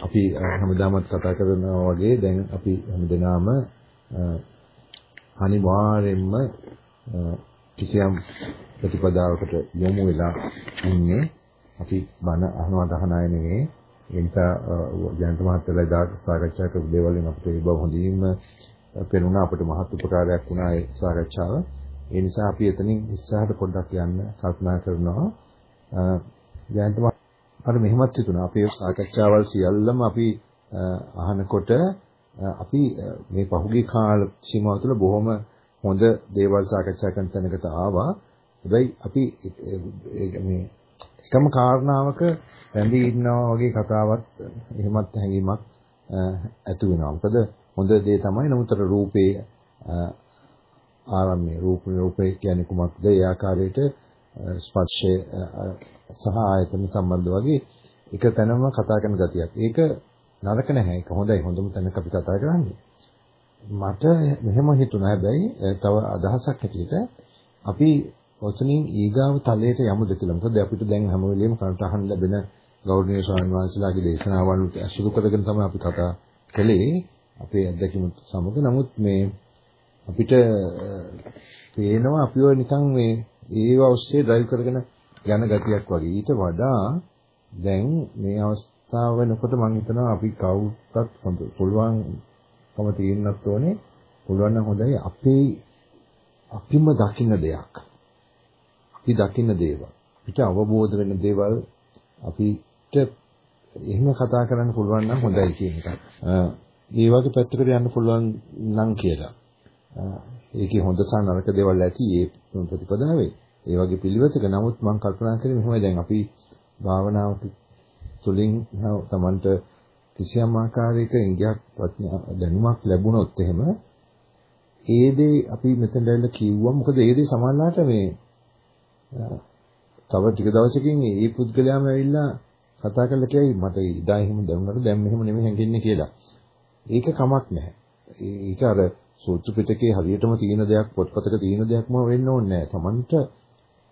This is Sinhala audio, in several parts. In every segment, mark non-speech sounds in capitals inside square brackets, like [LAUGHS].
අපි හැමදාමත් කතා කරනවා වගේ දැන් අපි හැමදෙනාම අනිවාර්යෙන්ම කිසියම් ප්‍රතිපදාවකට යොමු වෙලා ඉන්නේ. අපි බණ අහනවට අහන අය නෙවෙයි ඒ නිසා ජයන්ත මහත්තයලා දාට සාකච්ඡා කරපු දේවල් වෙන අපිට ඒ බව හොඳින්ම පෙනුණා. අපිට මහත් උපකාරයක් වුණා ඒ සාකච්ඡාව. ඒ නිසා අපි එතනින් ඉස්සරහට පොඩ්ඩක් යන්න කල්පනා කරනවා. ජයන්ත මහත්තයා මෙහෙමත් හිතුණා අපේ සාකච්ඡාවල් සියල්ලම අපි අහනකොට අපි මේ පහුගිය කාල සීමාව තුළ බොහොම හොඳ දේවල් සාකච්ඡා කරන තැනකට ආවා. හැබැයි අපි මේ එකම කාරණාවක රැඳී ඉන්නවා වගේ කතාවක් එහෙමත් හැඟීමක් ඇති වෙනවා. මොකද හොඳ දේ තමයි නමුතර රූපේ ආරම්භය රූප රූපේ කියන්නේ කුමක්ද? ඒ ආකාරයට ස්පර්ශය සහ ආයතන සම්බන්ධ වගේ එක තැනම කතා කරන ගතියක්. ඒක නරක නැහැ. ඒක හොඳයි. හොඳම තැනක අපි කතා කරන්නේ. මට මෙහෙම හිතුණා හැබැයි තව අදහසක් හැටියට අපි ඔතනින් ඊගාව තලයට යමුද කියලා. මොකද අපිට දැන් හැම වෙලෙම කනට අහන්න ලැබෙන ගෞරවනීය ස්වාමීන් වහන්සේලාගේ දේශනාවන් අසුරු කරගෙන තමයි අපි කතා කළේ. අපේ අත්දැකීම් සමග. නමුත් මේ අපිට පේනවා අපිව නිකන් මේ ඒව ඔස්සේ ඩ්‍රයිව් කරගෙන යන ගතියක් වගේ. ඊට වඩා දැන් මේ අවස්ථාව වෙනකොට මම හිතනවා අපි කවුරුත් හොඳ පුළුවන්කම තියෙන්නත් ඕනේ. පුළුවන් නම් හොඳයි අපේ අපිම දකින්න දෙයක්. අපි දකින්න දේවල්. අපිට අවබෝධ වෙන දේවල් අපිට එහෙම කතා කරන්න පුළුවන් නම් හොඳයි කියන එක. ඒ වගේ පැත්තකට යන්න පුළුවන් නම් කියලා. ඒකේ හොඳ සහ නරක දේවල් ඇති ඒ ප්‍රතිපදාවේ. ඒ වගේ පිළිවෙතක නමුත් මම කල්පනා කරේ මෙහෙමයි දැන් අපි භාවනාව තුළින් තමන්ට කිසියම් ආකාරයක ඉංගයක් දැනුමක් ලැබුණොත් එහෙම ඒ දේ අපි මෙතන දැල්ලා කිව්වා මොකද ඒ දේ සමානලාට මේ තව ටික දවසකින් ඒ පුද්ගලයාම ඇවිල්ලා කතා කරලා කියයි මට ඉදා එහෙම දැනුණාට දැන් මෙහෙම නෙමෙයි හැංගෙන්නේ කියලා. ඒක කමක් නැහැ. ඒක අර සූත්‍ර පිටකේ හරියටම තියෙන දෙයක් පොත්පතක තියෙන දෙයක්ම වෙන්න ඕනේ නැහැ. Tamanට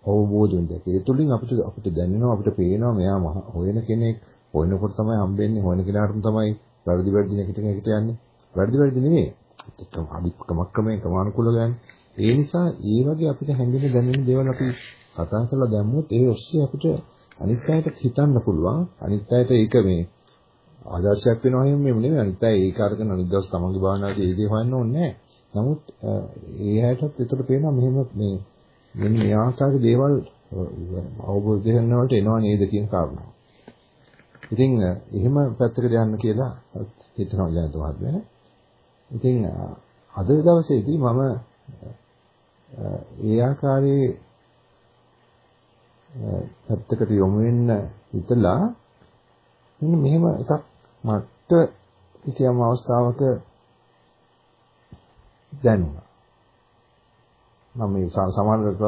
අවබෝධ වෙන්න. ඒ තුලින් අපිට අපිට දැනෙනවා අපිට පේනවා මෙයා හොයන කෙනෙක් හොයනකොට තමයි හම්බෙන්නේ හොයන කෙනාටම තමයි වැඩි වැඩි දිනකට එකට යන්නේ. වැඩි වැඩි නෙමෙයි. අඩි ක්‍රමක්‍රමයෙන් ක්‍රමානුකූල ගන්න. ඒ නිසා ඒ වගේ අපිට හැඟෙන දැනෙන දේවල් අපි කතා කරලා දැම්මොත් ඒ ඔස්සේ අපිට අනිත් අයට හිතන්න පුළුවන්. අනිත් අයට ඒක මේ ආදර්ශයක් වෙනවා එහෙම නෙමෙයි අනිත් අය ඒක අරගෙන අනිත් දවස් තමන්ගේ භාවනාවේ ඒ දේ හොයන්න ඕනේ නැහැ. නමුත් ඒ හැටත් ඒතර පේනවා මෙහෙම මේ මෙන්න මේ ආකාරයේ දේවල් අවබෝධ කරගන්න වලට එනවා නේද කියන කාරණාව. ඉතින් එහෙම පැත්තකට යන්න කියලා හිතනවා ජනත මහත්මයා. ඉතින් අද දවසේදී මම ඒ ආකාරයේ පැත්තකට යොමු වෙන්න හිතලා මෙන්න මෙහෙම එකක් මට කිසියම් අවස්ථාවක දැනුණා. මම මේ සමානලට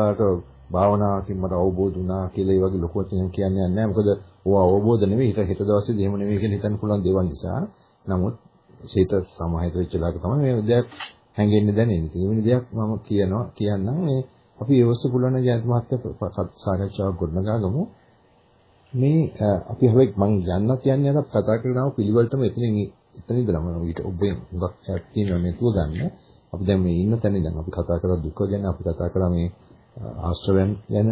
භාවනාවකින් මට අවබෝධ වුණා කියලා ඒ වගේ ලොකු වචනයක් කියන්නේ නැහැ. මොකද ඕවා අවබෝධ නෙවෙයි. හිත හෙට දවසේ දෙහෙම නෙවෙයි කියලා හිතන්න පුළුවන් දේවල් නිසා. නමුත් සිත සමාහිත වෙච්ච ලාක තමයි මේ දෙයක් හැංගෙන්න දැනෙන්නේ. ඒ වෙන දෙයක් මම කියනවා කියන්නම් මේ අපි ඒවස්ස පුළුවන් ජයන්ත මහත්තයා සාකච්ඡාවක් ගොඩනගාගමු. මේ අපි හැබැයි මම යන්නත් යන්නේ අර කතා කරනව පිළිවෙලටම එතනින් එතන ඉඳලා මම ඊට ඔබේ හුඟක් හැක් තියෙනවා නේතුව ගන්න. අපි දැන් මේ ඉන්න තැන ඉඳන් අපි කතා කරලා දුක ගැන අපි කතා කරලා මේ ආශ්‍රවයන් ගැන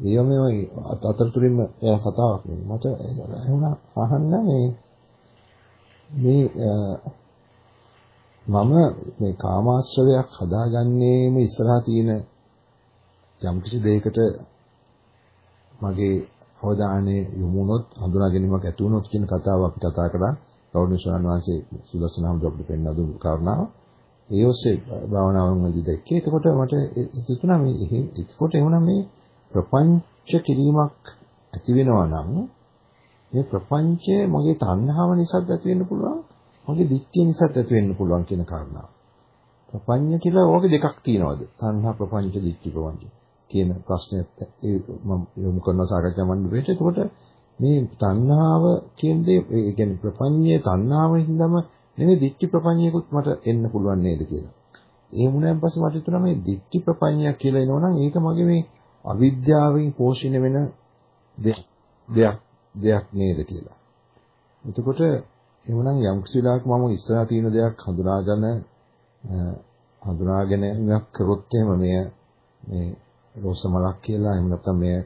ඒව මේ අතරතුරින්ම එයා කතාවක් නෙමෙයි. මට එහෙම අහන්න මේ මේ මම මේ කාමාශ්‍රවයක් හදාගන්නේම ඉස්සරහා තියෙන යම්කිසි දෙයකට මගේ අවධානය යොමු වුණොත් හඳුනා ගැනීමක් ඇති වුණොත් කියන කතාව අපි කතා කරා ගෞරවනීය ස්වාමීන් වහන්සේ සුදස්සන හමුදුරට පෙන්වා දුන්නු කාරණාව. ඒ ඔස්සේ භාවනාවන් වලදී දැක්කේ. එතකොට මට හිතුණා මේ එතකොට එවනම් මේ ප්‍රපංච කිරීමක් ඇති වෙනවා නම් මේ ප්‍රපංචය මගේ තණ්හාව නිසාත් ඇති වෙන්න පුළුවන්. මගේ දික්තිය නිසාත් ඇති වෙන්න පුළුවන් කියන කාරණාව. ප්‍රපංච කියලා ඕකේ දෙකක් තියෙනවාද? තණ්හා ප්‍රපංච දික්ති ප්‍රපංච. කියන ප්‍රශ්නයත් ඒ මම යොමු කරන සාකච්ඡා මණ්ඩපයට. එතකොට මේ තණ්හාව කියන දේ ඒ කියන්නේ ප්‍රපංචයේ තණ්හාවෙන් හින්දාම නෙමෙයි දික්ටි ප්‍රපංචයකුත් මට එන්න පුළුවන් නේද කියලා. ඒ වුණාන් පස්සේ මට හිතුණා මේ දික්ටි ප්‍රපංචයක් කියලා එනවනම් ඒක මගේ මේ අවිද්‍යාවෙන් පෝෂණය වෙන දෙයක් දෙයක් නේද කියලා. එතකොට එහෙමනම් යම් කිසිලාක් මම ඉස්සරහා තියෙන දෙයක් හඳුනාගෙන හඳුනාගෙන ඉන්නක් කරොත් එහෙම මේ මේ රෝස මලක් කියලා එහෙම නැත්නම් මේ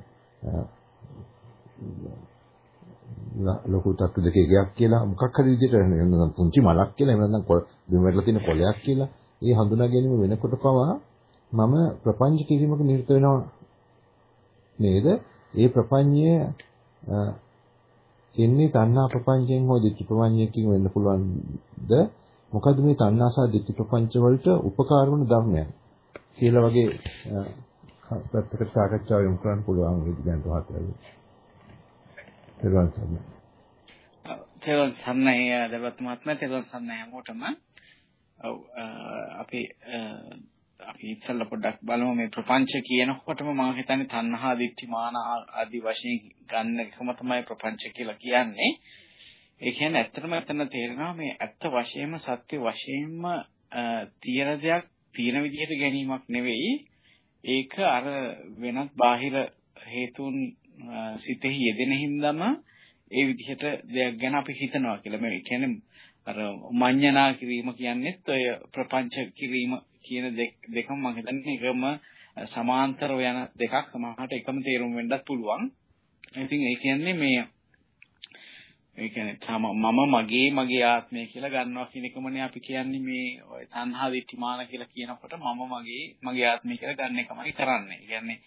ලොකු තට්ටු දෙකේ ගයක් කියලා මොකක් හරි විදිහට එහෙම නැත්නම් පුංචි මලක් කියලා එහෙම නැත්නම් බිම වැටලා තියෙන කොළයක් කියලා ඒ හඳුනා ගැනීම වෙනකොට පවා මම ප්‍රපංච කිරීමක නිරත වෙනවා නේද? ඒ ප්‍රපංචය එන්නේ තණ්හා ප්‍රපංචයෙන් හෝ ditthi ප්‍රපංචයෙන් වෙන්න පුළුවන්ද? මොකද මේ තණ්හා සහ ditthi ප්‍රපංච වලට උපකාර වන ධර්මයන් කියලා වගේ පැත්තකට සාකච්ඡාව යොමු කරන්න පුළුවන් විදිහට හතරයි. තෙරුවන් සරණයි. තෙරුවන් සරණයි දවත් මහත්මයා තෙරුවන් සරණයි හැමෝටම. ඔව් අපි අපි ඉස්සෙල්ලා පොඩ්ඩක් බලමු මේ ප්‍රපංච කියනකොටම මම හිතන්නේ තණ්හා දිට්ඨි මාන ආදී වශයෙන් ගන්න එකම තමයි ප්‍රපංච කියලා කියන්නේ. ඒ කියන්නේ ඇත්තටම එතන තේරෙනවා මේ ඇත්ත වශයෙන්ම සත්‍ය වශයෙන්ම තියෙන දෙයක් තියෙන විදිහට ගැනීමක් නෙවෙයි. ඒක අර වෙනත් බාහිර හේතුන් සිතෙහි යෙදෙන හින්දාම ඒ විදිහට දෙයක් ගැන අපි හිතනවා කියලා. මේ කියන්නේ අර මඤ්ඤණා කිරීම කියන්නේත් ඔය ප්‍රපංච කිරීම කියන දෙකම මම හිතන්නේ එකම සමාන්තර යන දෙකක් සමහරට එකම තේරුම් වෙන්නත් පුළුවන්. ඉතින් ඒ කියන්නේ මේ ඒ කියන්නේ තම මම මගේ මගේ ආත්මය කියලා ගන්නවා කියන එකමනේ අපි කියන්නේ මේ ඔය තණ්හා දිට්ඨිමාන කියලා කියනකොට මම මගේ මගේ ආත්මය කියලා ගන්න එකමයි කරන්නේ. ඒ කියන්නේ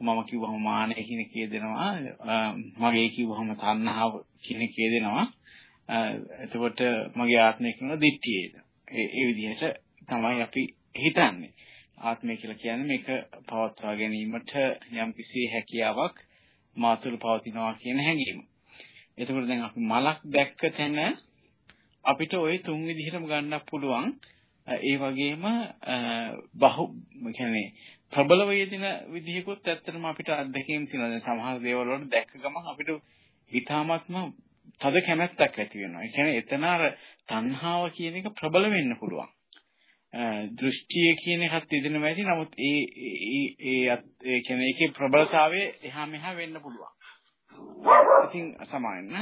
මම කිව්වම මානෙ කියන කී දෙනවා මගේ කිව්වම තණ්හාව කියන කී දෙනවා එතකොට මගේ ආත්මය කියන දිට්ඨියේද ඒ ඒ විදිහට තමයි අපි හිතන්නේ ආත්මය කියලා කියන්නේ මේක පවත්වා ගැනීමට යම්කිසි හැකියාවක් මාතුල පවතිනවා කියන හැඟීම. එතකොට දැන් අපි මලක් දැක්ක තැන අපිට ওই තුන් විදිහටම ගන්නත් පුළුවන්. ඒ වගේම බහු කියන්නේ ප්‍රබල වේදින විදිහකුත් ඇත්තටම අපිට අත්දැකීම් තියෙනවා. දැන් සමහර දේවල් වල දැක්ක ගමන් අපිට ඊටාත්ම තද කැමැත්තක් ඇති වෙනවා. ඒ කියන්නේ එතන අර තණ්හාව කියන එක ප්‍රබල වෙන්න පුළුවන්. දෘෂ්ටිය කියන එකත් ඉදෙනවා ඇති. නමුත් ඒ ඒ ඒ කියන්නේ ඒකේ ප්‍රබලතාවය එහා මෙහා වෙන්න පුළුවන්. ඉතින් සමායන්න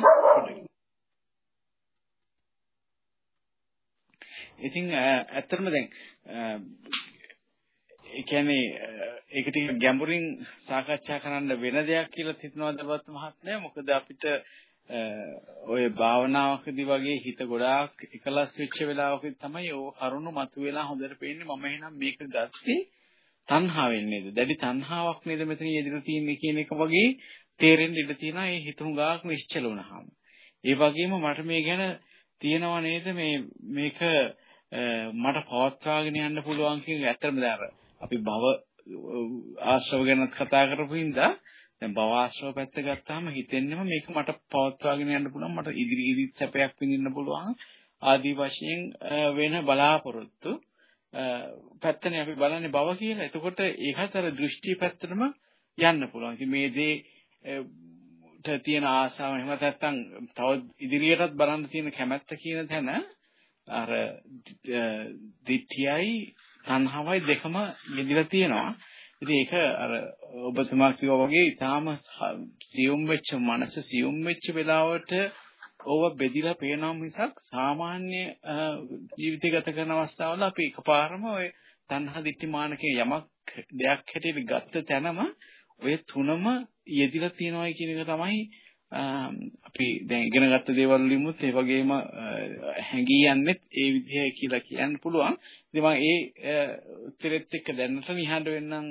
ඉතින් ඇත්තටම දැන් ඒ කියන්නේ ඒක ටික ගැඹුරින් සාකච්ඡා කරන්න වෙන දෙයක් කියලා හිතනවාද වත් මහත්මයා මොකද අපිට ඔය භාවනාවකදී වගේ හිත ගොඩාක් එකලස් වෙච්ච වෙලාවකදී තමයි ඕ කරුණු මතුවෙලා හොඳට පේන්නේ මම එහෙනම් මේක ගත්තේ තණ්හාවෙන් නේද? දැඩි තණ්හාවක් නේද මෙතන යෙදලා තියෙන්නේ කියන එක වගේ තේරෙන්න ඉඩ තියෙනවා ඒ හිත හුඟක් නිශ්චල වුණාම. ඒ වගේම මට මේ ගැන තියෙනවා නේද මේ මේක මට පවත්වාගෙන යන්න පුළුවන් කියන ඇත්තම දැන් අපි භව ආශ්‍රව ගැන කතා කරපු හින්දා දැන් භව ආශ්‍රව පැත්ත ගත්තාම හිතෙන්නම මේක මට පවත්වාගෙන යන්න පුළුවන් මට ඉදිරි ඉදිරි සැපයක් විඳින්න පුළුවන් ආදී වශයෙන් වෙන බලාපොරොත්තු පැත්තනේ අපි බලන්නේ භව කියලා. එතකොට ඒකත් අර දෘෂ්ටි පැත්තටම යන්න පුළුවන්. ඉතින් මේ දේ තියෙන ආසාව එහෙම නැත්නම් තව ඉදිරියටත් බලන්න තියෙන කැමැත්ත කියන තැන අර දිට්ඨියයි තණ්හාවයි දෙකම යෙදিলা තියෙනවා. ඉතින් ඒක අර ඔබතුමා කිව්වා වගේ ඊටාම සියුම් වෙච්ච මනස සියුම් වෙච්ච වෙලාවට ඕව බෙදිලා පේනවා මිසක් සාමාන්‍ය ජීවිතය ගත කරන අවස්ථාවල අපි එකපාරම ඔය තණ්හා දිට්ඨි මානකේ යමක් දෙයක් හැටියට ගත්ත තැනම ඔය තුනම යෙදිලා තියෙනවායි කියන එක තමයි අපි දැන් ඉගෙන ගත්ත දේවල් වලිමුත් ඒ වගේම හැංගී යන්නෙත් ඒ විදිහයි කියලා කියන්න පුළුවන්. ඉතින් මම ඒ උත්තරෙත් එක්ක දැනට නිහඬ වෙන්නම්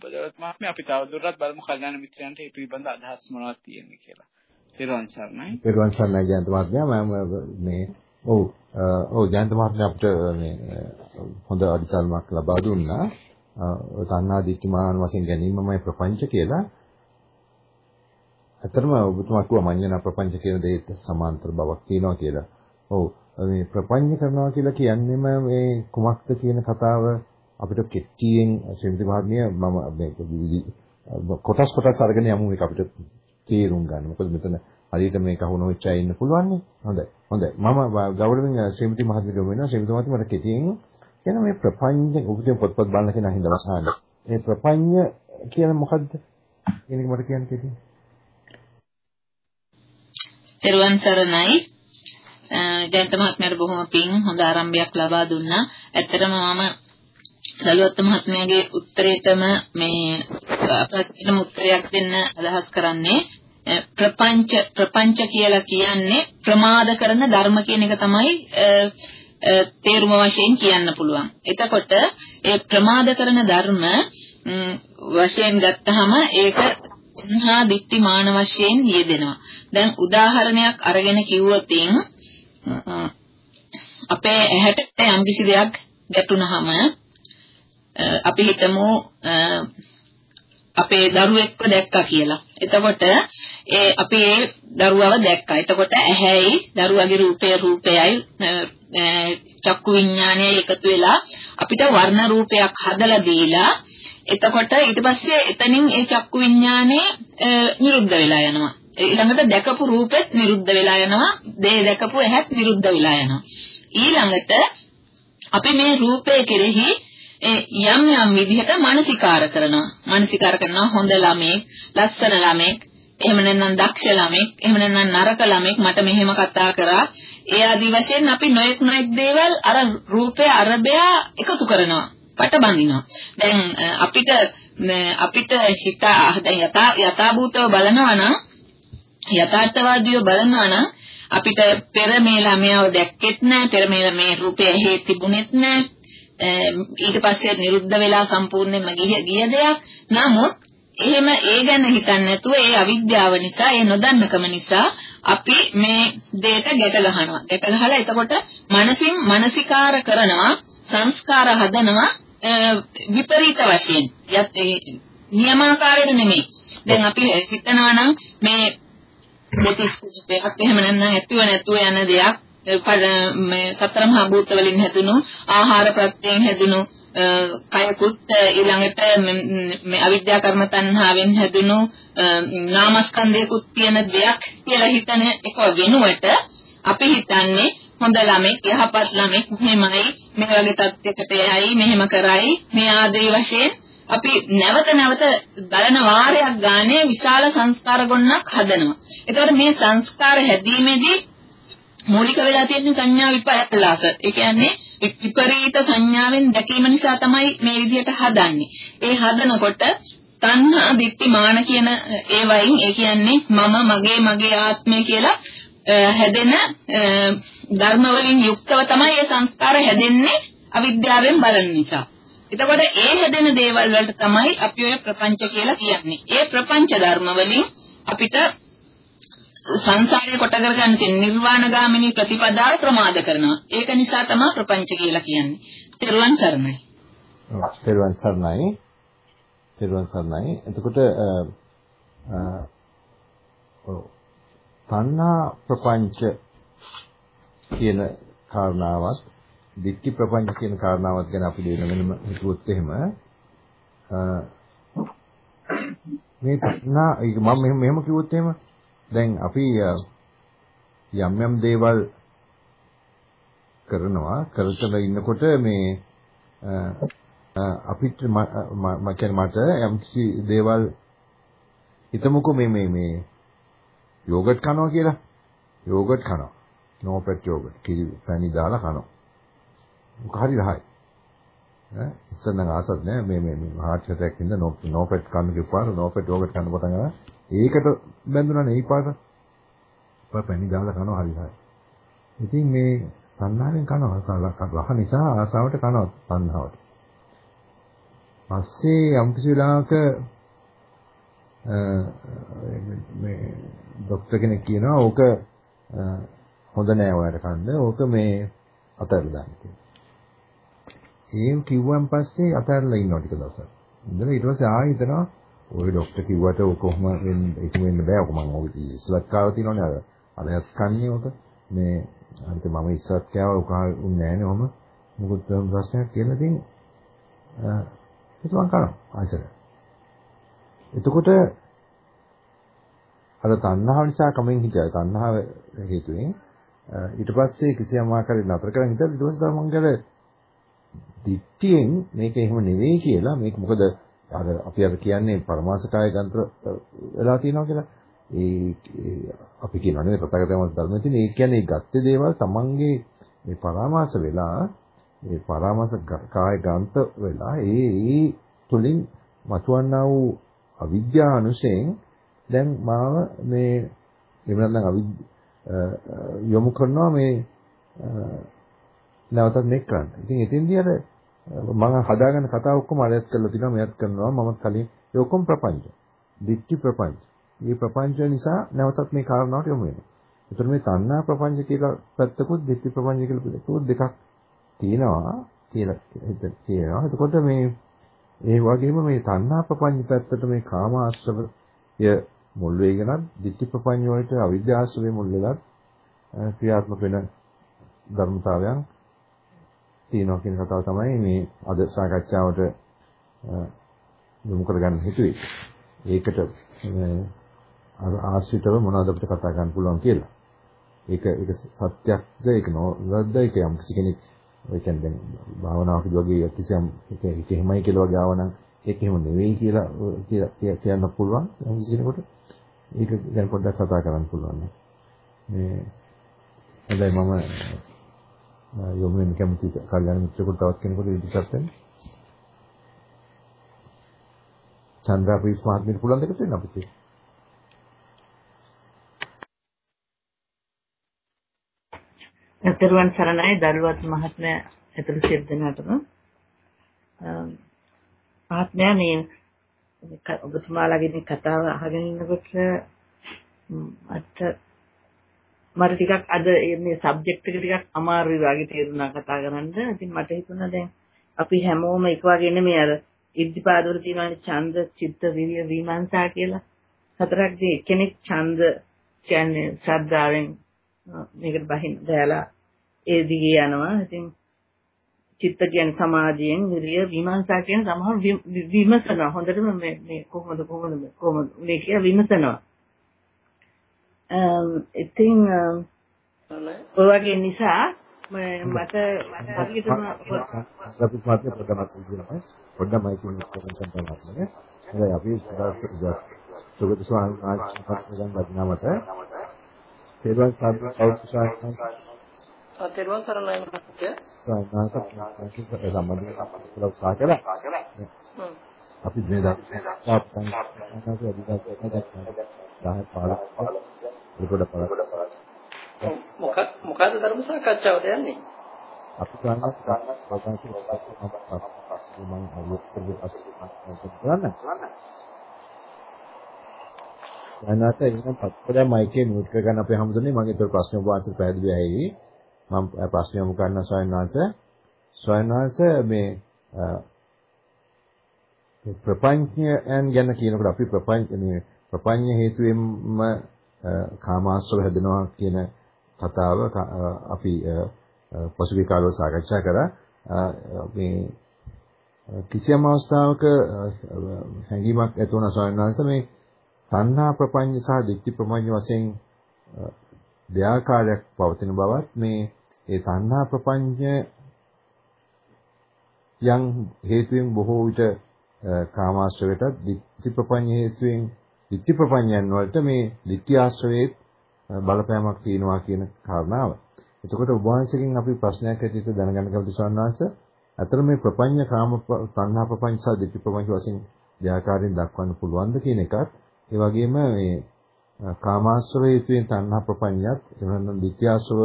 බදවත් මහත්මයා අපි තවදුරටත් බලමු කල්‍යාණ මිත්‍රයන්ට මේ පිළිබඳ අදහස් මොනවද තියෙන්නේ කියලා. තෙරුවන් සරණයි. තෙරුවන් සරණයි ජයන්ත මහත්මයා මම මේ ඔව් ඔව් ජයන්ත මහත්මයා අපිට මේ හොඳ අධිකල්මක් ලබා දුන්නා. තණ්හා දිට්ඨිමාන වශයෙන් ගැනීමමයි ප්‍රපංච කියලා. ඇත්තටම ඔබතුමා කිව්වා මඤ්ඤණ ප්‍රපංච කියන දෙයට සමාන්තර බවක් තියෙනවා කියලා. ඔව් මේ ප්‍රපංච කරනවා කියලා කියන්නේම මේ කුමක්ද කියන කතාව අපිට කෙටියෙන් ශ්‍රීමති මහත්මිය මම මේ කොටස් කොටස් අරගෙන යමු මේක අපිට තේරුම් ගන්න. මොකද මෙතන හරියට මේක අහු නොවෙච්ච අය ඉන්න පුළුවන් නේ. හොඳයි. හොඳයි. මම ගෞරවයෙන් ශ්‍රීමති මහත්මියට වෙනවා. ශ්‍රීමති මහත්මිය මට කෙටියෙන් කියන මේ ප්‍රපංච ඔබතුම පොත්පත් බලන කෙනා හින්දා වසහාන. මේ ප්‍රපංච කියන මොකද්ද? කියන එක මට කියන්න කෙටියෙන්. තෙරුවන් සරණයි ජයන්ත මහත්මයාට බොහොම පිං හොඳ ආරම්භයක් ලබා දුන්නා. ඇත්තටම මම සලුවත් මහත්මයාගේ උත්තරේටම මේ ප්‍රශ්නෙටම උත්තරයක් දෙන්න අදහස් කරන්නේ ප්‍රපංච ප්‍රපංච කියලා කියන්නේ ප්‍රමාද කරන ධර්ම කියන එක තමයි තේරුම වශයෙන් කියන්න පුළුවන්. එතකොට ඒ ප්‍රමාද කරන ධර්ම වශයෙන් ගත්තාම ඒක සංහා දික්ටි මාන වශයෙන් යෙදෙනවා. දැන් උදාහරණයක් අරගෙන කිව්වොත් අපේ ඇහැට යම්කිසි දෙයක් ගැටුනහම අපි හිතමු අපේ දරුවෙක්ව දැක්කා කියලා. එතකොට ඒ අපි ඒ දරුවව දැක්කා. එතකොට ඇහැයි දරුවගේ රූපය රූපයයි චක්කු විඥානයයි එකතු වෙලා අපිට වර්ණ රූපයක් හදලා දීලා එතකොට ඊට පස්සේ එතනින් ඒ චක්කු විඥානේ නිරුද්ධ වෙලා යනවා. ඊළඟට දැකපු රූපෙත් නිරුද්ධ වෙලා යනවා. දේ දැකපු ඇහත් නිරුද්ධ වෙලා යනවා. ඊළඟට අපි මේ රූපය කෙරෙහි යම් යම් විදිහට මානසිකාර කරනවා. මානසිකාර කරනවා හොඳ ළමෙක්, ලස්සන ළමෙක්, එහෙම නැත්නම් දක්ෂ ළමෙක්, එහෙම නැත්නම් නරක ළමෙක් මට මෙහෙම කතා කරා. ඒ ආදි වශයෙන් අපි නොඑක් නොඑක් දේවල් අර රූපේ අරබයා එකතු කරනවා. පටබඳිනවා. දැන් අපිට අපිට හිත දැන් යථා යථාභූතව බලනවා නම් යථාර්ථවාදීව බලනවා නම් අපිට පෙර මේ ළමයාව දැක්කෙත් නැහැ පෙර මේ මේ රූපය ඇහි තිබුණෙත් නැහැ ඊට පස්සේ නිරුද්ධ වෙලා සම්පූර්ණයෙන්ම ගිය දෙයක්. නමුත් එහෙම ඒ ගැන හිතන්නේ නැතුව ඒ අවිද්‍යාව නිසා ඒ නොදන්නකම නිසා අපි මේ දෙයට ගැට ගහනවා. ගැට ගහලා එතකොට මනසින් මානසිකාර කරනවා සංස්කාර හදනවා විපරීත වශයෙන්. නියමාකාරයෙන් නෙමෙයි. දැන් අපි හිතනවා නම් මේ දෙතිස් දෙයක් එහෙම නැත්නම් ඇතුව නැතුව යන දෙයක්. මේ සතර මහා භූත වලින් හැදුණු ආහාර ප්‍රත්‍යයෙන් හැදුණු කයකුත් ඊළඟට මේ අවිද්‍යා කර්ම තණ්හාවෙන් හැදුණු නාමස්කන්ධයකුත් තියෙන දෙයක් කියලා හිතන එක වෙනුවට අපි හිතන්නේ හොඳ ළමෙක් යහපත් ළමෙක් මෙහෙමයි මේ වගේ තත්යකට යයි මෙහෙම කරයි මේ ආදී වශයෙන් අපි නැවත නැවත බලන වාරයක් ගානේ විශාල සංස්කාර ගොන්නක් හදනවා. ඒතකොට මේ සංස්කාර හැදීමේදී මූලික වෙලා තියෙන සංඥා විපල්ලාස. ඒ කියන්නේ විපරීත සංඥාවෙන් දැකීම නිසා තමයි මේ විදිහට හදන්නේ. ඒ හදනකොට තණ්හා දිට්ඨි මාන කියන ඒවයින් ඒ කියන්නේ මම මගේ මගේ ආත්මය කියලා හැදෙන ධර්ම වලින් යුක්තව තමයි මේ සංස්කාර හැදෙන්නේ අවිද්‍යාවෙන් බලන නිසා. එතකොට ඒ හැදෙන දේවල් වලට තමයි අපි ඔය ප්‍රපංච කියලා කියන්නේ. ඒ ප්‍රපංච ධර්ම වලින් අපිට සංසාරේ කොට කරගන්න තියෙන නිර්වාණගාමිනී ප්‍රතිපදාව ප්‍රමාද කරනවා. ඒක නිසා තමයි ප්‍රපංච කියලා කියන්නේ. තෙරුවන් සරණයි. තෙරුවන් සරණයි. තෙරුවන් සරණයි. එතකොට තණ්හා ප්‍රපංච කියන කාරණාවත් දික්ටි ප්‍රපංච කියන කාරණාවත් ගැන අපි දෙන වෙනම හිතුවොත් එහෙම මේ තණ්හා මම මෙහෙම මෙහෙම කිව්වොත් එහෙම දැන් අපි යම් යම් දේවල් කරනවා කරතල ඉන්නකොට මේ අපිට මම කියන්නේ මට යම්කිසි දේවල් හිතමුකෝ මේ මේ මේ යෝගට් කනවා කියලා යෝගට් කනවා නෝපෙට් යෝගට් කිරි පැණි දාලා කනවා මොක හරි රහයි. ඈ ඉස්සර නම් ආසත් නෑ මේ මේ මේ හાર્ට් ඇටැක් ඉඳ නෝපෙට් කන්න කිව්වාම නෝපෙට් ඕකට කන්න පටන් ගත්තා. ඒකට බැඳුණානේ ඒ පාට. පා පැණි දාලා කනවා හරි රහයි. ඉතින් මේ තණ්හාවෙන් කනවා රහ නිසා ආසාවට කනවා තණ්හාවට. පස්සේ යම් කිසි වෙලාවක මේ ડોක්ටර් කෙනෙක් කියනවා ඕක හොඳ නෑ ඔයාලට කන්න. ඕක මේ අතහැරලා දාන්න කියලා. ඒ කිව්වන් පස්සේ අතහැරලා ඉන්නවා ටික දවසක්. ඉඳලා ඊට පස්සේ ආයෙ හිතනවා ඔය ડોක්ටර් කිව්වට ඔක කොහොම වෙන්නේ ඒක වෙන්න බෑ. ඔක මම ඔය ඉස්සලත් කාලා තියෙනවනේ අර අරයත් කන්නේ ඔක. මේ අන්ත මම ඉස්සත් කෑවා ඔක උන්නේ නෑනේ ඔහම. මොකද ප්‍රශ්නයක් කියලා ඉතින් ඒක මම කරනවා ආයෙත්. එතකොට අර තණ්හාව නිසා කමෙන් හිතයි තණ්හාව හේතුවෙන් ඊට පස්සේ කිසියම් ආකාරයකට නතර කරන් ඉඳලා ඊට පස්සේ මම ගල දිට්ඨියෙන් මේක එහෙම නෙවෙයි කියලා මේක මොකද අර අපි අර කියන්නේ පරමාසකාය ගන්ත්‍ර වෙලා තියෙනවා කියලා. ඒ අපි කියනවානේ තථාගතයන් ධර්මයේ තියෙන ඒ කියන්නේ ගත්තේ දේවල් තමන්ගේ මේ පරාමාස වෙලා ඒ පරාමාස කාය ගාන්ත වෙලා ඒ ඒ තුලින් මතුවන්නා වූ අවිද්‍යා අනුසයෙන් දැන් මාව මේ එහෙම නැත්නම් අවි යොමු කරනවා මේ නැවතත් මේක කරන්න. ඉතින් එතෙන්දී අර මම හදාගන්න කතාව ඔක්කොම අරයත් කරලා තිනවා මෙයත් කරනවා මම කලින් ඒ ඔක්කොම ප්‍රපංච. දික්ටි ප්‍රපංච. මේ ප්‍රපංච නිසා නැවතත් මේ කාරණාවට යොමු වෙනවා. ඒතර මේ තණ්හා ප්‍රපංච කියලා පැත්තකුත් දික්ටි ප්‍රපංච කියලා පැත්තකුත් දෙකක් තියෙනවා කියලා හිත තියෙනවා. එතකොට මේ ඒ වගේම මේ තණ්හා ප්‍රපංච පැත්තට මේ කාම ආශ්‍රවය මුල් වෙගෙනත් ditthi ප්‍රපංච වලට අවිද්‍යාශ්‍රවේ මුල් වෙලත් ක්‍රියාත්මක වෙන ධර්මතාවයන් තියෙනවා කියන කතාව තමයි මේ අද සාකච්ඡාවට යොමු කරගන්න හිතුවේ. ඒකට ආශ්‍රිතව මොනවද අපිට කතා කරන්න පුළුවන් කියලා. ඒක ඒක සත්‍යක්ද ඒක නොවැද්ද ඒක යම් කිසි කෙනෙක් ඒ කියන්නේ දැන් භාවනාවකදී වගේ කිසියම් ඒක ඒක එහෙමයි කියලා වගේ ආවනම් ඒක එහෙම නෙවෙයි කියලා කියලා කියන්න පුළුවන් යම් කිසි කෙනෙකුට. ඒක ගැන පොඩ්ඩක් කතා කරන්න පුළුවන්. මේ හැබැයි මම යොමු වෙන කැමති කල්යනා මිත්‍රෙකුට තවත් කෙනෙකුට ඉදිරිපත් වෙන්න. චන්ද්‍රා ප්‍රීස් මහත්මියට පුළුවන් දෙකට වෙන්න අපිට. අතරුවන් සරණයි දරුවත් මහත්මයා ඇතුළු සියලු දෙනාටම මහත්මයා මේ ඔබතුමාලාගේ කතාව අහගෙන ඉන්නකොට මට මට ටිකක් අද මේ සබ්ජෙක්ට් එක ටිකක් අමාරුයි වගේ තේරුණා කතා කරන්න. ඉතින් මට හිතුණා දැන් අපි හැමෝම එක වගේ නෙමෙයි අර ඉද්ධිපාදවල තියෙනවානේ ඡන්ද, චිත්ත, විරිය, විමර්ශා කියලා. හතරක්දී එක්කෙනෙක් ඡන්ද කියන්නේ ශ්‍රද්ධාවෙන් මේකට බහින් දැලා ඒ දිගේ යනවා. ඉතින් චිත්ත කියන්නේ සමාධියෙන් විරිය විමර්ශා කියන සමහර විමසනවා. හොඳටම මේ මේ කොහොමද කොහොමද කොහොමද? මේ කියලා විමසනවා. ඉතින් ඔය වගේ නිසා මට හරියටම අපි පාඩේ ප්‍රගමත් කියනවා පොඩ්ඩක් මයිකින් ඉස්සරහින් කරනවා නේ හරි අපි සුගත ස්වාමීන් වහන්සේ ගන්න බදිනාමට තේරුවන් සාදු කෞතුසාරයන් තෙරුවන් සරණයි මහත්තයා. සාමාන්‍යයෙන් සම්බන්ධව කියලා උත්සාහ කළා. අපි මේ දාපන් අනාගත අධිකාරියට දැක්කා. 10 15 ඒකට බලන්න. මොකක් මොකද ධර්ම සාකච්ඡාවද යන්නේ? අපි කරන්නේ ප්‍රකාශ මම අලුත් කරගන්න. දැනට එහෙනම් පත්තරය මයිකේ මියුට් කරගන්න අපි හැමදෙන්නේ මගේ ඒතර ප්‍රශ්න ඔබ වහන්සේට පැහැදිලි ඇහි. මම ප්‍රශ්න යොමු කරන ස්වාමීන් වහන්සේ. ස්වාමීන් වහන්සේ මේ ප්‍රපංචයන් ගැන කියනකොට අපි ප්‍රපංච මේ ප්‍රපංච හේතුවෙන්ම කාමාශ්‍රව හැදෙනවා කියන කතාව අපි පසුගිය කාලවල සාකච්ඡා කරා. මේ කිසියම් අවස්ථාවක හැඟීමක් ඇති වුණා ස්වාමීන් වහන්සේ. මේ තණ්හා ප්‍රපංච සහ ditthi ප්‍රපංච වශයෙන් දෙආකාරයක් පවතින බවත් මේ ඒ තණ්හා ප්‍රපංච යම් හේතුවෙන් බොහෝ විට කාමාශ්‍රවයටත් ditthi ප්‍රපංච හේතුවෙන් ditthi ප්‍රපංචයන් වලට මේ ditthi ආශ්‍රවයේ බලපෑමක් තියෙනවා කියන කාරණාව. එතකොට ඔබ වහන්සේගෙන් අපි ප්‍රශ්නයක් ඇටියට දැනගන්න කැමති ස්වාමීනාංශ අතර මේ ප්‍රපංච කාම තණ්හා ප්‍රපංච සහ ditthi ප්‍රපංච වශයෙන් දෙආකාරයෙන් දක්වන්න පුළුවන්ද කියන එකත් ඒ වගේම මේ කාමාශ්‍රව හේතුවෙන් තණ්හා ප්‍රපංචයත් එහෙම නැත්නම් ditthi ආශ්‍රව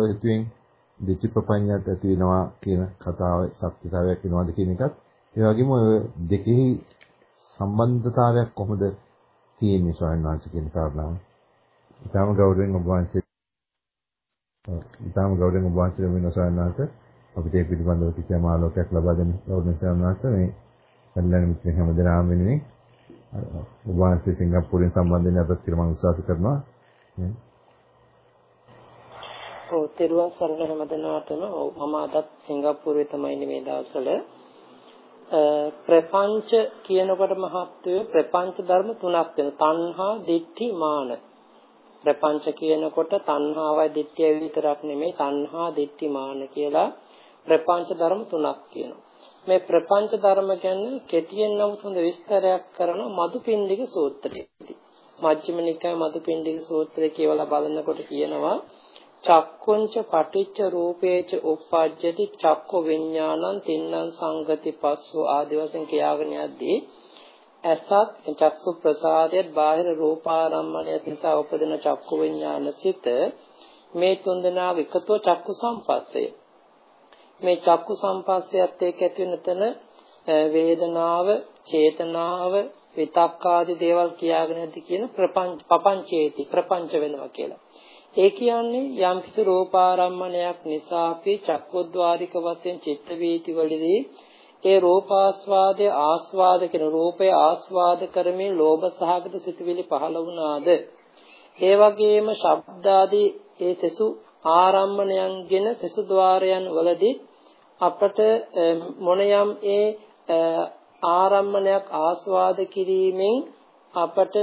හේතුවෙන් දිට්ඨි ප්‍රපඤ්ඤات ඇති වෙනවා කියන කතාව සත්‍යතාවයක් වෙනවද කියන එකත් ඒ වගේම ඔය දෙකෙහි සම්බන්ධතාවයක් කොහොමද තියෙන්නේ ස්වාමීන් වහන්සේ කියන කාරණාව. ඊටම ගෞරවයෙන් ඔබ වහන්සේ ඊටම ගෞරවයෙන් ඔබ වහන්සේ වෙන ස්වාමීන් වහන්සේ අපිට ඒ පිළිබඳව කිසියම් ආලෝකයක් ලබා දෙන්න ගෞරවයෙන් ස්වාමීන් වහන්සේ මේ කල්ලාන මිත්‍ර හැමදෙනාම වෙනුවෙන් ඔබ වහන්සේ සිංගප්පූරුවෙන් සම්බන්ධ වෙන අපිට මම විශ්වාස කරනවා. ඔව් තෙරුවන් සරණ හැමදෙනාටම ඔව් මම අදත් සිංගප්පූරුවේ තමයි ඉන්නේ මේ දවස්වල. ප්‍රපංච කියනකොට මහත්වය ප්‍රපංච ධර්ම තුනක් වෙන තණ්හා දිට්ඨි මාන. ප්‍රපංච කියනකොට තණ්හාවයි දිට්ඨියයි විතරක් නෙමෙයි තණ්හා දිට්ඨි මාන කියලා ප්‍රපංච ධර්ම තුනක් කියනවා මේ ප්‍රපංච ධර්ම ගැන කෙටියෙන් නමුත් හොඳ විස්තරයක් කරන මදුපිණ්ඩික සූත්‍රයේදී. මජ්ක්‍ධිම නිකාය මදුපිණ්ඩික සූත්‍රය කියවලා බලනකොට කියනවා චක්කුංච පටිච්ච රූපේච උප්පජ්ජති චක්ක විඥානං තින්නම් සංගති පස්සෝ ආදි වශයෙන් කියාගෙන යද්දී ඇසත් චක්සු ප්‍රසාදයට බාහිර රූපාරම්මණය නිසා උපදින චක්කු විඥාන සිත මේ තුන්දෙනා එකතුව චක්කු සම්පස්සය මේ චක්කු සම්පස්සයත් එක්ක ඇති වෙන තන වේදනාව චේතනාව විතක්කාදී දේවල් කියාගෙන ඇති කියන ප්‍රපංච පපංචේති ප්‍රපංච වෙනවා කියලා. ඒ කියන්නේ යම් කිසි රූපාරම්මණයක් නිසා අපි චක්කෝද්වාරික වශයෙන් චිත්ත වීති වලදී ඒ රූපාස්වාදයේ ආස්වාද කියන රූපය ආස්වාද කරමින් ලෝභ සහගත සිතුවිලි පහළ වුණාද? ඒ වගේම ශබ්දාදී ඒ සෙසු ආරම්මණයන්ගෙන සෙසු ద్వාරයන් වලදී අපට මොනියම් ඒ ආරම්මණයක් ආස්වාද කිරීමෙන් අපට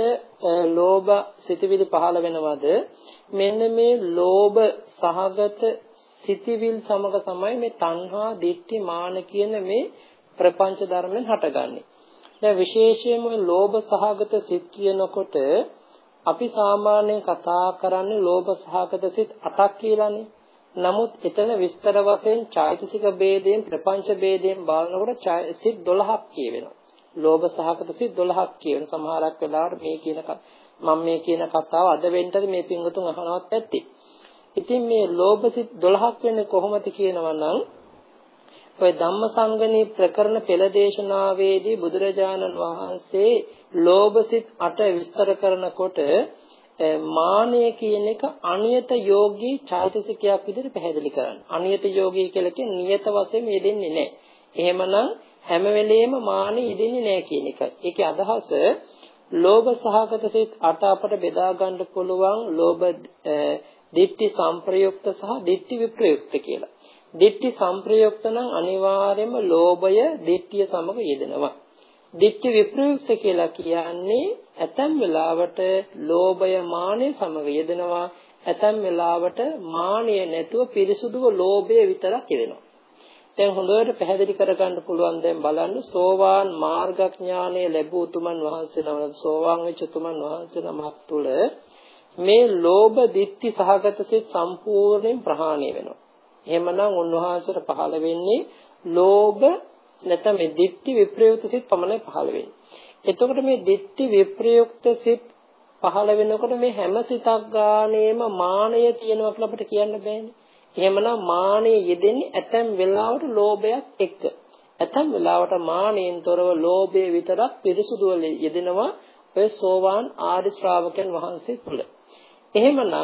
ලෝභ සිතවිලි පහළ වෙනවද? මෙන්න මේ ලෝභ සහගත සිතවිල් සමග තමයි මේ තණ්හා දිට්ඨි මාන කියන මේ ප්‍රපංච ධර්මෙන් හටගන්නේ. දැන් විශේෂයෙන්ම ලෝභ සහගත සිත් කියනකොට අපි සාමාන්‍යයෙන් කතා කරන්නේ ලෝභ සහගත සිත් 8ක් කියලානේ. නමුත් එතන විස්තර වශයෙන් චෛතසික ભેදයෙන් ප්‍රපංච ભેදයෙන් බලනකොට සිත් 12ක් කියවෙනවා. ලෝභ සහගත සිත් 12ක් කියවෙන සමහරක් වෙලාවට මේ කියන මම මේ කියන කතාව අද වෙන්නද මේ පිංගුතුන් අහනවත් ඇත්තේ. ඉතින් මේ ලෝභ සිත් 12ක් වෙන්නේ කොහොමද කියනවා නම් ඔය ධම්මසංගණී ප්‍රකරණ පෙළ දේශනාවේදී බුදුරජාණන් වහන්සේ ලෝභ සිත් 8 විස්තර කරනකොට මානය කියන එක අනියත යෝගී චෛතසිකයක් විදිහට පැහැදිලි කරන්නේ. අනියත යෝගී කියලා කියන්නේ නියත වශයෙන් යෙදෙන්නේ නැහැ. එහෙමනම් හැම වෙලෙම මානෙ යෙදෙන්නේ නැහැ කියන එකයි. ඒකේ අදහස ලෝභ සහගත සිත් අට අපට බෙදා ගන්න පුළුවන් ලෝභ දිට්ඨි සංප්‍රයුක්ත සහ දිට්ඨි විප්‍රයුක්ත කියලා. දිට්ඨි සංප්‍රයුක්ත නම් අනිවාර්යයෙන්ම ලෝභය දිට්ඨිය සමග යෙදෙනවා. දිට්ඨි විප්‍රයුක්ත කියලා කියන්නේ ඇතැම් වෙලාවට ලෝභය මානය සමග යෙදෙනවා ඇතැම් වෙලාවට මානය නැතුව පිරිසුදුව ලෝභය විතරක් යෙදෙනවා දැන් හොඳට පැහැදිලි කරගන්න පුළුවන් දැන් බලන්න සෝවාන් මාර්ගඥානය ලැබූ තුමන් වහන්සේ නම සෝවාන් වෙච්ච තුමන් වහන්සේ නමක් තුල මේ ලෝභ දිට්ඨි සහගත සිත් සම්පූර්ණයෙන් ප්‍රහාණය වෙනවා එහෙමනම් උන්වහන්සේට පහළ වෙන්නේ ලෝභ නැත්නම් මේ දිට්ඨි විප්‍රයුක්ත සිත් පමණයි පහළ වෙන්නේ. එතකොට මේ දිට්ඨි විප්‍රයුක්ත සිත් පහළ වෙනකොට මේ හැම සිතක් ගානේම මානය තියෙනවා කියලා අපිට කියන්න බෑනේ. එහෙමනම් මානය යෙදෙන්නේ ඇතැම් වෙලාවට ලෝභයක් එක්ක. ඇතැම් වෙලාවට මානයෙන් තොරව ලෝභය විතරක් පිරිසුදුව යෙදෙනවා ඔය සෝවාන් ආරි ශ්‍රාවකයන් වහන්සේ තුල. එහෙමනම්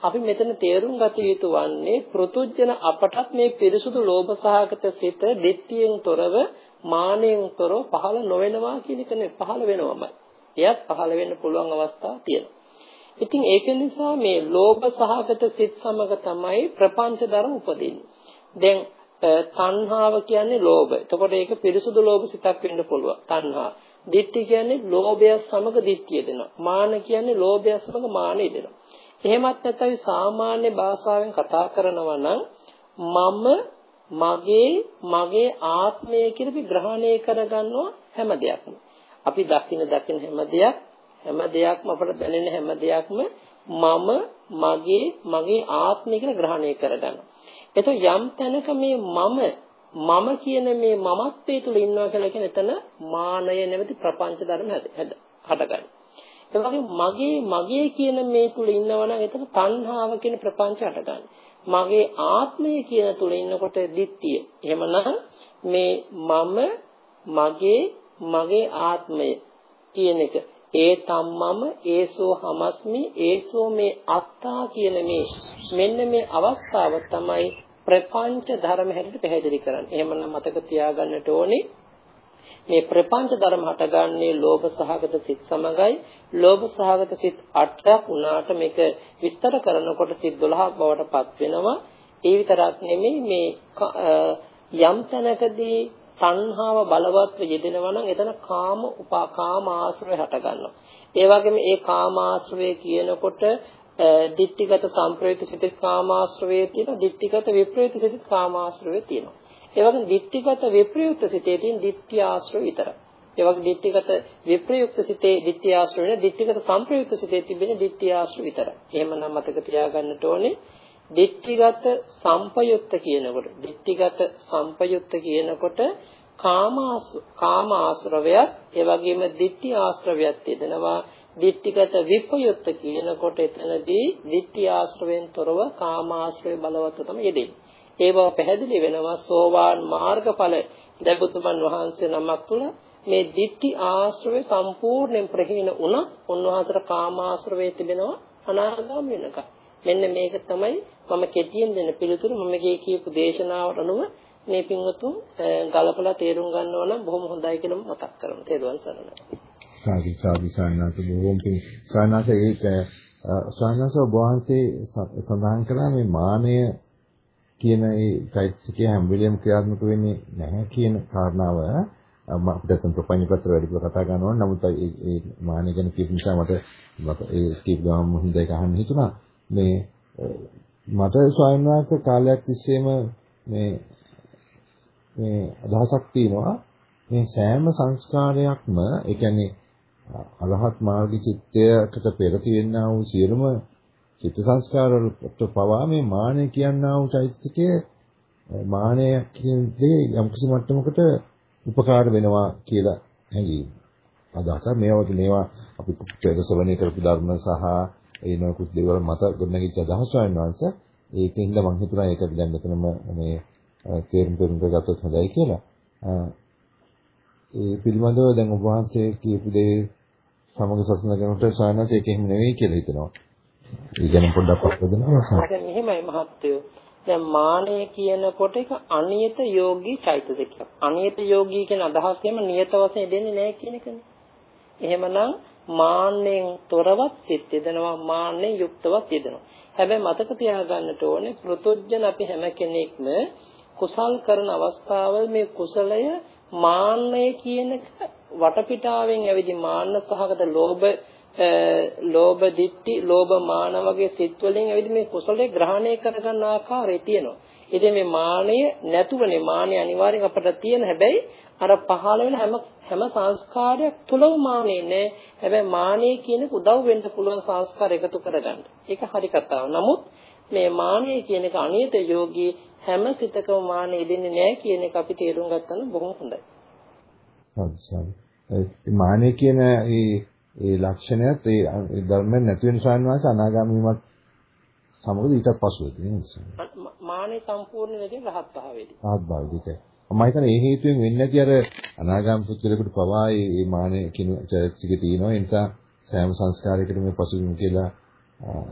අපි මෙතන තේරුම් ගත යුතු වන්නේ පෘතුජන අපටත් මේ පිරිසුදු ලෝභ සහගත සිත දෙත්තියෙන් තොරව මානෙන් තොරව පහළ නොවෙනවා කියන එක නේ පහළ වෙනවමයි. එයත් පහළ වෙන්න පුළුවන් අවස්ථා තියෙනවා. ඉතින් ඒක නිසා මේ ලෝභ සහගත සිත් සමග තමයි ප්‍රපංච ධර්ම උපදින්නේ. දැන් තණ්හාව කියන්නේ ලෝභ. එතකොට ඒක පිරිසුදු ලෝභ සිතක් වෙන්න පුළුවන්. තණ්හා. දිට්ඨි කියන්නේ ලෝභය සමග දිට්ඨිය දෙනවා. මාන කියන්නේ ලෝභය සමග මානෙ දෙනවා. එහෙමත් නැත්නම් සාමාන්‍ය භාෂාවෙන් කතා කරනවා නම් මම මගේ මගේ ආත්මය කියලා අපි ග්‍රහණය කරගන්නවා හැම දෙයක්ම. අපි දකින දකින හැම දෙයක් හැම දෙයක්ම අපට දැනෙන හැම දෙයක්ම මම මගේ මගේ ආත්මය කියලා ග්‍රහණය කරගන්නවා. එතකොට යම් තැනක මේ මම මම කියන මේ මමත්වයේ තුල ඉන්නවා කියලා කියන එතන මානය නැමැති ප්‍රපංච ධර්ම හදගන්නවා. ඒ වගේ මගේ මගේ කියන මේ තුල ඉන්නවනම් එතන තණ්හාව කියන ප්‍රපංච හටගන්නේ. මගේ ආත්මය කියන තුල ඉන්නකොට දිට්ඨිය. එහෙමනම් මේ මම මගේ මගේ ආත්මය කියන එක ඒ තම්මම ඒසෝ හමස්මි ඒසෝ මේ අත්තා කියන මේ මෙන්න මේ අවස්ථාව තමයි ප්‍රපංච ධර්ම හැටියට පැහැදිලි කරන්නේ. එහෙමනම් මතක තියාගන්නට ඕනේ මේ ප්‍රපංච ධර්ම හටගන්නේ ලෝභ සහගත සිත් සමගයි ලෝභ සහගත සිත් 8ක් වුණාට මේක විස්තර කරනකොට සිත් 12ක් බවට පත් වෙනවා ඒ විතරක් නෙමෙයි මේ යම් තැනකදී තණ්හාව බලවත්ව යෙදෙනවා නම් එතන කාම උපා කාම ආශ්‍රය හට ගන්නවා. ඒ වගේම ඒ කාම ආශ්‍රය කියනකොට දිට්ඨිගත සම්ප්‍රයුක්ත සිත කාමාශ්‍රවයේ තියෙන දිට්ඨිගත විප්‍රයුක්ත සිත කාමාශ්‍රවයේ තියෙනවා. ඒ වගේම දිට්ඨිගත විප්‍රයුක්ත සිතේ තියෙන දිට්ඨි ආශ්‍රය විතරයි. ඒ වගේ ditthිගත විප්‍රයුක්ත සිතේ ditthි ආශ්‍රය වෙන ditthිගත සංප්‍රයුක්ත සිතේ තිබෙන ditthි ආශ්‍රය විතරයි. එහෙමනම් මතක තියාගන්නට ඕනේ ditthිගත සංපයුක්ත කියනකොට ditthිගත සංපයුක්ත කියනකොට කාම කාම ආශ්‍රවයත් ඒ වගේම ditthි ආශ්‍රවයත් තියෙනවා. ditthිගත විප්‍රයුක්ත කියනකොට එතනදී ditthි ආශ්‍රවයෙන් තොරව කාම ආශ්‍රය බලවත් තමයි යෙදෙන්නේ. ඒ බව පැහැදිලි වෙනවා සෝවාන් මාර්ගඵල දැබුතුමන් වහන්සේ නමක් තුළ මේ ditthi ආශ්‍රවේ සම්පූර්ණයෙන් ප්‍රහීන වුණා උන්වහන්සේට කාමාශ්‍රවේ තිබෙනවා අනාගාමී වෙනකම් මෙන්න මේක තමයි මම කෙටියෙන් දෙන පිළිතුරු මම ගේ කියපු දේශනාවට අනුව මේ පින්වතුන් ගලපලා තේරුම් ගන්නවා නම් බොහොම හොඳයි කියලා මතක් කරමු තේරුවන් සරණයි. සාදු සාදු සානාත බොහොම පිං සානාත ඒක සානාස වහන්සේ සඳහන් කළා මේ මානය කියන ඒ චෛතසිකය හැම වෙලෙම ක්‍රියාත්මක වෙන්නේ නැහැ කියන කාරණාව අපිට දැන් ප්‍රපංච පත්‍ර වැඩිපුර කතා කරනවා. නමුත් ඒ ඒ මානෙ ගැන කියපු නිසා මට මට ඒ කීප ගාම හොඳයි අහන්න හිතුණා. මේ මට ස්වයං වාස කාලයක් තිස්සේම මේ මේ අදහසක් තියෙනවා මේ සෑම සංස්කාරයක්ම ඒ කියන්නේ අරහත් මාර්ග චිත්තයකට පෙර තියෙනා වූ සියලුම චිත්ත සංස්කාර වලට පවා මේ මානය කියනා වූ චෛතසිකය මානය කියන දේ යම් කිසි මට්ටමකට උපකාර වෙනවා කියලා හැඟීම. අදහස මේ වගේ මේවා අපි පෙරසවණේ කරපු ධර්ම සහ ඒ නොකුත් දේවල් මත ගොඩනැගිච්ච අදහස් වයින්වංශ ඒකින්ද මම හිතුණා ඒක දැන් මෙතනම මේ තේරුම් තේරුම් ගත්තොත් හොඳයි කියලා. ඒ පිළිබඳව දැන් ඔබ වහන්සේ කියපු දේ සමග සසඳ කරනකොට සායනස් ඒක එහෙම නෙවෙයි කියලා හිතනවා. ඒ ගැන පොඩ්ඩක් පස්සෙදෙනවා. දැන් මෙහෙමයි මහත්තයෝ. දැන් මානය කියනකොට ඒක අනියත යෝගී චෛතසිකයක්. අනියත යෝගී කියන අදහසෙම නියත වශයෙන් දෙන්නේ නැහැ කියන එකනේ. එහෙමනම් මාන්නෙන් තොරවත් සිත් යදෙනවා මාන්නෙන් යුක්තවත් යදෙනවා. හැබැයි මතක තියාගන්නට ඕනේ පෘතුජ්ජන අපි හැම කෙනෙක්ම කුසල් කරන අවස්ථාවල මේ කුසලය මාන්නය කියන වටපිටාවෙන් ඇවිදි මාන්න සහගත ලෝභ ලෝභ දිට්ටි ලෝභ මාන වගේ සිත් වලින් ඇවිත් මේ කුසලයේ ග්‍රහණය කරගන්න ආකාරය තියෙනවා. ඉතින් මේ මානය නැතුවනේ මානය අනිවාර්යෙන් අපට තියෙන හැබැයි අර පහළ වෙන හැම හැම සංස්කාරයක් තුලම මානේ නෑ. හැබැයි මානේ කියන උදව් වෙන්න පුළුවන් සංස්කාර එකතු කරගන්න. ඒක හරි කතාව. නමුත් මේ මානේ කියන එක අනියත යෝගී හැම සිතකම මානේ දෙන්නේ නෑ කියන එක අපි තේරුම් ගත්තා නම් බොහොම හොඳයි. හරි මානේ කියන ඒ ඒ ලක්ෂණයත් ඒ ධර්මයෙන් නැති වෙන ශාන්වාස අනාගාමී වීමත් සමග ඊටත් පසුව තියෙනවා. මානේ සම්පූර්ණ වෙදී රහත් භාවයේදී. රහත් භාවයේදී. මම හිතන්නේ ඒ හේතුවෙන් වෙන්නේ නැති අර අනාගාම පුත්‍රයෙකුට පවා මේ මානේ කියන චෛතසිකේ තියෙනවා. ඒ නිසා සෑම සංස්කාරයකටම මේ පසුබිම කියලා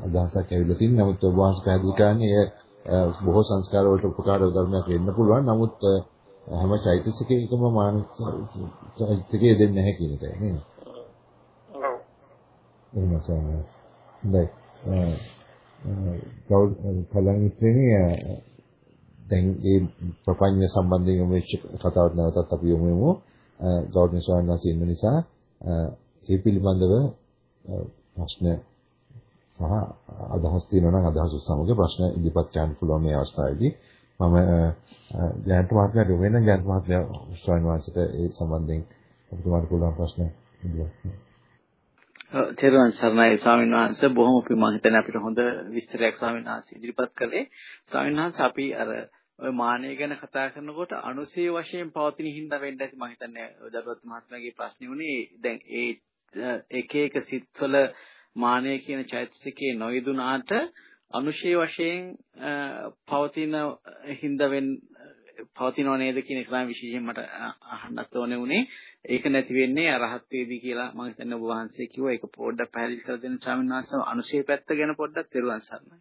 අදහසක් ඇවිල්ලා තියෙනවා. නමුත් ඔබ වහන්සේ පැහැදිලි කරන්නේ බොහෝ සංස්කාර වලට උපකාර ධර්මයක් වෙන්න පුළුවන්. නමුත් හැම චෛතසිකයකම මානසික චෛතසිකය දෙන්නේ නැහැ කියන එකයි නේද? එහෙම තමයි. හොඳයි. කලින් මිත්‍රනේ දැන් මේ ප්‍රපංච සම්බන්ධයෙන් මේ කතාවට නැවතත් අපි යමු යමු. ගෞරවනීය ස්වාමීන් වහන්සේ ඉන්න නිසා ඒ පිළිබඳව ප්‍රශ්න සහ අදහස් තියෙනවා නම් අදහස් සමග ප්‍රශ්න ඉදිරිපත් කරන්න පුළුවන් මේ අවස්ථාවේදී. මම ජයන්ත මහත්මයාට වෙන ජයන්ත මහත්මයා ස්වාමීන් වහන්සේට ඒ සම්බන්ධයෙන් ඔබතුමාට පුළුවන් ප්‍රශ්න ඉදිරිපත් තෙරුවන් සරණයි ස්වාමීන් වහන්සේ. බොහොම අපි මම හිතන්නේ අපිට හොඳ විස්තරයක් ස්වාමීන් වහන්සේ ඉදිරිපත් කළේ. ස්වාමීන් වහන්සේ අපි අර ඔය මානය ගැන කතා කරනකොට අනුසය වශයෙන් පවතින හින්දා වෙන්න ඇති මම හිතන්නේ දරුවත් මහත්මයාගේ ප්‍රශ්නේ උනේ දැන් ඒ එක එක සිත්වල මානය කියන චෛතසිකේ නොයදුනාට අනුශේ වශයෙන් පවතින හින්දා වෙන්න පවතිනව නේද කියන එක තමයි විශේෂයෙන් මට අහන්නත් ඕනේ උනේ. ඒක නැති වෙන්නේ අරහත් වේදී කියලා මම හිතන්නේ ඔබ වහන්සේ කිව්වා. ඒක පොඩ්ඩක් පැහැදිලි කර දෙන්න ස්වාමීන් වහන්සේ අනුශේ පැත්ත ගැන පොඩ්ඩක් තෙරුවන් සරණයි.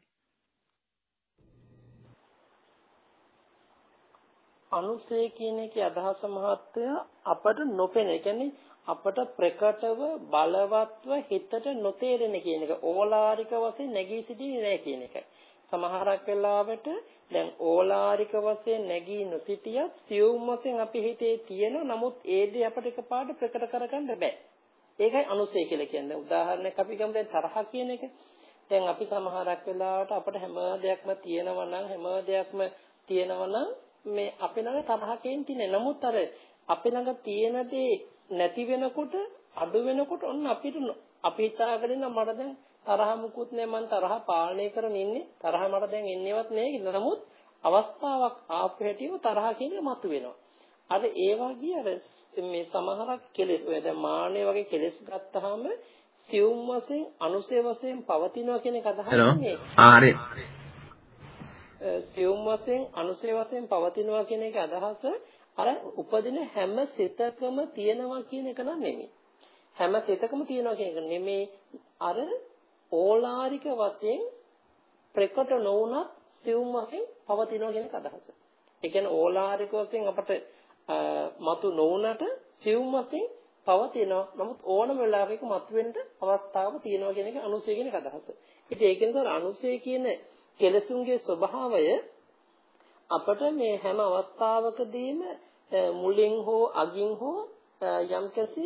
අනුශේ කියන එකේ අදහස මහත්ය අපට නොපෙනෙන. කියන්නේ අපට ප්‍රකටව බලවත්ව හිතට නොතේරෙන කියන එක. ඕලාරික වශයෙන් නැගී සිටින්නේ නැහැ කියන එක. සමහරක් වෙලාවට දැන් ඕලාරික වශයෙන් නැගී නොසිටියත් සියුම් වශයෙන් අපි හිතේ තියෙන නමුත් ඒ දේ අපිට එකපාරට ප්‍රකට කරගන්න බෑ. ඒකයි අනුසය කියලා කියන්නේ. උදාහරණයක් අපි ගමු දැන් තරහ කියන එක. දැන් අපි සමහරක් වෙලාවට අපිට හැම දෙයක්ම තියෙනවා නම් හැම දෙයක්ම තියෙනවා නම් මේ අපි ළඟ තරහකෙන් තියෙන. නමුත් අර අපි ළඟ තියෙන දේ නැති වෙනකොට අඩු වෙනකොට ඔන්න අපිට අපි හිතාගෙන මට දැන් තරහ මුකුත් නෑ මං තරහ පාලනය කරගෙන ඉන්නේ තරහ මට දැන් එන්නේවත් නෑ කියලා. නමුත් අවස්ථාවක් ආපු හැටිම තරහ කියන්නේ මතුවෙනවා. අර ඒ වගේ අර මේ සමහරක් කෙලෙස් ඔය දැන් මාන්නය වගේ කෙලෙස් ගත්තාම සියුම් වශයෙන් අනුසය වශයෙන් පවතිනවා කියන එක අදහස් මේ ආරේ සියුම් වශයෙන් අනුසය වශයෙන් පවතිනවා කියන එක අදහස අර උපදින හැම සිතකම තියෙනවා කියන එක නෙමෙයි හැම සිතකම තියෙනවා කියන එක නෙමෙයි අර ඕලාරික වශයෙන් ප්‍රකට නොවුනත් සියුම් වශයෙන් පවතිනවා කියන අදහස. ඒ කියන්නේ ඕලාරික වශයෙන් අපට මතු නොවුනට සියුම් වශයෙන් පවතිනවා. නමුත් ඕනම වෙලාවක මතුවෙන්න අවස්ථාව තියෙනවා කියන එක අනුසය කියන අදහස. ඉතින් ඒකෙන් තර අනුසය කියන කෙලසුන්ගේ ස්වභාවය අපට මේ හැම අවස්ථාවකදීම මුලින් හෝ අගින් හෝ යම්කිසි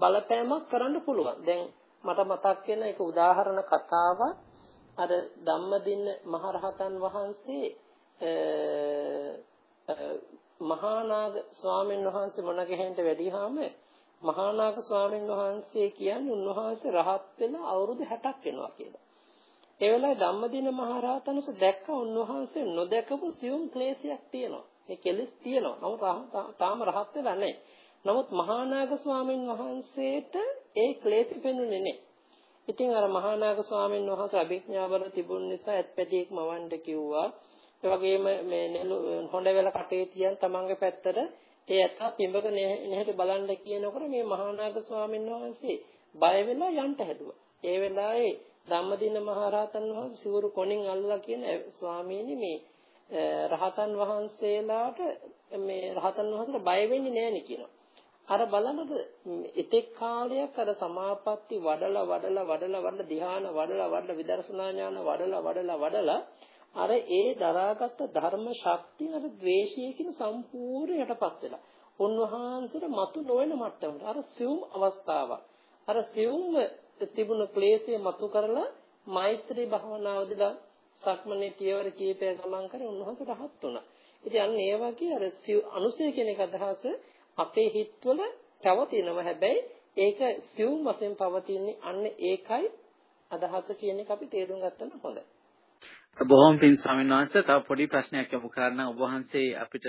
බලපෑමක් කරන්න පුළුවන්. දැන් මට මතක් වෙන එක උදාහරණ කතාවක් අර ධම්මදින්න මහරහතන් වහන්සේ මහානාග ස්වාමීන් වහන්සේ මොන ගෙහෙන්ට වැඩිහාම මහානාග ස්වාමීන් වහන්සේ කියන්නේ උන්වහන්සේ රහත් වෙන අවුරුදු 60ක් වෙනවා කියලා. ඒ වෙලාවේ ධම්මදින මහරහතන්ස දැක්ක උන්වහන්සේ නොදැකපු සියුම් ක්ලේශයක් තියෙනවා. මේ කෙලෙස් තියෙනවා. නමුත් තාම රහත් වෙලා නැහැ. නමුත් මහානාග ස්වාමීන් වහන්සේට ඒ ක්ලේශ පෙන්ුනේ නැහැ. ඉතින් අර මහානාග ස්වාමීන් වහන්සේ අභිඥාවල තිබුණ නිසා ඇත්පැටියෙක් මවන්න කිව්වා. ඒ වගේම මේ හොඬ වෙල කටේ තියන් තමන්ගේ පැත්තට ඒ ඇත්ත පිඹක නැහැට බලන්න කියනකොට මේ මහානාග ස්වාමීන් වහන්සේ බය වෙලා යන්න හැදුවා. ඒ වෙලාවේ ධම්මදින මහරහතන් වහන්සේ සිවුරු කොණින් අල්ලලා කියන ස්වාමීනි මේ රහතන් වහන්සේලාට මේ රහතන් වහන්සේලා බය වෙන්නේ නැහැ කියනවා. අර බලනද එතෙක් කාලයක් අර සමාපatti වඩලා වඩලා වඩලා වඩලා ධ්‍යාන වඩලා වඩලා විදර්ශනා ඥාන වඩලා වඩලා වඩලා අර ඒ දරාගත් ධර්ම ශක්තිය අර ද්වේෂයකින් සම්පූර්ණ යටපත් වෙලා උන්වහන්සේට මතු නොවන මට්ටමට අර සිවුම් අවස්ථාවක් අර සිවුම් තිබුණු ක්ලේශය මතු කරලා මෛත්‍රී භාවනාවදලා සක්මනේ පියවර කීපය ගමන් කරේ උන්වහන්සේ රහත් වුණා. ඉතින් අන්න ඒ වගේ අර අනුසය කියන එක අදහස අපේ හිතවල පවතිනවා හැබැයි ඒක සිවුම් වශයෙන් පවතින්නේ අන්න ඒකයි අදහස කියන එක අපි තේරුම් ගත්තම හොඳයි. බොහොම පින් ස්වාමීන් වහන්සේ තව පොඩි ප්‍රශ්නයක් යොමු කරන්න ඔබ වහන්සේ අපිට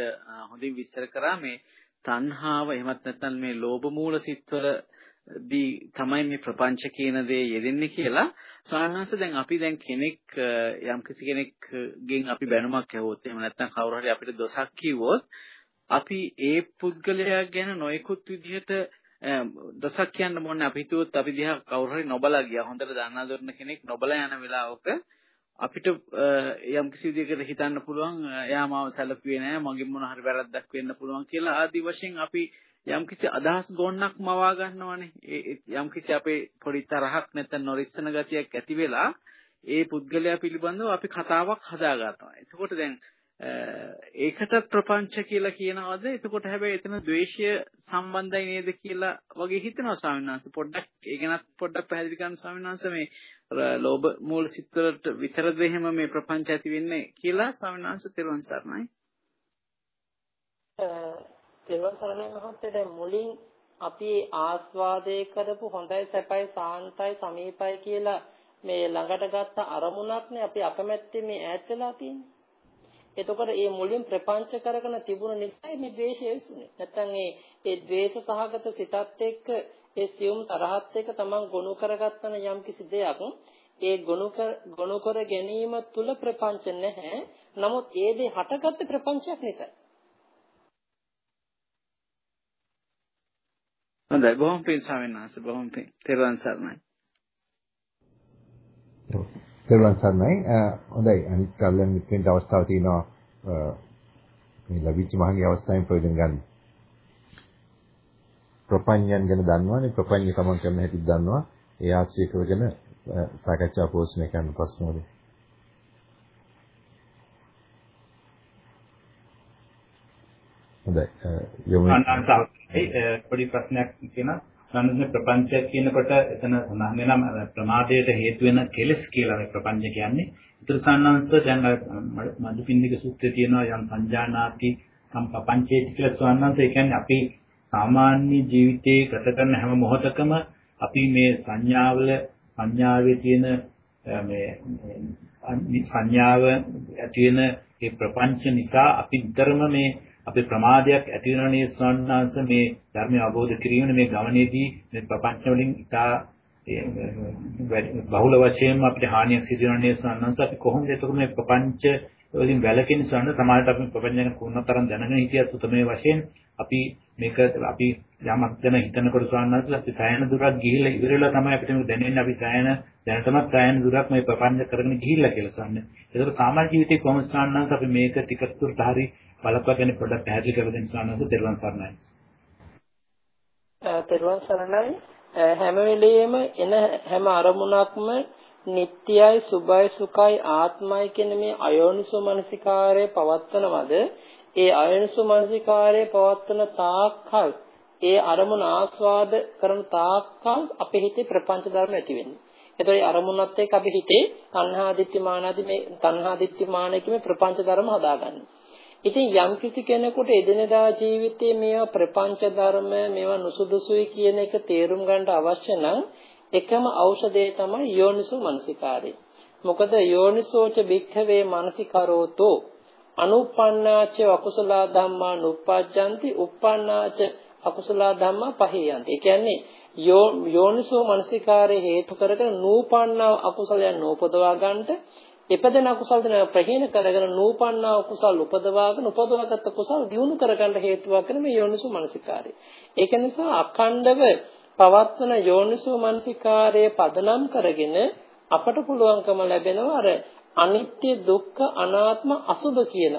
හොඳින් විස්තර කරා මේ තණ්හාව එහෙමත් නැත්නම් මේ ලෝභ මූල සිත්වල දී තමයි මේ ප්‍රපංච කියන දේ යෙදෙන්නේ කියලා. ස්වාමීන් වහන්සේ දැන් අපි දැන් කෙනෙක් යම් කිසි කෙනෙක්ගෙන් අපි බැනුමක් ඇහුවොත් එහෙම නැත්නම් කවුරු හරි අපිට දොසක් කිව්වොත් අපි ඒ පුද්ගලයා ගැන නොයෙකුත් විදිහට දොසක් කියන්න මොන්නේ? අපි හිතුවොත් අපි දිහා කවුරු හරි නොබලා ගියා. හොඳට දන්නා දොරන කෙනෙක් නොබලා යන වෙලාවක අපිට යම් කිසි විදිහකට හිතන්න පුළුවන් එයා මාව සැලකුවේ නෑ. මගෙන් මොන හරි වැරද්දක් වෙන්න පුළුවන් කියලා ආදි වශයෙන් අපි යම් කිසි අදහස් ගොන්නක් මවා ගන්නවනේ යම් කිසි අපේ පොඩි තරහක් නැත්නම් නොරිස්සන ගතියක් ඇති වෙලා ඒ පුද්ගලයා පිළිබඳව අපි කතාවක් හදා ගන්නවා. එතකොට දැන් ඒකට ප්‍රපංච කියලා කියනවාද? එතකොට හැබැයි එතන ද්වේෂය සම්බන්ධයි නේද කියලා වගේ හිතනවා ස්වාමීන් වහන්සේ. පොඩ්ඩක් ඒ ගැනත් පොඩ්ඩක් පැහැදිලි කරන්න ස්වාමීන් වහන්සේ මේ ලෝභ මූල සිත්වලට විතරද එහෙම මේ ප්‍රපංච ඇති වෙන්නේ කියලා ස්වාමීන් වහන්සේ තෙරුවන් සරණයි. තෙරුවන් සරණයි මහත්තයා දැන් මුලින් අපි ආස්වාදේ කරපු හොඳයි සැපයි සාන්තයි සමීපයි කියලා මේ ළඟට ගත්ත අරමුණක්නේ අපි අකමැත්තේ මේ ඈත් වෙලා තියෙන්නේ. එතකොට මේ මුලින් ප්‍රපංච කරගෙන තිබුණ නිසා මේ ද්වේෂය විසුනේ. නැත්තම් ඒ ඒ ද්වේෂ සහගත සිතත් එක්ක ඒ සියුම් තරහත් එක්ක තමන් ගොනු කරගත්තන යම් කිසි දෙයක් ඒ ගොනු කර ගොනු කර ගැනීම තුල ප්‍රපංච නැහැ. නමුත් ඒ දේ හටගත්තේ ප්‍රපංචයක් නිසා. හොඳයි බොහොම පිං ස්වාමීන් වහන්සේ බොහොම පිං. තෙරුවන් සරණයි. තෙරුවන් සරණයි. හොඳයි අනිත් කල්යන් මිත්‍රෙන්ට අවස්ථාවක් තියෙනවා මේ ලැබිච්ච මහගේ අවස්ථාවෙන් ප්‍රයෝජන ගන්න. ප්‍රපංචයන් ගැන දන්නවනේ ප්‍රපංච කමක් කරන හැටි දන්නවා. ඒ ආශ්‍රය කරගෙන සාකච්ඡා පෝෂණය කරන්න ප්‍රශ්න වලින්. හොඳයි. යොමු පොඩි ප්‍රශ්නයක් තියෙනවා. සම්මුතිය ප්‍රපංචය කියනකොට එතන සඳහන් වෙනවා ප්‍රමාදයට හේතු වෙන කෙලස් කියලා මේ ප්‍රපංච කියන්නේ. ඊතර සම්නන්ත දැන් මදුපින්නික සූත්‍රයේ තියෙනවා යම් සංජානාති සම්පපංචේති කියලා සම්නන්ත ඒ කියන්නේ අපි සාමාන්‍ය ජීවිතයේ ගත කරන හැම මොහොතකම අපි මේ සංඥාවල සංඥාවේ තියෙන මේ සංඥාව ඇති වෙන ඒ ප්‍රපංච නිසා අපි විතරම මේ අපේ ප්‍රමාදයක් ඇති වෙනනේ ස්වර්ණාංශ මේ ධර්මය අවබෝධ කිරීමනේ මේ ගමනේදී මේ ප්‍රපංච වලින් ඉතා බහුල වශයෙන්ම අපිට හානියක් සිදු වෙනනේ ස්වර්ණාංශ අපි කොහොමද එතකොට මේ ප්‍රපංච වලින් වැළකෙන ස්වර්ණ සමාජයට අපි ප්‍රපංච ගැන කුණතරම් දැනගෙන හිටියත් උතමේ වශයෙන් අපි මේක අපි යමක් ගැන හිතනකොට ස්වර්ණාංශ අපි සෑහෙන දුරක් ගිහිල්ලා ඉවරලා තමයි අපිට මේක දැනෙන්නේ. අපි සෑහෙන දැනටමත් සෑහෙන දුරක් මේ ප්‍රපංච කරගෙන ගිහිල්ලා කියලා ස්වර්ණ. ඒකට සමාජ ජීවිතේ කොහොමද ස්වර්ණාංශ අපි මේක ටිකක් දුරට හරි බලපෑගෙන පොඩ්ඩක් පැහැදිලි කර දෙන්න ස්වාමීන් තෙරුවන් සරණයි. තෙරුවන් සරණයි හැම වෙලෙම එන හැම අරමුණක්ම නිට්ටයයි සුභයි සුඛයි ආත්මයි කියන මේ අයෝනිසෝ මනසිකාරය පවත්වනවද ඒ අයෝනිසෝ මනසිකාරය පවත්වන තාක්කල් ඒ අරමුණ ආස්වාද කරන තාක්කල් අපේ හිතේ ප්‍රපංච ධර්ම ඇති වෙන්නේ. එතකොට අරමුණත් එක්ක අපි හිතේ තණ්හා දිට්ඨි මානාදී මේ තණ්හා දිට්ඨි මානකේ මේ ප්‍රපංච ධර්ම හදාගන්නේ. ඉතින් යම් කිසි කෙනෙකුට එදිනෙදා ජීවිතයේ මේවා ප්‍රපංච ධර්ම මේවා නුසුදුසුයි කියන එක තේරුම් ගන්න අවශ්‍ය නම් එකම ඖෂධය තමයි යෝනිසෝ මනසිකාරය. මොකද යෝනිසෝච භික්ඛවේ මනසිකරෝතෝ අනුප්පන්නාච අකුසල ධම්මා නුප්පජ්ජಂತಿ උප්පන්නාච අකුසල ධම්මා පහේයන්ති. ඒ කියන්නේ යෝනිසෝ මනසිකාරය හේතු කරගෙන නූපන්නා අකුසලයන් නූපදවා ගන්නට එපදෙන අකුසල් දන ප්‍රහීන කරගෙන නූපන්නා කුසල් උපදවාගෙන උපදවාගත් කුසල් දියුණු කරගන්න හේතුවක් වෙන මේ යෝනිසු මනසිකාරය. ඒක නිසා අඛණ්ඩව පවත්වන යෝනිසු මනසිකාරයේ පදනම් කරගෙන අපට පුළුවන්කම ලැබෙනවා අර අනිත්‍ය දුක්ඛ අනාත්ම අසුභ කියන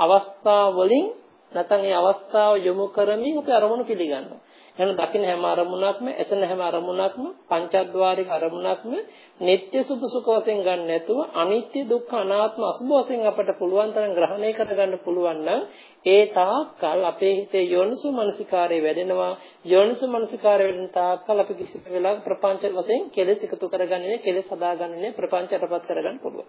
අවස්ථා වලින් නැත්නම් ඒ අවස්ථාව යොමු කරමින් අපි අරමුණු පිළිගන්නවා. එහෙනම් දකින්න හැම අරමුණක්ම එතන හැම අරමුණක්ම පංචද්වාරික අරමුණක්ම නিত্য සුභ සුඛ වශයෙන් ගන්න නැතුව අනිත්‍ය දුක්ඛ අනාත්ම අසුභ වශයෙන් අපට පුළුවන් තරම් ග්‍රහණය කරගන්න පුළුවන් නම් ඒ තාක්කල් අපේ හිතේ යෝනිසු මනසිකාරය වැඩෙනවා. යෝනිසු මනසිකාරය වැඩෙන තාක්කල් අපි කිසි වෙලාවක ප්‍රපංච වශයෙන් කෙලෙස් එකතු කරගන්නේ කෙලෙස් හදාගන්නේ ප්‍රපංචයටපත් කරගන්න පුළුවන්.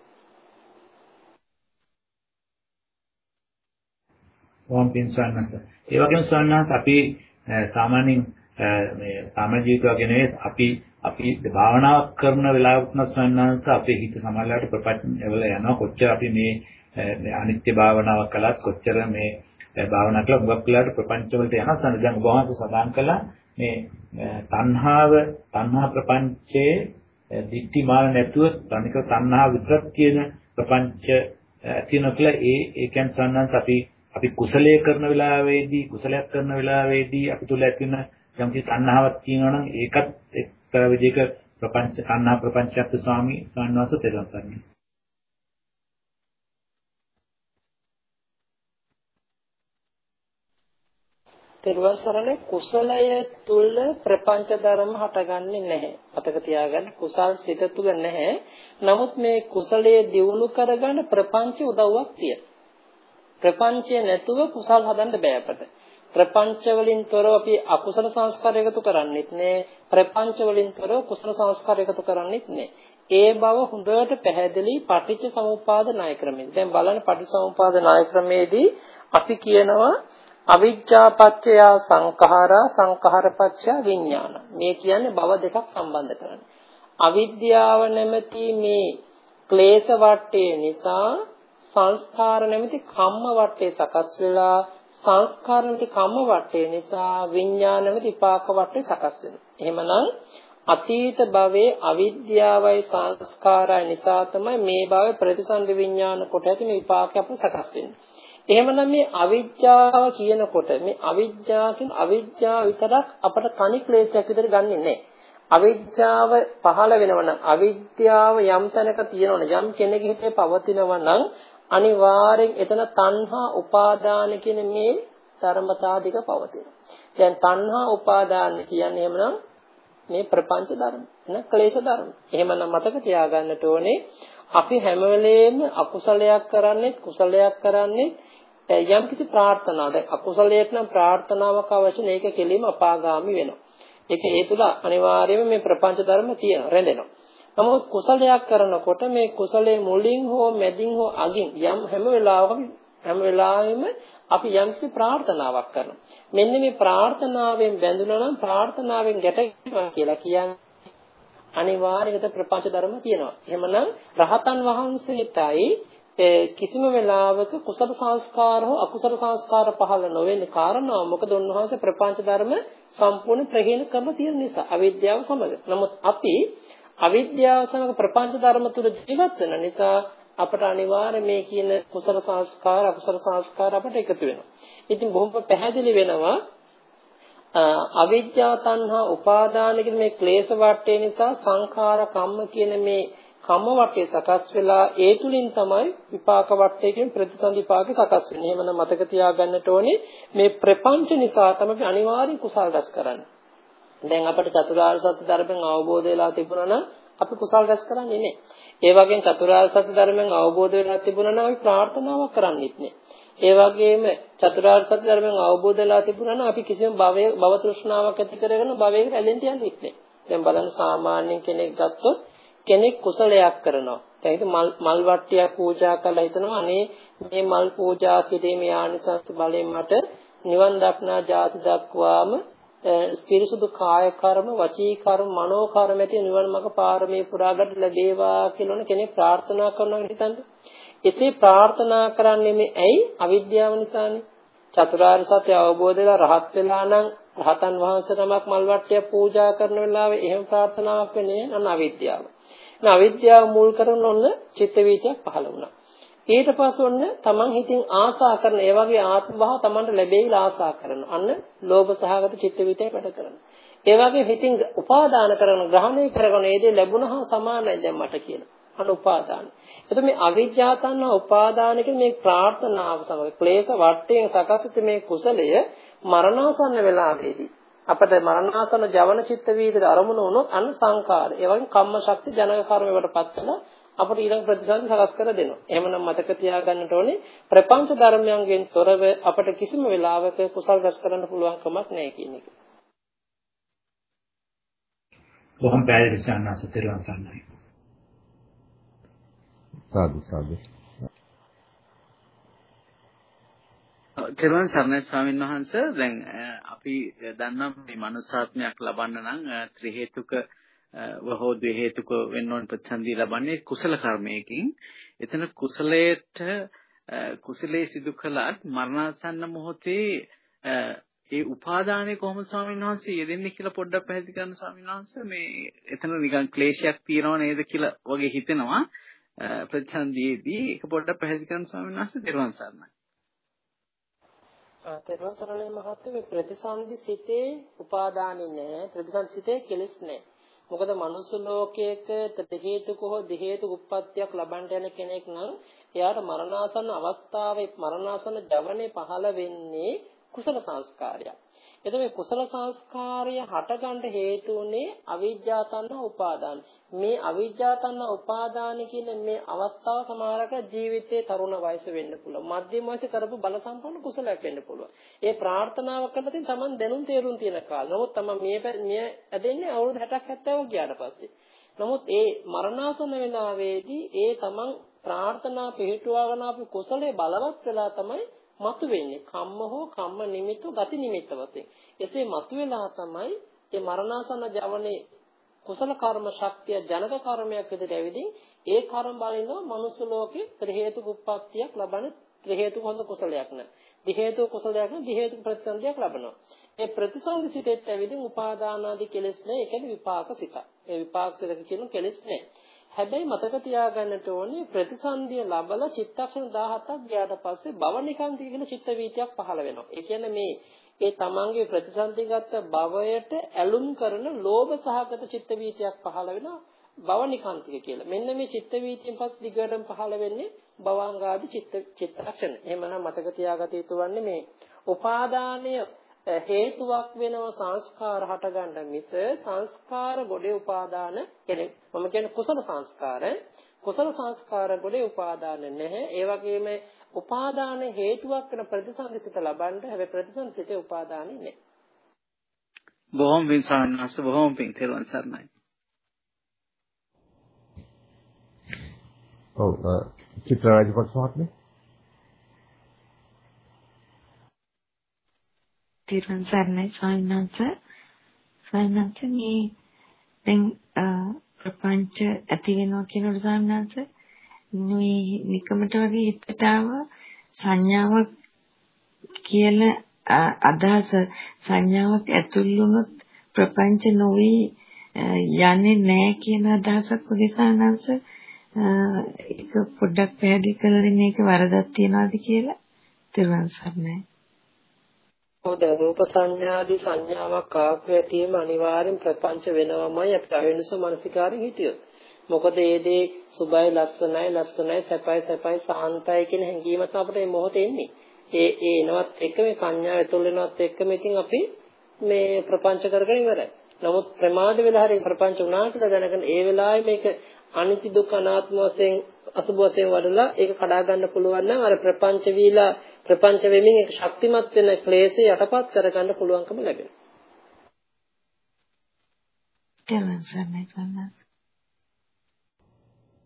වම් පින් සන්නස ඒ වගේම සන්නස අපි සාමාන්‍යයෙන් මේ සාමාජික ජීවිතය වගේ අපි අපි භාවනාවක් කරන වෙලාවක නැස්වන්නන්ස අපේ හිත සමහරවිට ප්‍රපංචවල යනවා. කොච්චර අපි මේ අනිත්‍ය භාවනාවක් කළත් කොච්චර මේ භාවනා කළා මුගක් වෙලාවට ප්‍රපංච වලට යනසන දැන් ඔබ වහන්සේ සඳහන් කළා මේ තණ්හාව තණ්හා ප්‍රපංචයේ දික්ටි මාන නැතුව තනික තණ්හා විතරක් කියන ප්‍රපංච ඇතින කියලා ඒ ඒ කියන්නේ සන්නන්ස අපි අපි කුසලයේ කරන වෙලාවේදී කුසලයක් කරන වෙලාවේදී අපි තුල ඇති වෙන යම් කිසි තණ්හාවක් තියෙනවා නම් ඒකත් එක්තරා විදිහක ප්‍රපංච තණ්හා ප්‍රපංචයත් ස්වාමී සාන්වාස තේරුම් ගන්න. තෙරුවන් සරණේ කුසලය තුල ප්‍රපංච ධර්ම හටගන්නේ නැහැ. අතක තියාගන්න කුසල් සිත තුල නැහැ. නමුත් මේ කුසලයේ දියුණු කරගන්න ප්‍රපංච උදව්වක් තියෙනවා. ප්‍රපංචය නැතුව කුසල් හදන්න බෑ අපට. ප්‍රපංච වලින් තොරව අපි අකුසල සංස්කාර එකතු කරන්නේත් නෑ. ප්‍රපංච වලින් තොරව කුසල සංස්කාර එකතු කරන්නේත් නෑ. ඒ බව හොඳට පැහැදිලි පටිච්ච සමුප්පාද ණය ක්‍රමයෙන්. දැන් බලන්න පටිච්ච සමුප්පාද ණය ක්‍රමේදී අපි කියනවා අවිජ්ජා පත්‍ය සංඛාරා සංඛාර පත්‍ය විඥාන. මේ කියන්නේ භව දෙකක් සම්බන්ධ කරන්නේ. අවිද්‍යාව නැමැති මේ ක්ලේශ වටේ නිසා සංස්කාර නැමැති කම්ම වටේ සකස් වෙලා සංස්කාර නැමැති කම්ම වටේ නිසා විඥාන නැමැති විපාක වටේ සකස් වෙනවා. එහෙමනම් අතීත භවයේ අවිද්‍යාවයි සංස්කාරය නිසා තමයි මේ භවයේ ප්‍රතිසන්දි විඥාන කොට ඇති මේ විපාක අපට සකස් වෙන්නේ. එහෙමනම් මේ අවිද්‍යාව කියනකොට මේ අවිද්‍යාව කියන අවිද්‍යාව විතරක් අපට කණි ක්ලේශයක් විතර ගන්නෙ නැහැ. අවිද්‍යාව පහළ වෙනව නම් අවිද්‍යාව යම් තැනක තියෙනවනම් යම් කෙනෙකුගේ හිතේ පවතිනවා නම් අනිවාර්යෙන් එතන තණ්හා උපාදාන කියන මේ ධර්මතා දෙක පවතිනවා. දැන් තණ්හා උපාදාන කියන්නේ එහෙමනම් මේ ප්‍රපංච ධර්ම එන ක්ලේශ ධර්ම. එහෙමනම් මතක තියාගන්නට ඕනේ අපි හැම වෙලේම අකුසලයක් කරන්නේ කුසලයක් කරන්නේ යම් කිසි ප්‍රාර්ථනාවක්. දැන් අකුසලයට නම් ප්‍රාර්ථනාවක් අවශ්‍ය නැහැ. ඒක කෙලින්ම අපාගාමි වෙනවා. ඒක ඒ තුල අනිවාර්යයෙන්ම මේ ප්‍රපංච ධර්ම තියෙන රැඳෙනවා. නමුත් කුසලයක් කරනකොට මේ කුසලයේ මුලින් හෝ මැදින් හෝ අගින් යම් හැම වෙලාවකම හැම වෙලාවෙම අපි යම්කිසි ප්‍රාර්ථනාවක් කරනවා. මෙන්න මේ ප්‍රාර්ථනාවෙන් බැඳුනා නම් ප්‍රාර්ථනාවෙන් ගැටෙනවා කියලා කියන්නේ අනිවාර්යගත ප්‍රපංච ධර්ම තියෙනවා. එහෙමනම් රහතන් වහන්සේටයි කිසිම වෙලාවක කුසල සංස්කාර හෝ අකුසල සංස්කාර පහළ නොවෙන්නේ කාරණාව මොකද උන්වහන්සේ ප්‍රපංච ධර්ම සම්පූර්ණ ප්‍රහීන කරලා තියෙන නිසා අවිද්‍යාව සමග. නමුත් අපි අවිද්‍යාව සමග ප්‍රපංච ධර්ම තුල ජීවත් වෙන නිසා අපට අනිවාර්ය මේ කියන කුසල සංස්කාර අකුසල සංස්කාර අපට එකතු වෙනවා. ඉතින් බොහොම පැහැදිලි වෙනවා අවිද්‍යාව තණ්හා උපාදාන කියන මේ ක්ලේශ වටේ නිසා සංඛාර කම්ම කියන මේ කම්ම වටේ සකස් වෙලා ඒ තුලින් තමයි විපාක වටේ කියන ප්‍රතිසන්දිපාක සකස් වෙන්නේ. එහෙමනම් මතක තියාගන්නට ඕනේ මේ ප්‍රපංච නිසා තමයි අනිවාර්ය කුසල් රැස් කරන්නේ. දැන් අපිට චතුරාර්ය සත්‍ය ධර්මයෙන් අවබෝධ වෙලා තිබුණා නම් අපි කුසල් රැස් කරන්නේ නැහැ. ඒ වගේම චතුරාර්ය සත්‍ය ධර්මයෙන් අවබෝධ වෙලා තිබුණා නම් අපි ප්‍රාර්ථනාවක් කරන්නේත් නැහැ. ඒ වගේම චතුරාර්ය සත්‍ය ධර්මයෙන් අවබෝධ වෙලා තිබුණා නම් අපි කිසිම භවය භව තෘෂ්ණාවක් ඇති කරගෙන භවයකට ඇලෙන්න යන්නේ නැහැ. දැන් බලන්න සාමාන්‍ය කෙනෙක් ගත්තොත් කෙනෙක් කුසලයක් කරනවා. දැන් මල් මල් වට්ටියක් පූජා කළා හිතනවා අනේ මේ මල් පූජා කිරීමේ ආනිසංස බලයෙන් මට නිවන් දක්නා ජාති දක්වාම ස්පිරිසුදු කාය කර්ම, වචී කර්ම, මනෝ කර්ම ඇති නිවන මඟ පාරමී පුරාගට ලැබේවා කියලා කෙනෙක් ප්‍රාර්ථනා කරනවා හිතන්න. එසේ ප්‍රාර්ථනා කරන්නේ මේ ඇයි? අවිද්‍යාව නිසානේ. චතුරාර්ය සත්‍ය අවබෝධ වෙලා රහත් වෙලා නම් රහතන් වහන්සේ නමක් මල් වට්ටියක් පූජා කරන වෙලාවේ එහෙම ප්‍රාර්ථනාවක් වෙන්නේ නැහැ අවිද්‍යාව. නා අවිද්‍යාව මුල් කරගෙන ඔන්න චිත්ත වීතියක් පහළ වුණා. ඊට පස්සේ ඔන්න තමන් හිතින් ආසා කරන ඒ වගේ ආත්ම භාව තමන්ට ලැබෙයිලා ආසා කරන. අන්න ලෝභ සහගත චිත්ත වීතිය වැඩ කරනවා. ඒ වගේ හිතින් උපාදාන කරන ග්‍රහණය කරගෙන ඒ දේ ලැබුණහම සමානයි දැන් මට කියලා. අන්න උපාදාන. එතකොට මේ අවිජ්ජාතන්න උපාදාන මේ ප්‍රාර්ථනාව සමග ක්ලේශ වටයෙන් සකසිත මේ කුසලය මරණාසන්න වෙලාවේදී අපට මරණාසන්න ජවන චිත්ත වීදිත අරමුණ වුණොත් අන්න සංකාර. ඒ වගේම කම්ම ශක්ති ජනක කර්මයකට පත් වෙලා අපට ඊළඟ ප්‍රතිසන්දි සකස් කර දෙනවා. එහෙමනම් මතක තියාගන්නට ඕනේ ප්‍රපංච ධර්මයන්ගෙන් තොරව අපට කිසිම වෙලාවක කුසල් රැස් කරන්න පුළුවන් කමක් නැහැ කියන එක. බොහොම පැහැදිලි සන්නස තෙරුවන් සන්නයි. සාදු සාදු. තෙරුවන් සරණයි ස්වාමීන් වහන්සේ දැන් අපි දන්නා මේ මනුසාත්මයක් ලබන්න නම් ත්‍රි හේතුක වහෝ ද්වේ හේතුක වෙන්න ඕන ප්‍රතිසන්දිය ලබන්නේ කුසල කර්මයකින්. එතන කුසලයට කුසලයේ සිදු කළත් මරණාසන්න මොහොතේ ඒ උපාදානය කොහොමද ස්වාමීන් වහන්සේ යෙදෙන්නේ කියලා පොඩ්ඩක් පැහැදිලි කරන්න ස්වාමීන් වහන්සේ. මේ එතන නිකන් ක්ලේශයක් තියෙනව නේද කියලා වගේ හිතෙනවා. ප්‍රතිසන්දියේදී ඒක පොඩ්ඩක් පැහැදිලි කරන්න ස්වාමීන් වහන්සේ දරුවන් සරණයි. තෙරුවන් සරණයි මහත්මයා. මේ ප්‍රතිසන්දි සිතේ උපාදානෙ නෑ. ප්‍රතිසන්දි සිතේ කෙලෙස් නෑ. මොකද මනුස්ස ලෝකයක හේතුක හෝ දෙහේතුක උප්පත්තියක් ලබන්න යන කෙනෙක් නම් එයාට මරණාසන්න අවස්ථාවේ මරණාසන්න ජවනේ පහළ වෙන්නේ කුසල සංස්කාරයක්. එතකොට මේ කුසල සංස්කාරය හටගන්න හේතු උනේ අවිජ්ජා තණ්හා උපාදාන. මේ අවිජ්ජා තණ්හා උපාදාන කියන මේ අවස්ථාව සමහරක ජීවිතයේ තරුණ වයස වෙන්න පුළුවන්. මධ්‍යම වයසේ කරපු බල සම්පන්න කුසලයක් වෙන්න පුළුවන්. ඒ ප්‍රාර්ථනාව කරලා තින් Taman දැනුම් තේරුම් තියෙන කාලේ. නමුත් Taman මේ මේ ඇදෙන්නේ අවුරුදු 60ක් 70ක් ගියාට පස්සේ. නමුත් ඒ මරණාසන්න වෙලාවේදී ඒ Taman ප්‍රාර්ථනා පිළිටුවාගෙන ආපු කුසලයේ බලවත් වෙලා තමයි මතුවෙන්නේ කම්ම හෝ කම්ම නිමිත්ත ගති නිමිත්ත වශයෙන්. එසේ මතුවලා තමයි ඒ මරණාසන්න ජවනේ කුසල කර්ම ශක්තිය ජනක කර්මයක් විදිහට ඇවිදින් ඒ කර්ම බලනවා මනුස්ස ලෝකේ ත්‍රි හේතු උප්පත්තියක් ලබන ත්‍රි හේතු හොඳ කුසලයක් න ะ. දි හේතු කුසලයක් න ะ දි හේතු ප්‍රතිසන්දියක් ලබනවා. ඒ ප්‍රතිසන්දි සිතෙත් ඇවිදින් උපාදානාදී කෙලෙස් නැහැ. ඒ කියන්නේ විපාක සිත. ඒ විපාක සිතක කියන කෙලෙස් නැහැ. හැබැයි මතක තියාගන්නට ඕනේ ප්‍රතිසන්දිය ලබලා චිත්තක්ෂණ 17ක් ගියාට පස්සේ භවනිකාන්තික කියන චිත්ත වීතියක් පහළ වෙනවා. ඒ කියන්නේ මේ ඒ තමන්ගේ ප්‍රතිසන්දිගත භවයට ඇලුම් කරන ලෝභ සහගත චිත්ත වීතියක් පහළ වෙනවා. භවනිකාන්තික කියලා. මෙන්න මේ චිත්ත වීතියෙන් පස්සේ දිගටම පහළ වෙන්නේ භවාංගාදී චිත්ත චිත්තක්ෂණ. එහෙමනම් මතක තියාගත යුතු වන්නේ මේ උපාදානය හේතුවක් වෙනව සංස්කාර හටගන්න මිස සංස්කාර ගොඩේ උපාදාන කෙනෙක්. මම කියන්නේ කුසල සංස්කාර. කුසල සංස්කාර ගොඩේ උපාදාන නැහැ. ඒ වගේම උපාදාන හේතුවක් වෙන ප්‍රතිසංසිත ලබන්න හැබැයි ප්‍රතිසංසිතේ උපාදානෙ නැහැ. බොහොම පින් සාන්නස් බොහොම පින් තෙරුවන් සරණයි. ඔව් චිත්‍රාජපක්ෂ මහත්මයා තිරුවන් සරණයි ස්වාමීන් වහන්සේ. ස්වාමීන් වහන්සේ මේ දැන් ප්‍රපංච ඇති වෙනවා කියනකොට ස්වාමීන් වහන්සේ මේ නිකමට වගේ හිතට ආව සංඥාවක් කියලා අදහස සංඥාවක් ඇතුල් වුණොත් ප්‍රපංච නොවේ යන්නේ නැහැ කියන අදහසක් වගේ සානංශ ඒක පොඩ්ඩක් පැහැදිලි කරලා දෙන්න ඒක වරදක් තියනවාද කියලා තේරුම් ගන්නයි. ඔව් රූප සංඥාදී සංඥාවක් ආක්‍රයතියම අනිවාර්යෙන් ප්‍රපංච වෙනවමයි අපිට අවෙනස මානසිකාරෙන් හිටියොත්. මොකද ඒ දේ සුබයි ලස්සනයි ලස්සනයි සැපයි සැපයි සාන්තයි කියන හැඟීම තමයි අපිට මේ මොහොතේ එන්නේ. ඒ ඒ එනවත් එක මේ සංඥා ඇතුල් වෙනවත් එක්කම ඉතින් අපි මේ ප්‍රපංච කරගෙන ඉවරයි. නමුත් ප්‍රමාද වෙලා හරි ප්‍රපංච වුණා කියලා දැනගෙන ඒ වෙලාවේ මේක අනිත්‍ය දුක්ඛ අනාත්ම වශයෙන් අසුභ වශයෙන් වඩලා ඒක කඩා ගන්න පුළුවන් නම් අර ප්‍රපංච වීලා ප්‍රපංච වෙමින් ඒක ශක්තිමත් වෙන ක්ලේශය යටපත් කර ගන්න පුළුවන්කම ලැබෙනවා.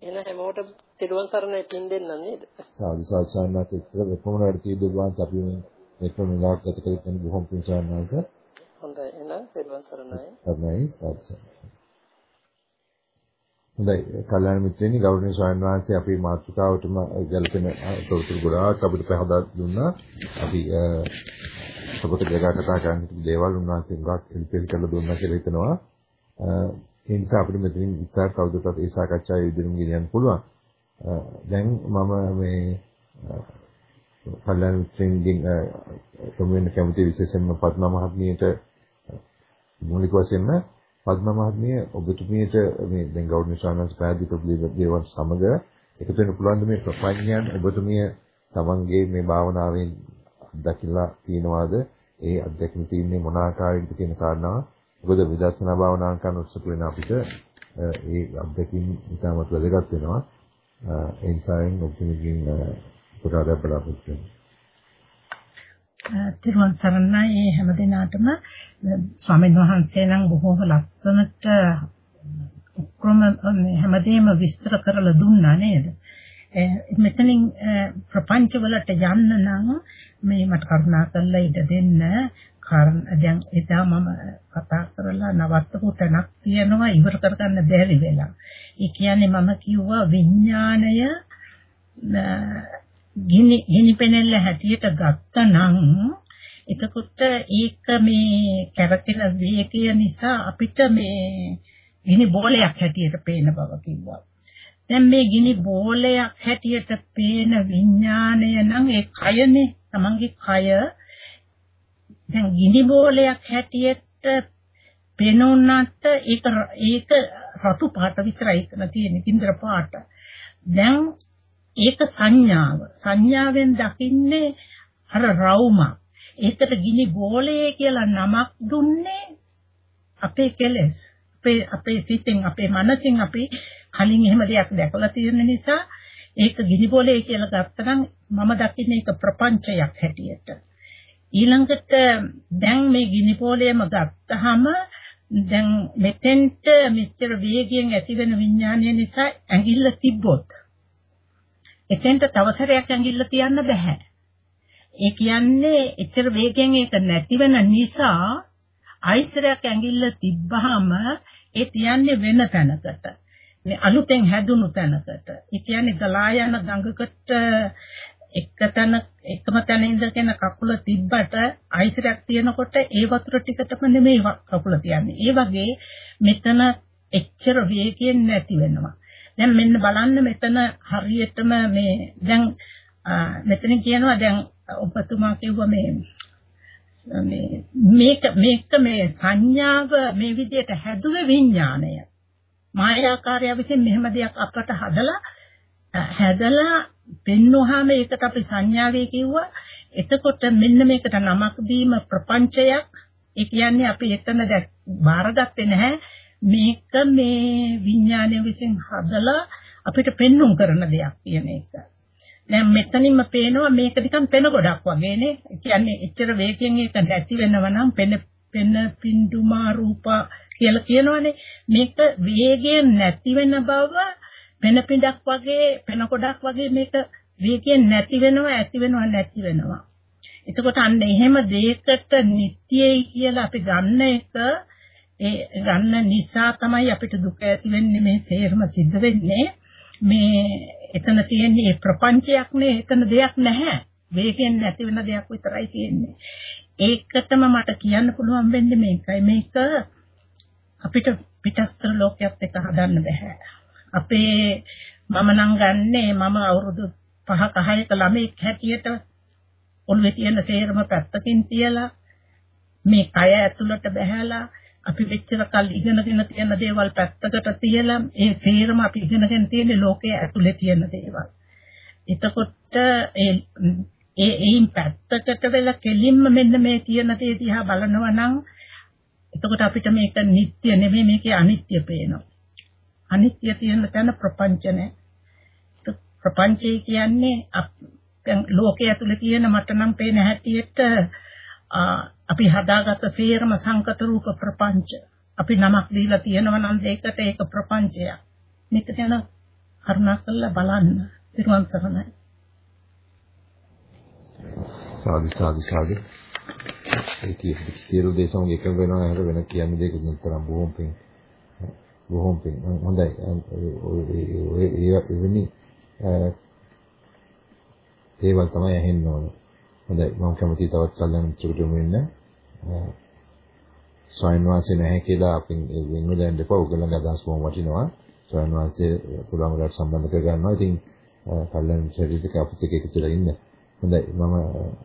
එන හැමෝටම තිරුවන් සරණයි පින් දෙන්න නේද? සාදු සාසන්නත් එක්ක කොහොමද වැඩ තියෙද්දී අපි මේ ක්‍රමයක් ගත කරගෙන බොහොම පින් සාන්නත් හොඳයි එහෙනම් පෙරවන් සරණයි. සරණයි සාදු. හොඳයි කල්‍යාණ මිත්‍රයනි ගෞරවනීය ස්වාමීන් වහන්සේ අපේ මාතෘකාවටම ගැලපෙන තොරතුරු ගොඩාක් අපිට පහදා දුන්නා. අපි ඔබට දෙගා කතා කරන්න දේවල් උන්වහන්සේ ගොඩක් එලිපෙලි කරලා දුන්නා කියලා හිතනවා. ඒ නිසා අපිට මෙතනින් විස්තර කවුදටත් ඒ සාකච්ඡාවේ ඉදිරියට ගෙනියන්න පුළුවන්. දැන් මම මේ කල්‍යාණ මිත්‍රයන්ගෙන් කොමෙන්ට් කැමති විශේෂයෙන්ම පద్මා මහත්මියට මූලික වශයෙන්ම පද්ම මහත්මිය ඔබතුමියට මේ දැන් ගෞරවනීය ශානස් පැහැදිලි කරපු දේවල් සමග එකතු වෙන්න පුළුවන් මේ ප්‍රඥාන් ඔබතුමිය තමන්ගේ මේ භාවනාවෙන් අත්දකිලා තියෙනවාද? ඒ අත්දැකීම් තියෙන්නේ මොන ආකාරයකද කියන කාරණාව? මොකද විදර්ශනා භාවනාව කරන උත්සුක වෙන අපිට ඒ අත්දැකීම් ඉතාමත් වැදගත් වෙනවා. ඒ නිසාෙන් ඔබතුමියකින් පුරාදා බලාපොරොත්තු වෙනවා. තිරුවන් සරණයි හැම දිනාටම ස්වාමීන් වහන්සේ නම් බොහෝම ලස්සනට උක්‍රම හැමදේම විස්තර කරලා දුන්නා නේද? මෙතනින් ප්‍රපංච වලට යන්න නම් මේ මට කරුණා කරලා ඉඩ දෙන්න කාරණ දැන් එදා මම කතා කරලා නවත්තපු තැනක් තියෙනවා ඉවර කරගන්න බැරි වෙලා. ඒ කියන්නේ මම කිව්වා විඥාණය ගිනි ගිනි පෙනෙල්ල හැටියට ගත්තනම් එතකොට ඒක මේ කැරකෙන වේගය නිසා අපිට මේ ගිනි බෝලයක් හැටියට පේන බව කිව්වා. දැන් මේ ගිනි බෝලයක් හැටියට පේන විඥාණය නම් ඒ කයනේ තමන්ගේ කය දැන් ගිනි බෝලයක් හැටියට පේනොන්නත් ඒක ඒක රතු පාට විතරයි එතන තියෙන්නේ කිඳර පාට. දැන් ඒක සංඥාව. සංඥාවෙන් දකින්නේ අර රවුම. ඒකට ගිනි ගෝලයේ කියලා නමක් දුන්නේ අපේ කෙලෙස්. අපේ අපේ සිතෙන් අපේ මනසින් අපි කලින් එහෙම දෙයක් දැකලා තියෙන නිසා ඒක ගිනි ගෝලයේ කියලා ගත්තනම් මම දකින්නේ ඒක ප්‍රපංචයක් හැටියට. ඊළඟට දැන් මේ ගිනි පොලේම ගත්තාම දැන් මෙතෙන්ට මෙච්චර වේගයෙන් ඇතිවෙන විඥානය නිසා ඇඟිල්ල තිබ්බොත් එතෙන්ට තව සැරයක් ඇඟිල්ල තියන්න බෑ. ඒ කියන්නේ එච්චර වේගෙන් ඒක නැති වෙන නිසා අයිසරයක් ඇඟිල්ල තිබ්බහම ඒ තියන්නේ වෙන තැනකට. මේ අලුතෙන් හැදුණු තැනකට. ඒ කියන්නේ ගලා යන ගඟකට එක තැන එකම තැන ඉඳගෙන කකුල තිබ්බට අයිසරයක් තියෙනකොට ඒ වතුර ටිකටම නෙමෙයි කකුල තියන්නේ. ඒ වගේ මෙතන එච්චර වේගයෙන් නැති වෙනවා. දැන් මෙන්න බලන්න මෙතන හරියටම මේ දැන් මෙතන කියනවා දැන් ඔබතුමා කිව්වා මේ මේ මේක මේක මේ සංඥාව මේ විදිහට හැදුවේ විඥාණය. මායාකාරය විසින් මෙහෙම දෙයක් අපට හදලා හැදලා පෙන්වුවාම ඒකට අපි සංඥාවේ කිව්වා. එතකොට මෙන්න මේකට නමක් දීම ප්‍රපංචයක්. ඒ කියන්නේ අපි එතන දැක් බාරගත්තේ නැහැ. මේක මේ විඥානය විසින් හදලා අපිට පෙන්눔 කරන දෙයක් කියන එක. දැන් මෙතනින්ම පේනවා මේක නිකන් පෙන ගොඩක් වගේනේ. කියන්නේ එච්චර වේගයෙන් ඒක නැති වෙනව නම් පෙන පෙන පින්දුමා රූප කියලා කියනවනේ. මේක වේගයෙන් නැති වෙන බව පෙන පිටක් වගේ පෙන ගොඩක් වගේ මේක වේගයෙන් නැති වෙනවා ඇති වෙනවා නැති වෙනවා. එතකොට අන්න එහෙම දෙයකට නිට්ටයයි කියලා අපි ගන්න එක ඒ ගන්න නිසා තමයි අපිට දුක ඇති වෙන්නේ මේ සේරම සිද්ධ වෙන්නේ. මේ එතන තියෙන මේ ප්‍රපංචයක් නේ එතන දෙයක් නැහැ. වේගෙන් නැති වෙන දෙයක් විතරයි තියෙන්නේ. ඒකටම මට කියන්න පුළුවන් වෙන්නේ මේකයි. මේක අපිට පිටස්තර ලෝකයක් එක්ක හදන්න බෑ. අපේ මම නම් ගන්නේ මම අවුරුදු 5ක 6ක ළමෙක් හැටියට ඔළුවේ තියෙන සේරම පැත්තකින් තියලා මේ කය ඇතුළට බහැලා අපි මෙච්චර කල් ඉගෙනගෙන තියෙන දේවල් පැත්තකට තියලා ඒ තේරම අපි ඉගෙනගෙන තියෙන ලෝකයේ ඇතුලේ තියෙන දේවල්. එතකොට ඒ ඒ ඒයින් පැත්තකට වෙලා කෙලින්ම මෙන්න මේ තියෙන දේ දිහා බලනවා නම් එතකොට අපිට මේක නිට්ටය නෙමෙයි මේකේ අනිත්‍ය පේනවා. අනිත්‍ය තියෙන තැන ප්‍රපංච නැහැ. ප්‍රපංචය කියන්නේ ලෝකයේ ඇතුලේ තියෙන මට නම් පේන හැටියට අපි හදාගත්ත සේරම සංකත රූප ප්‍රපංච අපි නමක් දීලා තියෙනවා නම් ඒකට ඒක ප්‍රපංචයක් මේක ගැන කරුණාකරලා බලන්න පිරුවන් සරණයි සාදු සාදු සාදු ඒ කිය සියලු දේ සමග එක වෙනවා නේද වෙන කියන්නේ දෙක නිතරම බොහොම පිං බොහොම පිං හොඳයි ඒ ඒ එවැනි ඒවල් තමයි ඇහෙන්න ඕනේ හොඳයි මම කැමතියි තවත් කල්යනා මිත්‍රෙකුට වෙන්න. ස්වයන් වාසේ නැහැ කියලා අපි වෙන වෙලෙන් දෙපා උගලගේ අදහස් බොහොම වටිනවා. ස්වයන් වාසේ පුළුවන් වෙලාවට සම්බන්ධ කර ගන්නවා. ඉතින් කල්යනා මිත්‍රෙකුට අපිට එක එකතු වෙලා ඉන්න. හොඳයි මම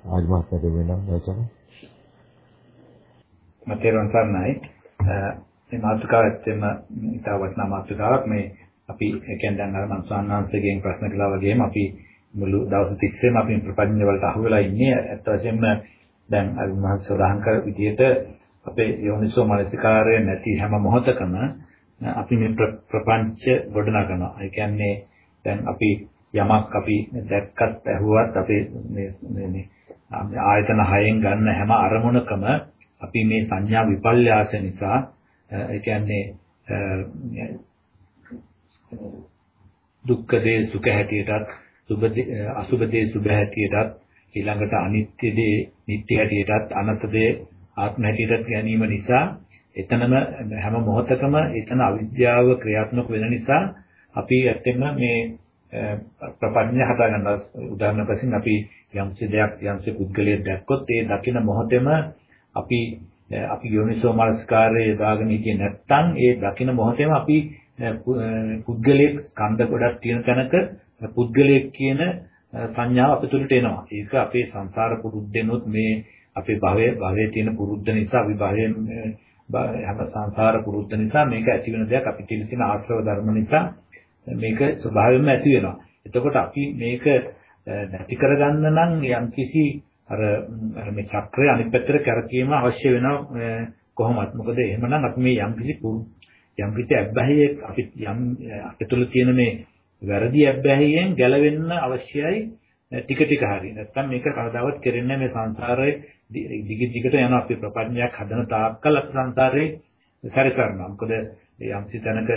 ආජ් මහත්මයාට වෙන්නම් දැසම. මතේරන් සර්ණයි. මේ මාතෘකාව ඇත්තෙම ඉතාල වටිනා මාතෘකාවක්. මේ අපි කියන්නේ දැන් අර මං සාන්නාංශයෙන් ප්‍රශ්න කළා වගේම අපි මුළු දවස් 30ෙම අපි ප්‍රපංච වලට අහු වෙලා ඉන්නේ ඇත්ත වශයෙන්ම දැන් අර මහත් සෝදාහන් කර විදිහට අපේ යෝනිසෝ මනසිකාරය නැති හැම මොහොතකම අපි මේ ප්‍රපංච ගොඩනගනවා. ඒ කියන්නේ දැන් අපි යමක් අපි දැක්කත් ඇහුවත් අපේ මේ මේ ආයතන හයෙන් ගන්න හැම අරමුණකම අපි මේ සංඥා විපල්යාස නිසා ඒ කියන්නේ දුක්ඛ දේ සුඛ හැටියටත් සුබ අසුබ දේ සුබ හැටියටත් ඊළඟට අනිත්‍ය දේ නිට්ටය හැටියටත් අනන්ත දේ ආත්ම හැටියටත් ගැනීම නිසා එතනම හැම මොහොතකම එතන අවිද්‍යාව ක්‍රියාත්මක වෙන නිසා අපි ඇත්තෙම මේ ප්‍රපංච හදා ගන්න උදාහරණ වශයෙන් අපි යම්සි දෙයක් යම්සි පුද්ගලයෙක් දැක්කොත් ඒ දකින මොහොතේම අපි අපි යෝනිසෝ මනස්කාරයේ දාගෙන හිටියේ නැත්නම් ඒ දකින මොහොතේම අපි පුද්ගලයෙක් ස්කන්ධ ගොඩක් තියෙන තැනක පුද්ගලයෙක් කියන සංඥාව අප තුළට එනවා. ඒක අපේ සංසාර පුරුද්දෙනොත් මේ අපේ භවයේ භවයේ තියෙන පුරුද්ද නිසා අපි භවයෙන් හැම සංසාර පුරුද්ද නිසා මේක ඇති වෙන දෙයක් අපි තියෙන තියෙන ආශ්‍රව ධර්ම නිසා මේක ස්වභාවයෙන්ම ඇති වෙනවා. එතකොට අපි මේක නැති කරගන්න නම් යම්කිසි අර මේ චක්‍රය අනිත් පැත්තට කරකීම අවශ්‍ය වෙනවා කොහොමත්. මොකද එහෙමනම් අපි මේ යම්කිසි යම්කිසි අබ්බැහියක් අපි යම් අපතුල තියෙන මේ වැරදි අබ්බැහියෙන් ගැලවෙන්න අවශ්‍යයි ටික ටික හරි. නැත්තම් මේක කවදාවත් කෙරෙන්නේ මේ සංසාරයේ දිග දිගට යන අපි ප්‍රපංචයක් හදන තාක්කල් අපි සංසාරේ සැරිසරනවා. මොකද යම්සි තැනක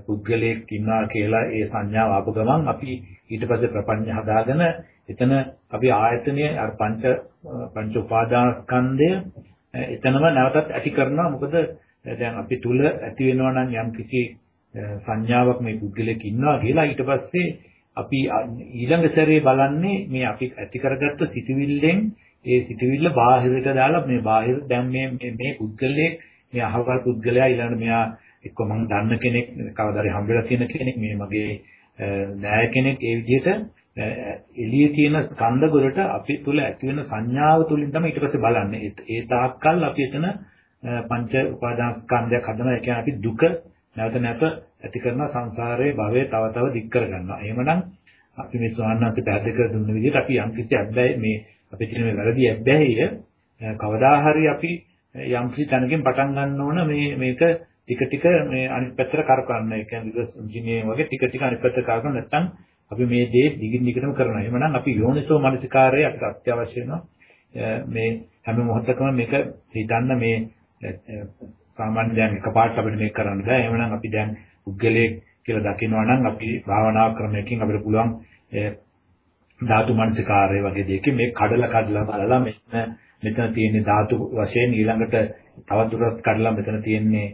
පුද්ගලයෙක් ඉන්නවා කියලා ඒ සංඥාව ආපු ගමන් අපි ඊට පස්සේ ප්‍රපංච හදාගෙන එතන අපි ආයතනයේ අර පංච පංච උපාදානස්කන්ධය එතනම නැවතත් ඇති කරනවා. මොකද දැන් අපි තුල ඇති වෙනවා නම් යම් කිසි සංඥාවක් මේ පුද්ගලයෙක් ඉන්නවා කියලා ඊට පස්සේ අපි ඊළඟ සැරේ බලන්නේ මේ අපි ඇති කරගත්ත සිතුවිල්ලෙන් ඒ සිතුවිල්ල බාහිරට දාලා මේ බාහිර දැන් මේ මේ පුද්ගලයෙක් මේ අහවල් පුද්ගලයා ඊළඟ මෙයා එක්ක මම දන්න කෙනෙක් කවදාරි හම්බෙලා තියෙන කෙනෙක් මේ මගේ නෑ කෙනෙක් ඒ විදිහට එළියේ තියෙන ස්කන්ධ වලට අපි තුල ඇති වෙන සංඥාව තුලින් තමයි ඊට පස්සේ බලන්නේ. ඒ තාක්කල් අපි එතන පංච උපාදාන ස්කන්ධයක් හදනවා. ඒ කියන්නේ අපි දුක නැවත නැවත ඇති කරන සංසාරයේ භවයේ තව තව දික් කර ගන්නවා. එහෙමනම් අපි මේ ස්වාමීන් පැහැදිලි කර දුන්න විදිහට අපි යම් කිසි අබ්බැහි මේ අපේ තියෙන මේ වැරදි අබ්බැහිය කවදා හරි අපි යම් කිසි තැනකින් පටන් ගන්න ඕන මේ මේක ටික ටික මේ අනිත් පැත්තට කරකවන්න. ඒ කියන්නේ රිවර්ස් ඉන්ජිනියරින් වගේ ටික ටික අනිත් පැත්තට කරකවන්න නැත්නම් අපි මේ දේ දිගින් දිගටම කරනවා. එහෙමනම් අපි යෝනිසෝ මනසිකාරය අපිට අත්‍යවශ්‍ය වෙනවා. මේ හැම මොහොතකම මේක හිතන්න මේ සාමාන්‍ය දැන් එකපාරට අපිට මේක කරන්න බෑ. එහෙමනම් අපි දැන් පුද්ගලයෙක් කියලා දකිනවා නම් අපි භාවනා ක්‍රමයකින් අපිට පුළුවන් ධාතු මනසිකාරය වගේ දෙයකින් මේ කඩලා කඩලා බලලා මෙන්න මෙතන තියෙන ධාතු වශයෙන් ඊළඟට තවදුරටත් කඩලා මෙතන තියෙන්නේ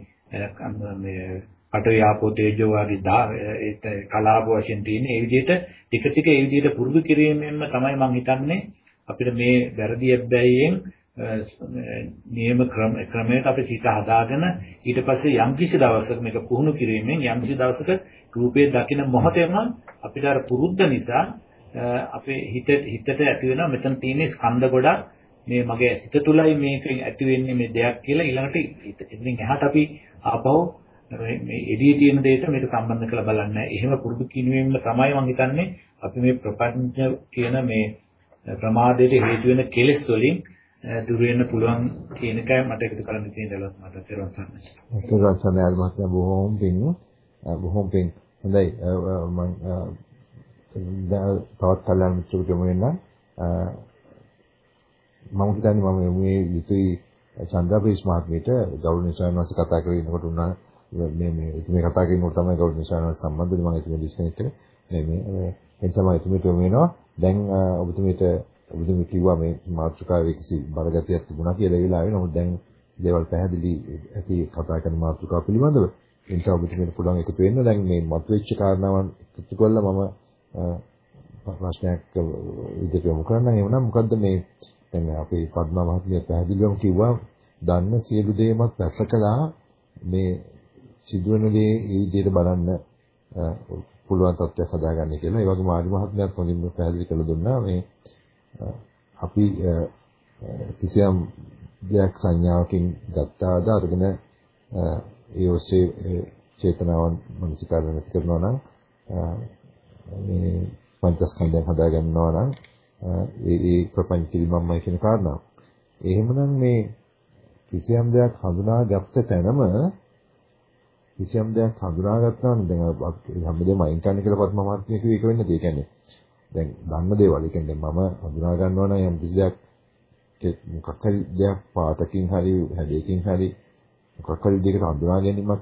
මේ පඨවි ආපෝ තේජෝ වගේ කලාප වශයෙන් තියෙන ඒ විදිහට ටික ටික ඒ විදිහට පුරුදු කිරීමෙන්ම තමයි මම හිතන්නේ අපිට මේ වැරදි එබ්බැහියෙන් නියම ක්‍රමයකට අපි සිත හදාගෙන ඊට පස්සේ යම්කිසි දවසක මේක පුහුණු කිරීමෙන් යම්කිසි දවසක රූපේ දකින මොහොතේම අපිට අර පුරුද්ද නිසා අපේ හිත හිතට ඇති වෙන මෙතන තියෙන ස්කන්ධ ගොඩක් මේ මගේ හිත තුලයි මේක ඇති වෙන්නේ මේ දෙයක් කියලා ඊළඟට ඉතින් එහාට අපි ආපහු මේ එළියේ තියෙන දෙයට මේක සම්බන්ධ කරලා බලන්න. එහෙම පුරුදු කිනුවෙන්න තමයි මම හිතන්නේ අපි මේ ප්‍රපංච කියන මේ ප්‍රමාදයට හේතු වෙන කෙලෙස් වලින් දුර වෙන්න පුළුවන් කියන එකයි මට එකතු කරන්න තියෙන දවස් මට තේරුම් ගන්න. තේරුම් ගන්න යාළුවා මහත්තයා බොහොම පිං බොහොම පිං. හොඳයි මම තවත් කල්යනා මිත්‍රයෙකුට යමු වෙනවා. මම හිතන්නේ මම මේ යුතුයි චන්ද්‍රප්‍රීස් මහත්මියට ගෞරවනීය ස්වාමීන් වහන්සේ කතා කරගෙනකොට උනා මේ මේ ඉතින් කතා කරනකොට තමයි ගෞරවනීය ස්වාමීන් වහන්සේ සම්බන්ධ වෙන්නේ මම ඉතින් ඩිස්කනෙක්ට් කරේ මේ මේ ඒ නිසා මම ඉතින් වෙනවා දැන් ඔබතුමීට ඔබතුමී කිව්වා මේ මාතෘකාවේ කිසි බලගතියක් තිබුණා කියලා. ඒ වෙලාවේ නමුත් දැන් දේවල් පැහැදිලි ඇති කතා කරන මාතෘකාව පිළිබඳව ඒ නිසා ඔබතුමීට පුළුවන් එකතු වෙන්න දැන් මේ මතුවෙච්ච කාරණාවන් එකතු කරලා මම ප්‍රශ්නයක් විදිහට යොමු කරන්න එහෙනම් මොකද්ද මේ දැන් අපේ පද්මා මහත්මිය පැහැදිලිවම කිව්වා දන්න සියලු දේමත් රැසකලා මේ සිදුවෙන දේ ඒ විදිහට බලන්න පුළුවන් තත්ත්වයක් හදාගන්න කියලා. ඒ වගේම ආදි මහත්මයාත් හොඳින් පැහැදිලි කරලා දුන්නා. මේ අපි කිසියම් දෙයක් සංඥාවකින් ගත්තාද අරගෙන ඒ ඔස්සේ චේතනාවන් මනසිකාරය නැති කරනවා නම් මේ පංචස්කන්ධයන් හදා ගන්නවා නම් ඒ ඒ ප්‍රපංච කිරීමමයි කියන කාරණාව. එහෙමනම් මේ කිසියම් දෙයක් හඳුනාගත්ත තැනම කිසියම් දෙයක් හඳුනාගත්තා නම් දැන් අපි හැමදේම අයින් කරන්න කියලා පත්ම මාත්‍රික කිව්ව එක වෙන්නේ ඒ කියන්නේ දැන් දන්න දේවල් ඒ කියන්නේ මම හඳුනා ගන්නවා නම් යම් කිසි දෙයක් මොකක් හරි දෙයක් පාටකින් හරි හැඩයකින් හරි මොකක් හරි දෙයකට හඳුනා ගැනීමක්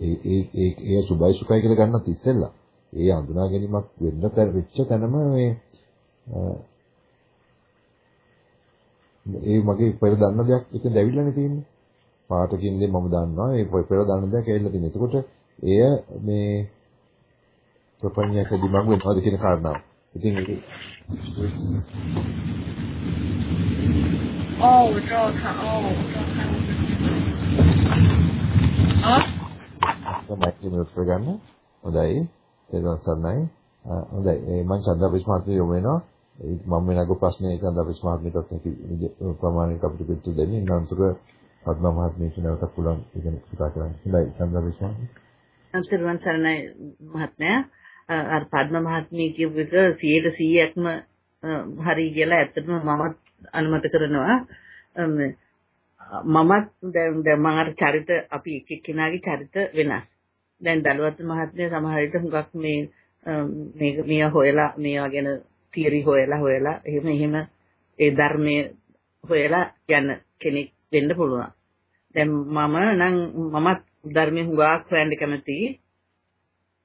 ඒ ඒ ඒ ඒ සුබයි සුඛයි කියලා ගන්නත් ඉස්සෙල්ලා ඒ හඳුනා ගැනීමක් වෙන්න වෙච්ච තැනම මේ ඒ මගේ පෙර දන්න දෙයක් එක දැවිලානේ තියෙන්නේ. පාටකින්ද මම දන්නවා ඒ පෙර දන්න දෙයක් ඇවිල්ලා තියෙනවා. එතකොට එය මේ ප්‍රපංචයකදී මම වෙනවද කියන කාරණාව. ඉතින් ඒක ඔව් ජෝතා ඔව් ජෝතා මයික් මියුට් කරගන්න. හොඳයි. තේරුම් සරණයි. හොඳයි. මම චන්ද්‍රප්‍රේෂ් මහත්මිය යොමු වෙනවා. මම වෙනගො ප්‍රශ්නේ චන්ද්‍රප්‍රේෂ් මහත්මියටත් හැකි ප්‍රමාණික අපිට පිටු දෙන්නේ. ඊළඟට පද්ම මහත්මියට නැවත පුළුවන් ඉගෙන කතා කරන්න. හොඳයි චන්ද්‍රප්‍රේෂ් මහත්මිය. අන්තර්වන් සරණයි මහත්මයා. අර පද්ම මහත්මිය කියපු එක 100%ක්ම හරි කියලා ඇත්තටම මමත් අනුමත කරනවා. මමත් දැන් දැන් මම අර චරිත අපි එක එක්කෙනාගේ චරිත වෙනස්. දැන් දලුවත් මහත්මිය සමහර විට හුඟක් මේ මේක මිය හොයලා මේවා ගැන තියරි හොයලා හොයලා එහෙම එහෙම ඒ ධර්මයේ හොයලා යන කෙනෙක් වෙන්න පුළුවන්. දැන් මම නම් මමත් ධර්මයේ හුඟක් හොයන්න කැමතියි.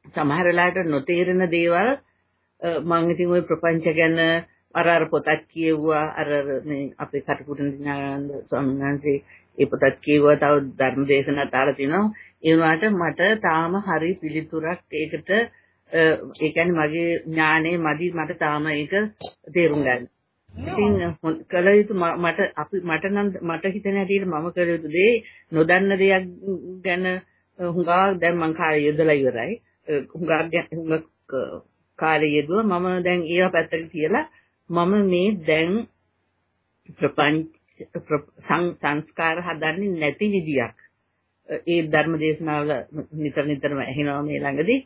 සමහර වෙලාවට නොතේරෙන දේවල් මම ඉතින් ওই ප්‍රපංච ගැන අර අර පොතක් කියවුවා අර මේ අපේ කටුකුරුන් ඥානන්ද ස්වාමීන් වහන්සේ ඒ පොතක් කියවුවා තව ධර්ම දේශනා තාලා තිනවා ඒ වුණාට මට තාම හරි පිළිතුරක් ඒකට ඒ කියන්නේ මගේ ඥානෙ මදි මට තාම ඒක තේරුම් ගන්න. ඉතින් කල යුතු මට අපි මට නම් මට හිතෙන හැටියට මම කළ යුතු දේ නොදන්න දෙයක් ගැන හුඟා දැන් මං කාර්ය යොදලා ඉවරයි. හුඟා හුඟක් කාර්ය යෙදුවා මම දැන් ඒවා පැත්තට තියලා මම මේ දැන් ප්‍රපංච සංස්කාර හදන්නේ නැති විදියක් ඒ ධර්ම දේශනාවල නිතර නිතරම ඇහෙනවා මේ ළඟදී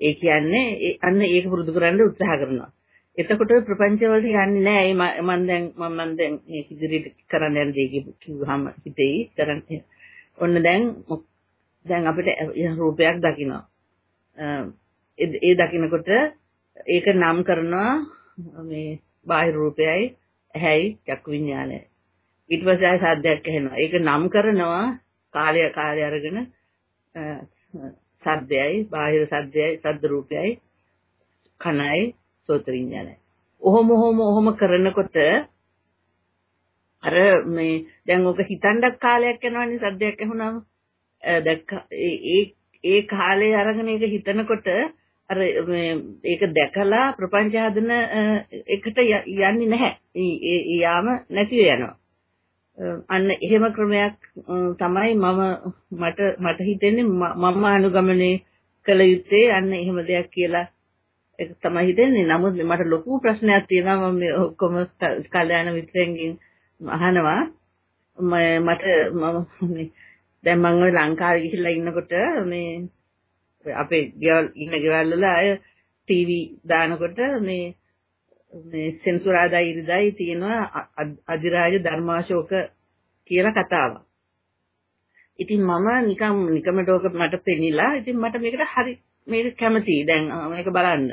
ඒ කියන්නේ අන්න ඒක පුරුදු කරන්න උත්සාහ කරනවා. එතකොට ප්‍රපංච වලට යන්නේ නැහැ. ඒ මම දැන් මම දැන් මේ ඉදිරියට කරන්න යන දේ කිව්වහම හිතෙයි කරන්නේ. ඔන්න දැන් දැන් අපිට රූපයක් දකිනවා. ඒ දකිනකොට ඒක නම් කරනවා මේ බාහිර රූපයයි ඇහැයි චක්කු විඥානයයි. ඊට පස්සේ ආය සාද්දයක් ඇහෙනවා. ඒක නම් කරනවා කාලය කාලය අරගෙන සද්දයයි බාහිර සද්දයයි සද්ද රූපයයි කනයි සෝත විඥානය. ඔහොම ඔහොම ඔහොම කරනකොට අර මේ දැන් ඔක හිතන්නක් කාලයක් යනවනේ සද්දයක් ඇහුණාම දැක්ක ඒ ඒ කාලේ අරගෙන ඒක හිතනකොට අර මේ ඒක දැකලා ප්‍රපංච හදන එකට යන්නේ නැහැ. ඒ යාම නැතිව යනවා. අන්න එහෙම ක්‍රමයක් තමයි මම මට මට හිතෙන්නේ මම අනුගමනය කළ යුත්තේ අන්න එහෙම දෙයක් කියලා ඒක තමයි හිතෙන්නේ. නමුත් මට ලොකු ප්‍රශ්නයක් තියෙනවා මම මේ ඔක්කොම කල්යාණ මිත්‍රයන්ගෙන් අහනවා. මට මම දැන් මම ඔය ලංකාවේ ගිහිල්ලා ඉන්නකොට මේ අපේ ගෙවල් ඉන්න ගෙවල් වල අය ටීවී දානකොට මේ මේ සෙන්සුරාදා ඉරිදායි තියෙනවා අධිරාජ ධර්මාශෝක කියලා කතාවක්. ඉතින් මම නිකම් නිකමට ඕක මට පෙනිලා ඉතින් මට මේකට හරි මේක කැමතියි දැන් මේක බලන්න.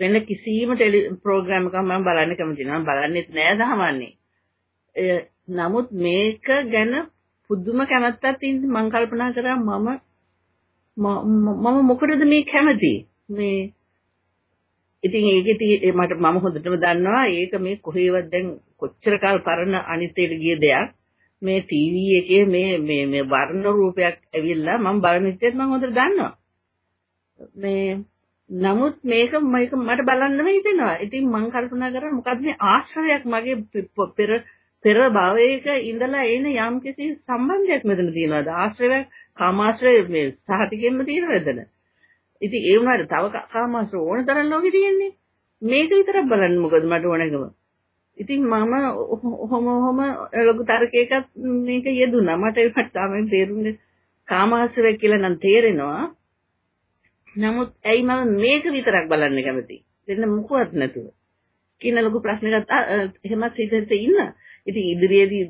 වෙන කිසිම ටෙලි ප්‍රෝග්‍රෑම් එකක් මම බලන්න කැමති නෑ. මම බලන්නෙත් නෑ සාමාන්‍යයෙන්. නමුත් මේක ගැන පුදුම කැමැත්තක් තියෙන මම කල්පනා කරා මම මම මොකටද මේ කැමති? මේ ඉතින් ඒකේ මට මම හොඳටම දන්නවා ඒක මේ කොහේවත් දැන් කොච්චර කාල පරණ අනිත්‍යයට ගිය දෙයක්. මේ ටීවී එකේ මේ මේ මේ වර්ණ රූපයක් ඇවිල්ලා මම බලන විදිහට මම හොඳට දන්නවා. මේ නමුත් මේක මේක මට බලන්නම හිතෙනවා. ඉතින් මම කල්පනා කරා මොකද්ද මේ ආශ්‍රයයක් මගේ පෙර පෙර භවයක ඉඳලා එන යම්කිසි සම්බන්ධයක් මෙතන තියෙනවද? ආශ්‍රයයක් කාමාශ්‍රය මේ සහතිකෙන්න තියෙනවද? ඉතින් ඒ වුණාට තව කාමාශ්‍රය ඕන තරම් ලෝකෙ තියෙන්නේ. මේක විතරක් බලන්න මොකද මට ඕනකම. ඉතින් මම ඔහොම ඔහොම ලොකු තර්කයකට මේක යෙදුනා. මට ඒකට තමයි තේරුනේ කාමාශ්‍රය කියලා නම් තේරෙනවා. නමුත් ඇයි මම මේක විතරක් බලන්න කැමති? දෙන්න මොකවත් නැතුව. කියන ලොකු ප්‍රශ්නයක් එහෙමත් හිතෙත් ඉන්න. ඉතින් ඉදිරියේදී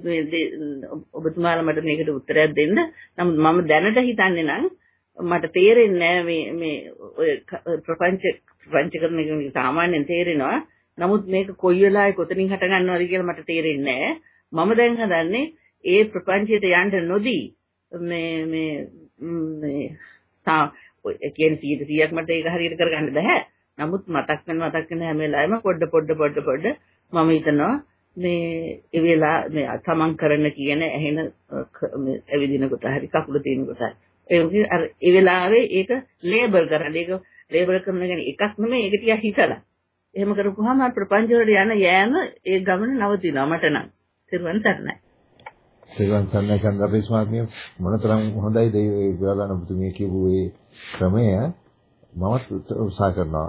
ඔබතුමාලා මට මේකට උත්තරයක් දෙන්න. නමුත් මම දැනට හිතන්නේ නම් මට තේරෙන්නේ මේ මේ ඔය ප්‍රපංච ප්‍රපංච කරන එක සාමාන්‍යයෙන් තේරෙනවා. නමුත් මේක කොයි වෙලාවෙ කොතනින් හට ගන්නවද කියලා මට තේරෙන්නේ මම දැන් හදන්නේ ඒ ප්‍රපංචයට යන්න නොදී මේ මේ මේ තා කියන්නේ 100ක් මට ඒක හරියට කරගන්න බෑ. නමුත් මතක් වෙන මතක් වෙන හැම වෙලාවෙම පොඩ පොඩ පොඩ පොඩ මම හිතනවා මේ ඒ වෙලා මේ තමන් කරන කියන ඇහෙන ඇවිදින කොට හරි කකුල තියෙන කොට හරි. අර ඒ වෙලාවේ ඒක ලේබල් කරන්න. ඒක ලේබල් කරන එක එකක් නෙමෙයි ඒක ටිකක් හිතලා. එහෙම කරපුවාම ප්‍රපංච වලට යන යෑම ඒ ගමන නවතිනවා මට නම්. සිරුවන් සරණයි. සිරුවන් සරණයි චන්ද්‍රප්‍රේස් මහත්මිය මොනතරම් හොඳයිද ඒ ගාලන ඔබතුමිය කියපු ඒ ක්‍රමය? මමත් උත්සාහ කරනවා.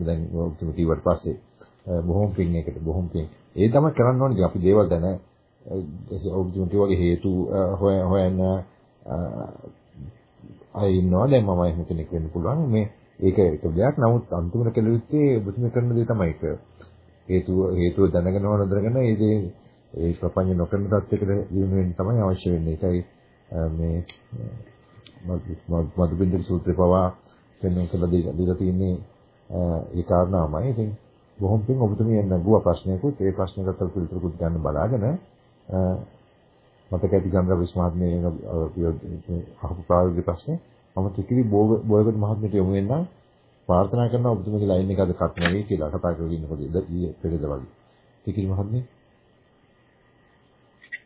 දැන් ඔබතුමිය කීවට පස්සේ බොහොම පින් එකට බොහොම පින් ඒ තමයි කරන්න ඕනේ. අපි දේවල් දැන ඔබතුමන්ට වගේ හේතු හොයන්න අය ඉන්නවා. දැන් මම එහෙම කෙනෙක් වෙන්න පුළුවන්. මේ ඒක එක දෙයක්. නමුත් අන්තිමට කෙලෙවිත්තේ ඔබතුමී කරන දේ තමයි ඒක. හේතුව හේතුව දැනගෙන නොදැනගෙන ඒ දේ ඒ ප්‍රපංච නොකරන තත්යකට දිනු වෙන්න තමයි අවශ්‍ය වෙන්නේ. ඒකයි මේ මදුබින්ද සූත්‍රේ පවා පෙන්වන කළ දීලා තියෙන්නේ ඒ කාරණාවමයි. ඉතින් බොහොම පිං ඔබතුමිය නගුවා ප්‍රශ්නයකුත් ඒ ප්‍රශ්නකට පිළිතුරුකුත් ගන්න බලාගෙන මතක ඇති ගංගා විශ්වමාත්මයේ අහපු ප්‍රායෝගික ප්‍රශ්නේ. මම ත්‍රිකිරි බෝයකට මහත්මියට යොමු වෙන්නම්. ප්‍රාර්ථනා කරනවා ඔබතුමගේ ලයින් එක අද කට් නෙවෙයි කියලා. කතා කරගෙන ඉන්නකොට ඊයේ පෙරේද වගේ. ත්‍රිකිරි මහත්මිය?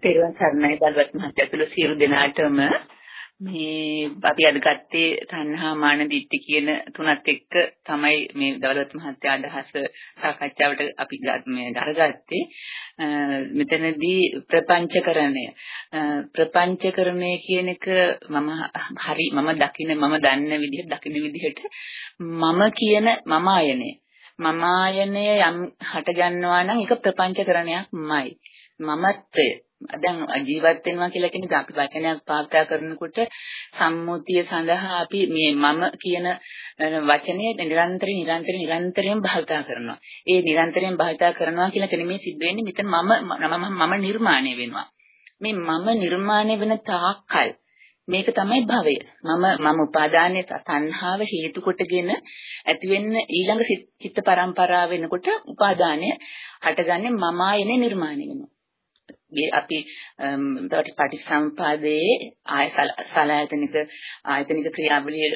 තේරුවන් සරණයි. බලවත් මහත්තයා තුළ සියලු දෙනාටම මේ අපි අද ගත්තේ තණ්හා මාන දිට්ඨි කියන තුනත් එක්ක තමයි මේ දවලත් මහත්තයා අදහස සාකච්ඡාවට අපි මේ අරගත්තේ. මෙතනදී ප්‍රපංචකරණය. ප්‍රපංචකරණය කියන එක මම හරි මම දකින මම දන්න විදිහට දකින විදිහට මම කියන මම ආයනය. මම ආයනය යම් හට ගන්නවා නම් ඒක ප්‍රපංචකරණයක්මයි. මමත්වය. දැන් ජීවත් වෙනවා කියලා කියන අපි වචනයක් පාවිච්චි කරනකොට සම්මුතිය සඳහා අපි මේ මම කියන වචනේ නිරන්තරයෙන් නිරන්තරයෙන් නිරන්තරයෙන් භාවිතා කරනවා. ඒ නිරන්තරයෙන් භාවිතා කරනවා කියලා තැන මේ සිද්ධ වෙන්නේ මෙතන මම මම නිර්මාණය වෙනවා. මේ මම නිර්මාණය වෙන තාක්කල් මේක තමයි භවය. මම මම උපාදානයේ තණ්හාව හේතු කොටගෙන ඇති වෙන්න ඊළඟ චිත්ත පරම්පරාව වෙනකොට උපාදානය හටගන්නේ මම ආයනේ නිර්මාණය වෙනවා. අපි තවට පටිසම්පාදයේ ආය සලායතනික ආයතනික ක්‍රියාවලිය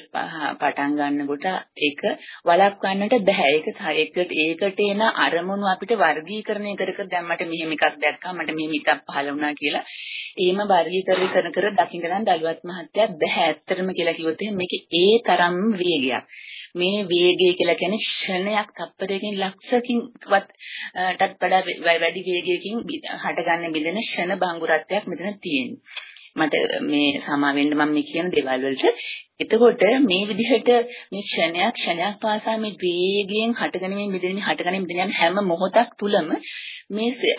පටන් ගන්නකොට ඒක වළක්වන්නට බෑ. ඒක ඒකට ඒකට එන අරමුණු අපිට වර්ගීකරණය කර කර දැන් මට මෙහෙම එකක් දැක්කා මට මෙහෙම එකක් පහළ වුණා කියලා. එහෙම වර්ගීකරණය කර කර දකින්න නම් දලුවත් මහත්තයා බෑ. ඇත්තටම කියලා කිව්වොත් මේක ඒ තරම් වේගයක්. මේ වේගය කියලා කියන්නේ ක්ෂණයක් තප්පරයකින් ලක්ෂකින්වත් ටත් වඩා වැඩි වේගයකින් හටගන්න බිඳෙන ක්ෂණ බංගුරත්වයක් මෙතන තියෙනවා. මට මේ සමා වෙන්න මම මේ කියන දේවල් වලට එතකොට මේ විදිහට මේ ක්ෂණයක් ක්ෂණයක් පාසා මේ වේගයෙන් හටගැනීමෙන් මිදෙන හටගැනීම මිදෙන හැම මොහොතක් තුලම මේ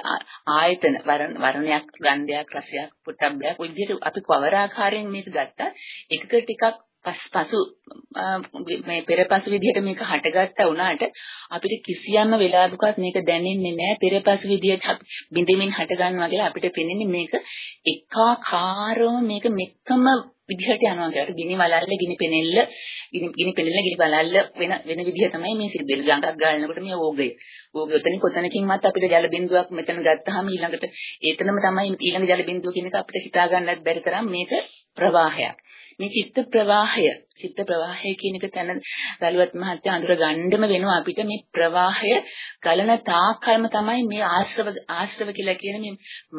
ආයතන වර්ණයක් ගන්ධයක් රසයක් පුට්ටබ්බයක් ඔය විදිහට අපි කවර ආකාරයෙන් මේක ගත්තා එකක ටිකක් පසු මේ පෙරපසු විදිහට මේක හටගත්තා වුණාට අපිට කිසියම්ම වෙලාවකවත් මේක දැනෙන්නේ නැහැ පෙරපසු විදිහට බිඳෙමින් හට ගන්නවා කියලා අපිට පෙනෙන්නේ මේක එකාකාරව මේක මෙකම විදිහට යනවා කියලා. ගිනි වලල්ල ගිනි පෙනෙල්ල ගිනි ගිනි පෙනෙල්ල ගිනි වලල්ල වෙන වෙන විදිහ තමයි මේ සිද්ධ වෙන්නේ. ගඟක් ගානකොට මේ ඕගය. ඕගය උතනින් කොතනකින්වත් අපිට ජල බිඳුවක් මෙතන ගත්තාම ඊළඟට ඒතනම තමයි ඊළඟ ජල බිඳුව කියන එක අපිට හිතා ගන්නත් බැරි තරම් මේක ප්‍රවාහයක්. මේ චිත්ත ප්‍රවාහය චිත්ත ප්‍රවාහය කියන එක තන දලුවත් මහත්තයා අඳුර ගන්නම වෙනවා අපිට මේ ප්‍රවාහය ගලන තාක්කල්ම තමයි මේ ආශ්‍රව ආශ්‍රව කියලා කියන මේ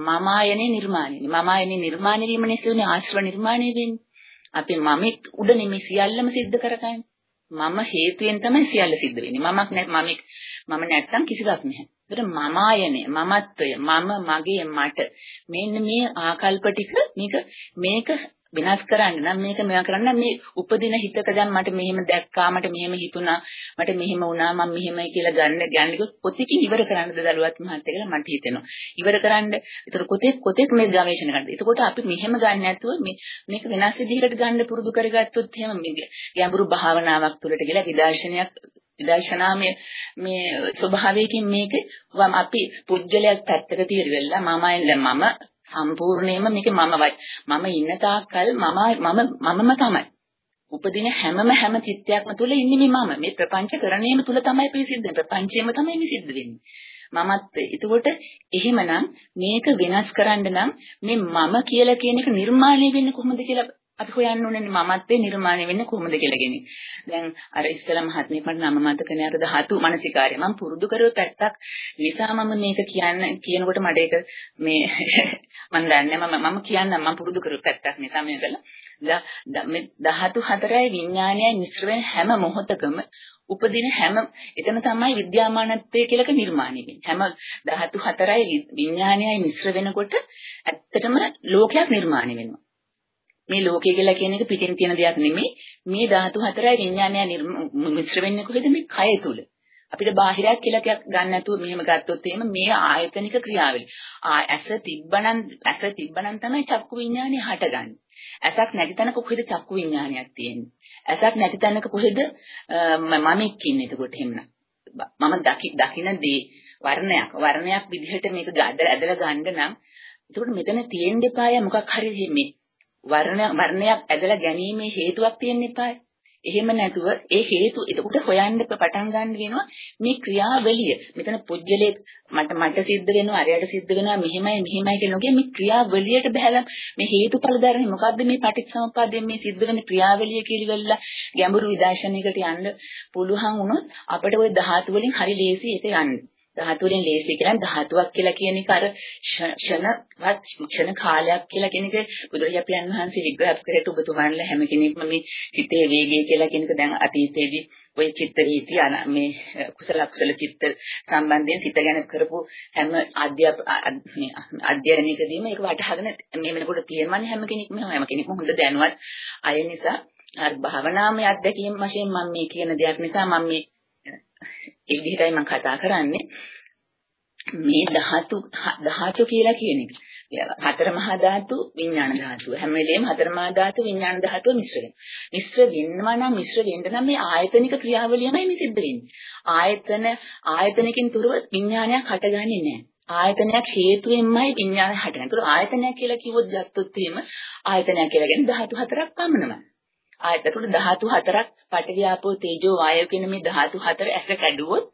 මමායනේ නිර්මාණය. මමායනේ නිර්මාණය වීම නිසා ආශ්‍රව නිර්මාණය වෙන්නේ. අපි මමෙක් උඩ නෙමෙයි සියල්ලම සිද්ධ කරගන්නේ. මම හේතුවෙන් තමයි සියල්ල සිද්ධ වෙන්නේ. මමක් නැත් මමෙක් මම නැත්තම් කිසිවක් නැහැ. ඒතර මමායනේ මමත්වය මම මගේ මට මෙන්න මේ ආකල්ප ටික මේක මේක වෙනස් කරන්න නම් මේක මෙයා කරන්න මේ උපදින හිතක දැන් මට මෙහෙම දැක්කා මට මෙහෙම හිතුණා මට මෙහෙම වුණා මම මෙහෙමයි කියලා ගන්න ගන්නකොත් පොතකින් ඉවර කරන්නද දලුවත් මහත්තයා කියලා මට හිතෙනවා ඉවර කරන්න ඒතර කොතෙක් කොතෙක් මේ ගවේෂණ කරන්න. එතකොට අපි මෙහෙම ගන්න නැතුව මේ මේක වෙනස් විදිහකට ගන්න පුරුදු කරගත්තොත් එහෙම මේ ගැඹුරු භාවනාවක් තුළට ගිහලා විදර්ශනයක් විදර්ශනාමය මේ ස්වභාවයකින් මේක අපි පුජ්‍යලයක් පැත්තක තියරෙලා මමයින් මම සම්පූර්ණයෙන්ම මේක මමවයි. මම ඉන්න තාක්කල් මම මම මමම තමයි. උපදින හැමම හැම චිත්තයක්ම තුල ඉන්නේ මේ මම. මේ ප්‍රපංචකරණයම තුල තමයි මේ සිද්ධ වෙන්නේ. ප්‍රපංචයම තමයි මේ සිද්ධ වෙන්නේ. මමත් එතකොට එහෙමනම් මේක වෙනස් කරන්න නම් මේ මම කියලා කියන එක නිර්මාණය වෙන්නේ කොහොමද කියලා අපි හොයන්න ඕනේ මමත්වේ නිර්මාණය වෙන්නේ කොහොමද කියලා ගෙන. දැන් අර ඉස්සලා මහත්මයෙක් මට නම මතක නෑ අර ධාතු මනසිකාරය. මම පුරුදු කරව පැත්තක් නිසා මම මේක කියන්න කියනකොට මට ඒක මේ [LAUGHS] මම දන්නේ මම මම කියන්නම් මම පුරුදු කරව පැත්තක් නිසා මේක කළා. මේ ධාතු හතරයි විඥානයයි මිශ්‍ර වෙන හැම මොහොතකම උපදින හැම එතන තමයි විද්‍යාමානත්වය කියලාක නිර්මාණය වෙන්නේ. හැම ධාතු හතරයි විඥානයයි මිශ්‍ර වෙනකොට ඇත්තටම ලෝකයක් නිර්මාණය වෙනවා. මේ ලෝකය කියලා කියන එක පිටින් තියෙන දෙයක් නෙමෙයි. මේ ධාතු හතරයි විඥානය මිශ්‍ර වෙන්නේ කොහෙද මේ කය තුල. අපිට බාහිරයක් කියලා එකක් ගන්න නැතුව මෙහෙම ගත්තොත් එහෙම මේ ආයතනික ක්‍රියාවලිය. ඇස තිබ්බනම් ඇස තිබ්බනම් තමයි චක්කු විඥානය හටගන්නේ. ඇසක් නැති තැනක කොහෙද චක්කු විඥානයක් තියෙන්නේ? ඇසක් නැති තැනක කොහෙද මමෙක් ඉන්නේ එතකොට එහෙමනම්. මම දකින දේ වර්ණයක් වර්ණයක් විදිහට මේක ඇදලා ගන්න නම් එතකොට මෙතන තියෙන්න එපාය මොකක් හරි මේ වර්ණ වර්ණයක් ඇදලා ගැනීමේ හේතුවක් තියෙන්න එපායි. එහෙම නැතුව ඒ හේතු එතකොට හොයන්න පටන් ගන්න වෙනවා මේ ක්‍රියාවලිය. මෙතන පුජ්‍යලේ මට මට සිද්ධ වෙනවා අරයට සිද්ධ වෙනවා මෙහෙමයි මෙහෙමයි කියනෝගේ මේ ක්‍රියාවලියට බහැලා මේ හේතුඵල ධර්ම මොකද්ද මේ පටිච්චසමුප්පාදයෙන් මේ සිද්ධ වෙන ක්‍රියාවලිය කියලා ගැඹුරු විදර්ශනයකට යන්න පුළුවන් වුණොත් අපිට ওই ධාතු වලින් හරි ලේසි ඒක යන්න. ධාතු වලින් ලේසි කියලා ධාතුවක් කියලා කියන එක අර ක්ෂණවත් ක්ෂණ කාලයක් කියලා කියන එක බුදුරජාණන් වහන්සේ විග්‍රහ කරේට ඔබතුමාන්ලා හැම කෙනෙක්ම මේ හිතේ වේගය කියලා කියන එක දැන් අතීතයේදී ওই චිත්ත වීති මේ කුසල අකුසල චිත්ත සම්බන්ධයෙන් සිත ගැන කරපු හැම අධ්‍යයනයකදීම ඒක වටහාගෙන මේ වෙනකොට තියෙනවනේ හැම කෙනෙක්ම. හැම කෙනෙක්ම හොඳ දැනුවත් අය නිසා අර භාවනාමය අත්දැකීම් වශයෙන් මම මේ කියන දෙයක් නිසා මම මේ ඒ විදිහටයි මම කතා කරන්නේ. මේ ධාතු ධාතු කියලා කියන එක. හතර මහා ධාතු විඥාන ධාතුව. හැම වෙලේම හතර මහා ධාතු විඥාන ධාතුව මිශ්‍ර වෙනවා. මිශ්‍ර වෙනවා නම් මිශ්‍ර වෙන්න නම් මේ ආයතනික ක්‍රියාවලියමයි මේ සිද්ධ වෙන්නේ. ආයතන ආයතනකින් තුරව විඥානයක් හටගන්නේ නැහැ. ආයතනයක් හේතුවෙන්මයි විඥානය හටගන්නේ. ඒතර ආයතනයක් කියලා කිව්වොත් ගත්තොත් එහෙම ආයතනයක් කියලා කියන්නේ ධාතු හතරක් පමණමයි. ආයත එතකොට ධාතු හතරක් පඨවි ආපෝ තේජෝ වායෝ කියන මේ ධාතු හතර ඇස කැඩුවොත්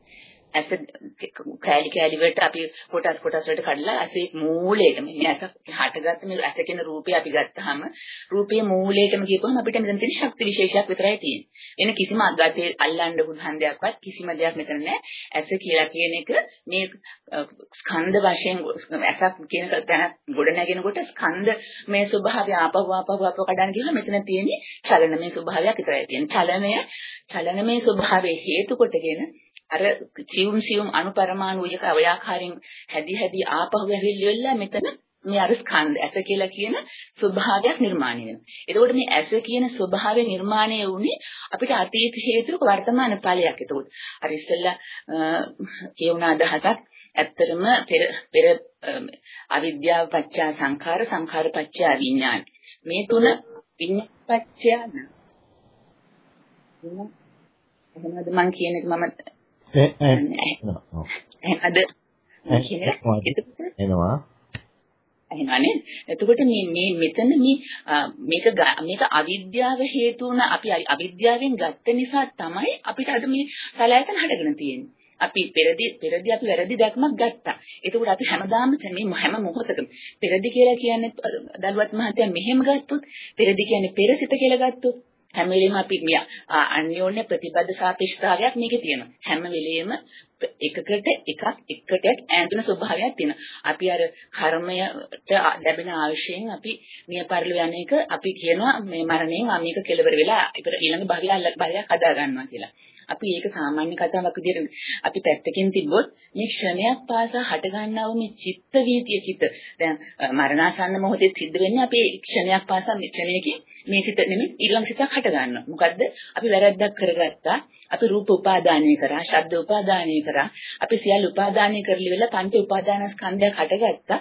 ඇස කෑලි කෑලි වලට අපි කොටස් කොටස් වලට කඩලා ඇසේ මූලයටම මේ ඇස හටගත්ත මේ ඇස කියන රූපය අපි ගත්තාම රූපයේ මූලයටම ගියපුවම අපිට මෙතන තියෙන ශක්ති විශේෂයක් විතරයි තියෙන්නේ. වෙන කිසිම අගතේ අල්ලන්න පුළුවන් දෙයක්වත් කිසිම දෙයක් මෙතන නැහැ. ඇස කියලා කියන එක මේ ස්කන්ධ වශයෙන් ඇසක් කියන තැන ගොඩ නැගෙනකොට ස්කන්ධ මේ ස්වභාවය ආපහු ආපහු ආපහු කඩන ගිහම මෙතන තියෙන්නේ චලනමය ස්වභාවයක් විතරයි තියෙන්නේ. චලනය චලනමය ස්වභාවයේ හේතු කොටගෙන අර සියුම් සියුම් අණුපරමාණු එක අවයාකාරයෙන් හැදි හැදි ආපහු ඇවිල්ලා මෙතන මේ අර ස්කන්ධ ඇස කියලා කියන ස්වභාවයක් නිර්මාණය වෙනවා. එතකොට මේ ඇස කියන ස්වභාවය නිර්මාණය වුණේ අපිට අතීත හේතුක වර්තමාන ඵලයක්. එතකොට අර ඉස්සෙල්ලා කියුණ අදහසක් ඇත්තටම පෙර පෙර අවිද්‍යාව පත්‍ය සංඛාර සංඛාර පත්‍ය විඥාන. මේ තුන විඥාන පත්‍ය එහෙමද මම කියන එක මම එහෙමද එනවා. එහෙමනේ එතකොට? මේ මේ මෙතන මේ මේක මේක අවිද්‍යාව හේතු වුණ අපි අවිද්‍යාවෙන් ගත්ත නිසා තමයි අපිට අද මේ සලයතන හඩගෙන තියෙන්නේ. අපි පෙරදි පෙරදි අපි වැරදි දැක්මක් ගත්තා. ඒකෝට අපි හැමදාම මේ හැම මොහොතකම පෙරදි කියලා කියන්නේ දලුවත් මහත්තයා මෙහෙම ගත්තොත් පෙරදි කියන්නේ පෙරසිත කියලා ගත්තොත් හැම වෙලෙම අපි අන්‍යෝන්‍ය ප්‍රතිබද්ධ සාපේක්ෂතාවයක් මේකේ තියෙනවා. හැම වෙලෙම එකකට එකක් එකටයක් ඈඳුන ස්වභාවයක් තියෙනවා. අපි අර කර්මයට ලැබෙන ආශයෙන් අපි මිය පරලෝ යන එක අපි කියනවා මේ මරණයෙන් මේක කෙලවර වෙලා ඊළඟ භවය භවයක් හදා ගන්නවා කියලා. අපි ඒක සාමාන්‍ය කතාවක් විදිහට අපි පැත්තකින් තිබ්බොත් මේ ක්ෂණයක් පාසා හට ගන්නා වූ මේ චිත්ත වීතිය චිත්ත. දැන් මරණාසන්න මොහොතේ සිද්ධ වෙන්නේ අපි ක්ෂණයක් පාසා මේ ක්ෂණයකින් මේ සිත නෙමෙයි ඊළඟ සිතක් හට ගන්නවා මොකද්ද? අපි වැරද්දක් කරගත්තා. අපි රූප උපාදානය කරා ශබ්ද උපාදානය කරා. අපි සියල්ල උපාදානය කරලි වෙලා පංච උපාදානස්කන්ධයක් හටගත්තා.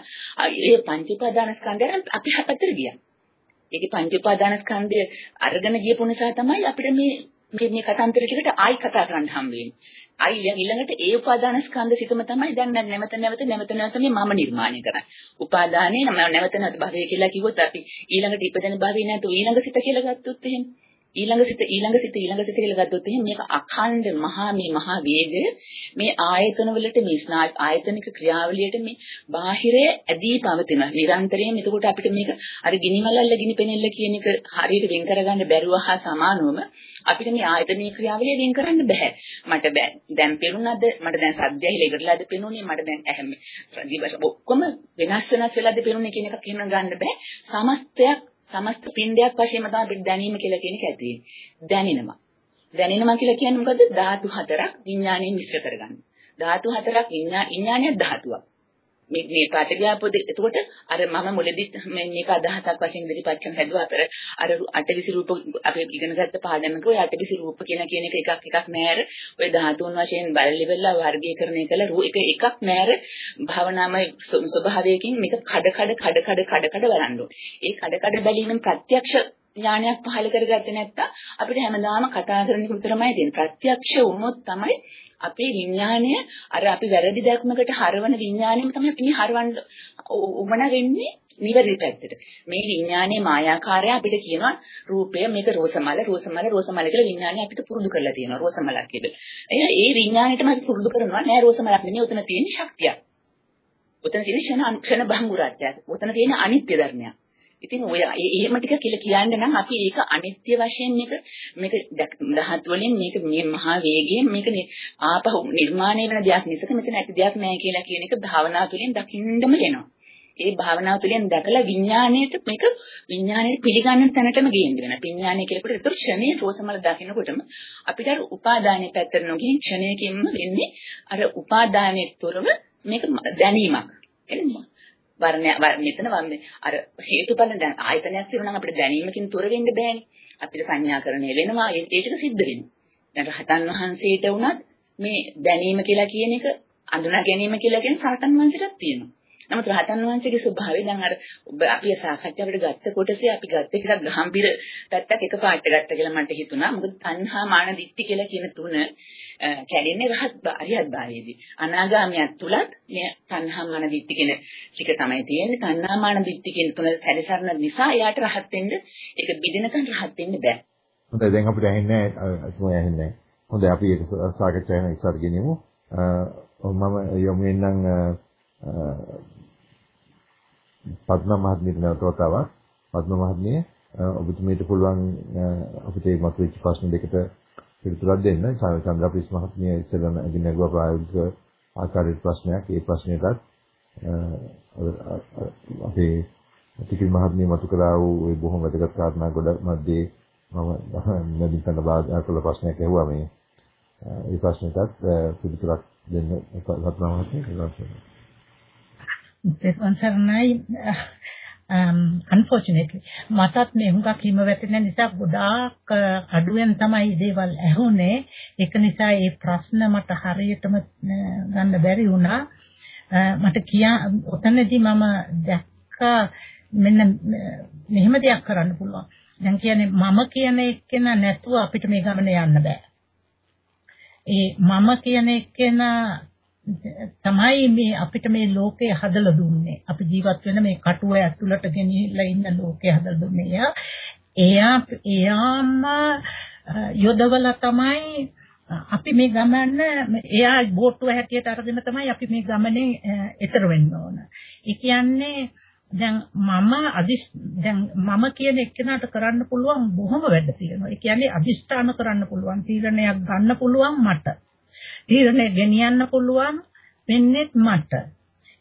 ඒ පංච උපාදානස්කන්ධයන් අපි හතර ගියා. ඒකේ පංච උපාදානස්කන්ධය අරගෙන ගියපු නිසා තමයි අපිට මේ මේ මේ කතාන්තර ටිකට ආයි කතා කරන්න හම් වෙන්නේ. ආයි ඊළඟට ඒ උපාදාන ස්කන්ධ සිතම තමයි දැන් නැවත නැවත නැවත නැවත මේ මම නිර්මාණය කරන්නේ. උපාදානේ නැවත නැවත භවය කියලා කිව්වොත් අපි ඊළඟට ඉපදෙන භවය නැතු ඊළඟ සිත කියලා ගත්තොත් එහෙම ඊළඟ සිත ඊළඟ සිත ඊළඟ සිත කියලා ගත්තොත් එහෙනම් මේක අඛණ්ඩ මහා මේ මහා වේගය මේ ආයතන වලට මේ ස්නායු ආයතනික ක්‍රියාවලියට මේ බාහිරය ඇදී පවතින. නිරන්තරයෙන් එතකොට අපිට මේක අර ගිනිමලල්ල ගිනිපෙනෙල්ල කියන එක හරියට වෙන් කරගන්න බැරුව හා සමානවම අපිට මේ ආයතනීය ක්‍රියාවලිය වෙන් කරන්න බෑ. මට බෑ. දැන් පෙනුනද? මට දැන් සද්දය ඇහිලා ඉවරලාද පෙනුනේ? මට දැන් ඇහැම දිවස ඔක්කොම වෙනස් වෙනස් වෙලාද පෙනුනේ කියන එක කියන්න ගන්න බෑ. සමස්තයක් සමස්ත පින්ඩයක් වශයෙන්ම තමයි අපිට දැනීම කියලා කියන එක ඇති දැනෙනවා. දැනෙනවා කියලා කියන්නේ මොකද? ධාතු හතරක් විඥාණයෙන් මිශ්‍ර කරගන්න. ධාතු හතරක් විඥාණය ධාතුවක්. මේ මේ පාඨ්‍යපොත එතකොට අර මම මුලදී මේක අදහසක් වශයෙන් ඉදිරිපත් කරන හැදුවා. අතර අර අටවිසි රූප අපි ඉගෙන ගත්ත පාඩමක ඔය අටවිසි රූප කියන කියන එක එකක් එකක් නෑර. ඔය ධාතුන් වශයෙන් බලලි වෙලා වර්ගීකරණය කළ රූප එක එකක් නෑර භවනාමය ස්වභාවයකින් මේක කඩ කඩ කඩ කඩ කඩ කඩ බලන්න ඒ කඩ කඩ බැලීමෙන් ප්‍රත්‍යක්ෂ ඥානයක් පහළ කරගත්තේ නැත්නම් අපිට හැමදාම කතා කරන එක විතරමයි තියෙන්නේ. ප්‍රත්‍යක්ෂ වුණොත් තමයි අපේ විඥාණය අර අපි වැරදි දැක්මකට හරවන විඥාණයම තමයි අපි මේ හරවන්න උමන වෙන්නේ නිවැරදි පැත්තට. මේ විඥානයේ මායාකාරය අපිට කියනවා රූපය මේක රෝසමල රෝසමල රෝසමල කියලා විඥානය අපිට පුරුදු කරලා තියෙනවා රෝසමලක් කියලා. එහෙනම් ඒ විඥාණයටම අපි පුරුදු කරනවා නෑ රෝසමලක් නෙමෙයි උතන තියෙන ශක්තියක්. උතන තියෙන ක්ෂණ ක්ෂණ භංගුරත්වයක්. උතන තියෙන අනිත්‍ය ධර්මයක්. ඉතින් ඔය එහෙම ටික කියලා කියන්න නම් අපි ඒක අනිත්‍ය වශයෙන් මේක මේක දහත් වලින් මේක මේ මහා වේගයෙන් මේක ආපහු නිර්මාණය වෙන දෙයක් නිසා මෙතන ඇති දෙයක් නෑ කියලා කියන එක භාවනා තුළින් දකින්නම වෙනවා. ඒ භාවනාව තුළින් දැකලා විඥාණයට මේක විඥාණයට පිළිගන්න තැනටම ගේන්න වෙනවා. විඥාණය කියනකොට ඒතර ක්ෂණයේ රෝසමල දකින්නකොටම අපිට අර උපාදානයේ පැත්තට නොගින් ක්ෂණයකින්ම වෙන්නේ අර උපාදානයේ තොරව මේක දැනීමක්. එන්නේ වර්ණය මෙතන වන්නේ අර හේතුඵල දැන් ආයතනයක් තියෙනවා නම් අපිට දැනීමකින් තොර වෙන්න බෑනේ. අපිට සංඥාකරණය වෙනවා ඒ ටික සිද්ධ වෙනවා. දැන් රහතන් වහන්සේට වුණත් මේ දැනීම කියලා කියන එක අඳුනා ගැනීම කියලා කියන සරතන් වහන්සේටත් තියෙනවා. නමුත් රහතන් වහන්සේගේ ස්වභාවය දැන් අර ඔබ අපි සාකච්ඡාවට ගත්ත කොටසේ අපි ගත්ත එකක් ගම්බීර පැත්තක් එකපාරට ගත්ත කියලා මට හිතුණා. මොකද තණ්හා මාන දිට්ඨි කියලා කියන තුන කැඩෙන්නේ රහත් අරියත් භාවයේදී. අනාගාමියත් තුලත් මේ තණ්හා මාන දිට්ඨි කියන ටික තමයි තියෙන්නේ. තණ්හා මාන දිට්ඨි කියන තුන සැරිසරන නිසා එයාට රහත් වෙන්න ඒක බිදිනකන් රහත් වෙන්න බෑ. හොඳයි දැන් අපිට ඇහෙන්නේ අතුම ඇහෙන්නේ. හොඳයි අපි ඒක සාකච්ඡා කරන ඉස්සර ගෙනියමු. මම යොමු වෙනනම් පද්ම මහත්මියට නැවත වතාවක් පද්ම මහත්මිය ඔබතුමීට පුළුවන් අපිට මේ මතුවෙච්ච ප්‍රශ්න දෙකට පිළිතුරක් දෙන්න. චන්ද්‍රප්‍රිස් මහත්මිය ඉස්සෙල්ලාම අදින නැගුවා ප්‍රායෝගික ආකාරයට ප්‍රශ්නයක්. ඒ ප්‍රශ්නයටත් අපේ ටිකිල් මහත්මිය මතු කළා වූ ඒ බොහොම වැදගත් කාරණා ගොඩක් මැද්දේ මම [LAUGHS] නදීකට බාධා කළ ප්‍රශ්නයක් ඇහුවා මේ. ඒ ප්‍රශ්නයටත් පිළිතුරක් දෙන්න සත්නා මහත්මිය කියලා. දෙවන් සරණයි uh, um unfortunately මටත් මේ හුඟක් හිම වැටෙන නිසා ගොඩාක් uh, අඩුවෙන් තමයි දේවල් ඇහුනේ. ඒක නිසා මේ ප්‍රශ්න මට හරියටම uh, ගන්න බැරි වුණා. මට කියා ඔතනදී මම දැක්කා මෙන්න මෙහෙම දෙයක් කරන්න පුළුවන්. දැන් කියන්නේ මම කියන එක්කෙන නැතුව අපිට මේ ගමන යන්න බෑ. ඒ මම කියන එක්කෙන තමයි මේ අපිට මේ ලෝකය හදලා දුන්නේ. අපි ජීවත් වෙන මේ කටුව ඇතුළට ගෙනිහිල්ලා ඉන්න ලෝකය හදලා දුන්නේ. එයා එයාම යොදවලා තමයි අපි මේ ගමන එයා බෝට්ටුව හැටියට අරගෙන තමයි අපි මේ ගමනේ එතර වෙන්න ඕන. ඒ කියන්නේ දැන් මම අදිස් දැන් මම කියන එක්කෙනාට කරන්න පුළුවන් බොහොම වැඩ තියෙනවා. ඒ කියන්නේ අදිස්ථාන කරන්න පුළුවන්, තීරණයක් ගන්න පුළුවන් මට. තීරණය ගෙනියන්න පුළුවන් වෙන්නේත් මට.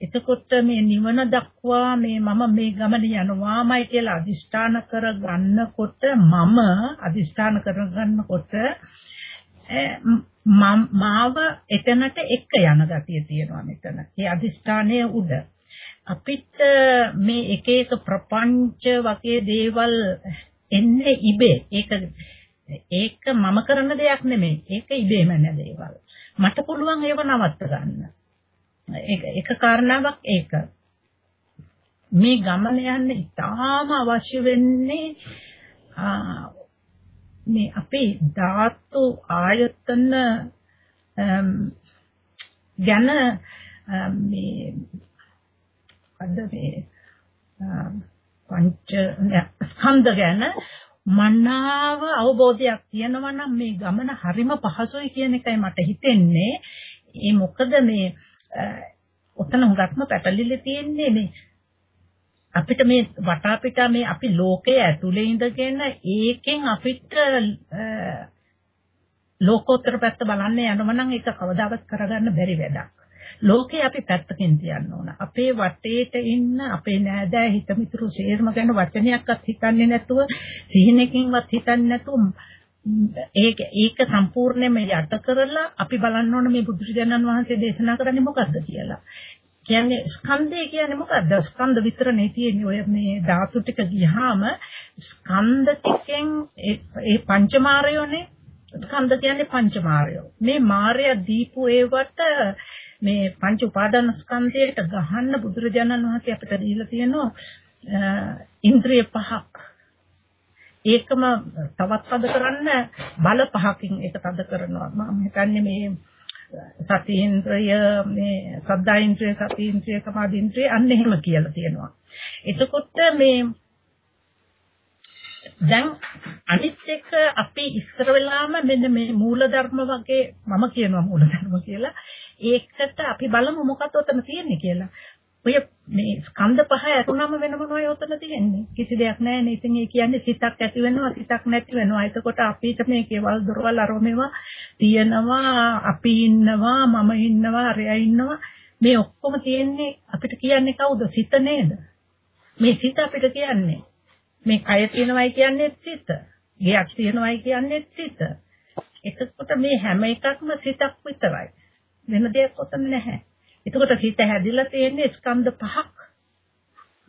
එතකොට මේ නිවන දක්වා මේ මම මේ ගමන යනවාමයි කියලා අදිෂ්ඨාන කරගන්නකොට මම අදිෂ්ඨාන කරගන්නකොට මාව එතනට එක්ක යන ගතිය තියෙනවා මෙතන. ඒ අදිෂ්ඨානයේ උඩ. අපිට මේ එක එක ප්‍රපංච වගේ දේවල් එන්නේ ඉබේ. ඒක ඒක මම කරන දෙයක් නෙමෙයි. ඒක ඉබේම නැ දේවල්. මට පුළුවන් ඒව නවත්ත ගන්න. ඒක එක කාරණාවක් ඒක. මේ ගමන යන්න ඉතාම අවශ්‍ය වෙන්නේ මේ අපේ ධාතු ආයතන ගැන මේ අද මේ පංච ස්කන්ධ ගැන මනාව අවබෝධයක් තියෙනවා නම් මේ ගමන හරිම පහසුයි කියන එකයි මට හිතෙන්නේ. ඒ මොකද මේ ඔතන හුඟක්ම පැටලිලා තියෙන්නේ මේ අපිට මේ වටාපිටා මේ අපි ලෝකයේ ඇතුලේ ඉඳගෙන ඒකෙන් අපිට ලෝකෝත්තර පැත්ත බලන්න යනම නම් ඒක කවදාවත් කරගන්න බැරි වැඩක්. ලෝකේ අපි පැත්තකින් තියන්න ඕන. අපේ වටේට ඉන්න අපේ නෑදෑ හිත මිතුරු සේරම ගැන වචනයක්වත් හිතන්නේ නැතුව සිහිනකින්වත් හිතන්නේ නැතුව ඒක ඒක සම්පූර්ණයෙන්ම යට කරලා අපි බලන්න ඕන මේ බුදුරජාණන් වහන්සේ දේශනා කරන්නේ මොකක්ද කියලා. කියන්නේ ස්කන්ධය කියන්නේ මොකක්ද? ස්කන්ධ විතරනේ තියෙන්නේ. ඔය මේ ධාතු ටික ගියාම ස්කන්ධ ටිකෙන් ඒ පංචමාරයෝනේ ස්කන්ධ කියන්නේ පංචමාරයෝ. මේ මායя දීපු ඒවට මේ පංච උපාදාන ස්කන්ධයට ගහන්න බුදුරජාණන් වහන්සේ අපිට දීලා තියෙනවා ඉන්ද්‍රිය පහක්. ඒකම තවත් තද කරන්න බල පහකින් ඒක තද කරනවා. මම හිතන්නේ මේ සතීන්ද්‍රය මේ සද්ධායින්ද්‍රය සතීන්ද්‍රය සමාධීන්ද්‍රය අන්න එහෙම කියලා තියෙනවා. එතකොට මේ දැන් අනිත් එක අපි ඉස්සර වෙලාම මෙන්න මේ මූලධර්ම වගේ මම කියනවා මූලධර්ම කියලා. ඒකට අපි බලමු මොකක්ද උතන තියෙන්නේ කියලා. ඔය මේ ස්කන්ධ පහ ඇතුණම වෙන මොනවයි උතන තියෙන්නේ? කිසි දෙයක් නැහැ නේ. ඉතින් ඒ කියන්නේ සිතක් ඇති වෙනවා, සිතක් නැති වෙනවා. එතකොට අපිට මේ කේවල් දොරවල් අරව මේවා තියෙනවා, අපි ඉන්නවා, මම ඉන්නවා, අරයා ඉන්නවා. මේ ඔක්කොම තියෙන්නේ අපිට කියන්නේ කවුද? සිත නේද? මේ සිත අපිට කියන්නේ මේ කය තියෙනවයි කියන්නේ සිත. ගයක් තියෙනවයි කියන්නේ සිත. එතකොට මේ හැම එකක්ම සිතක් විතරයි. වෙන දෙයක් ඔතන නැහැ. එතකොට සිත හැදිලා තියෙන්නේ ස්කන්ධ පහක්.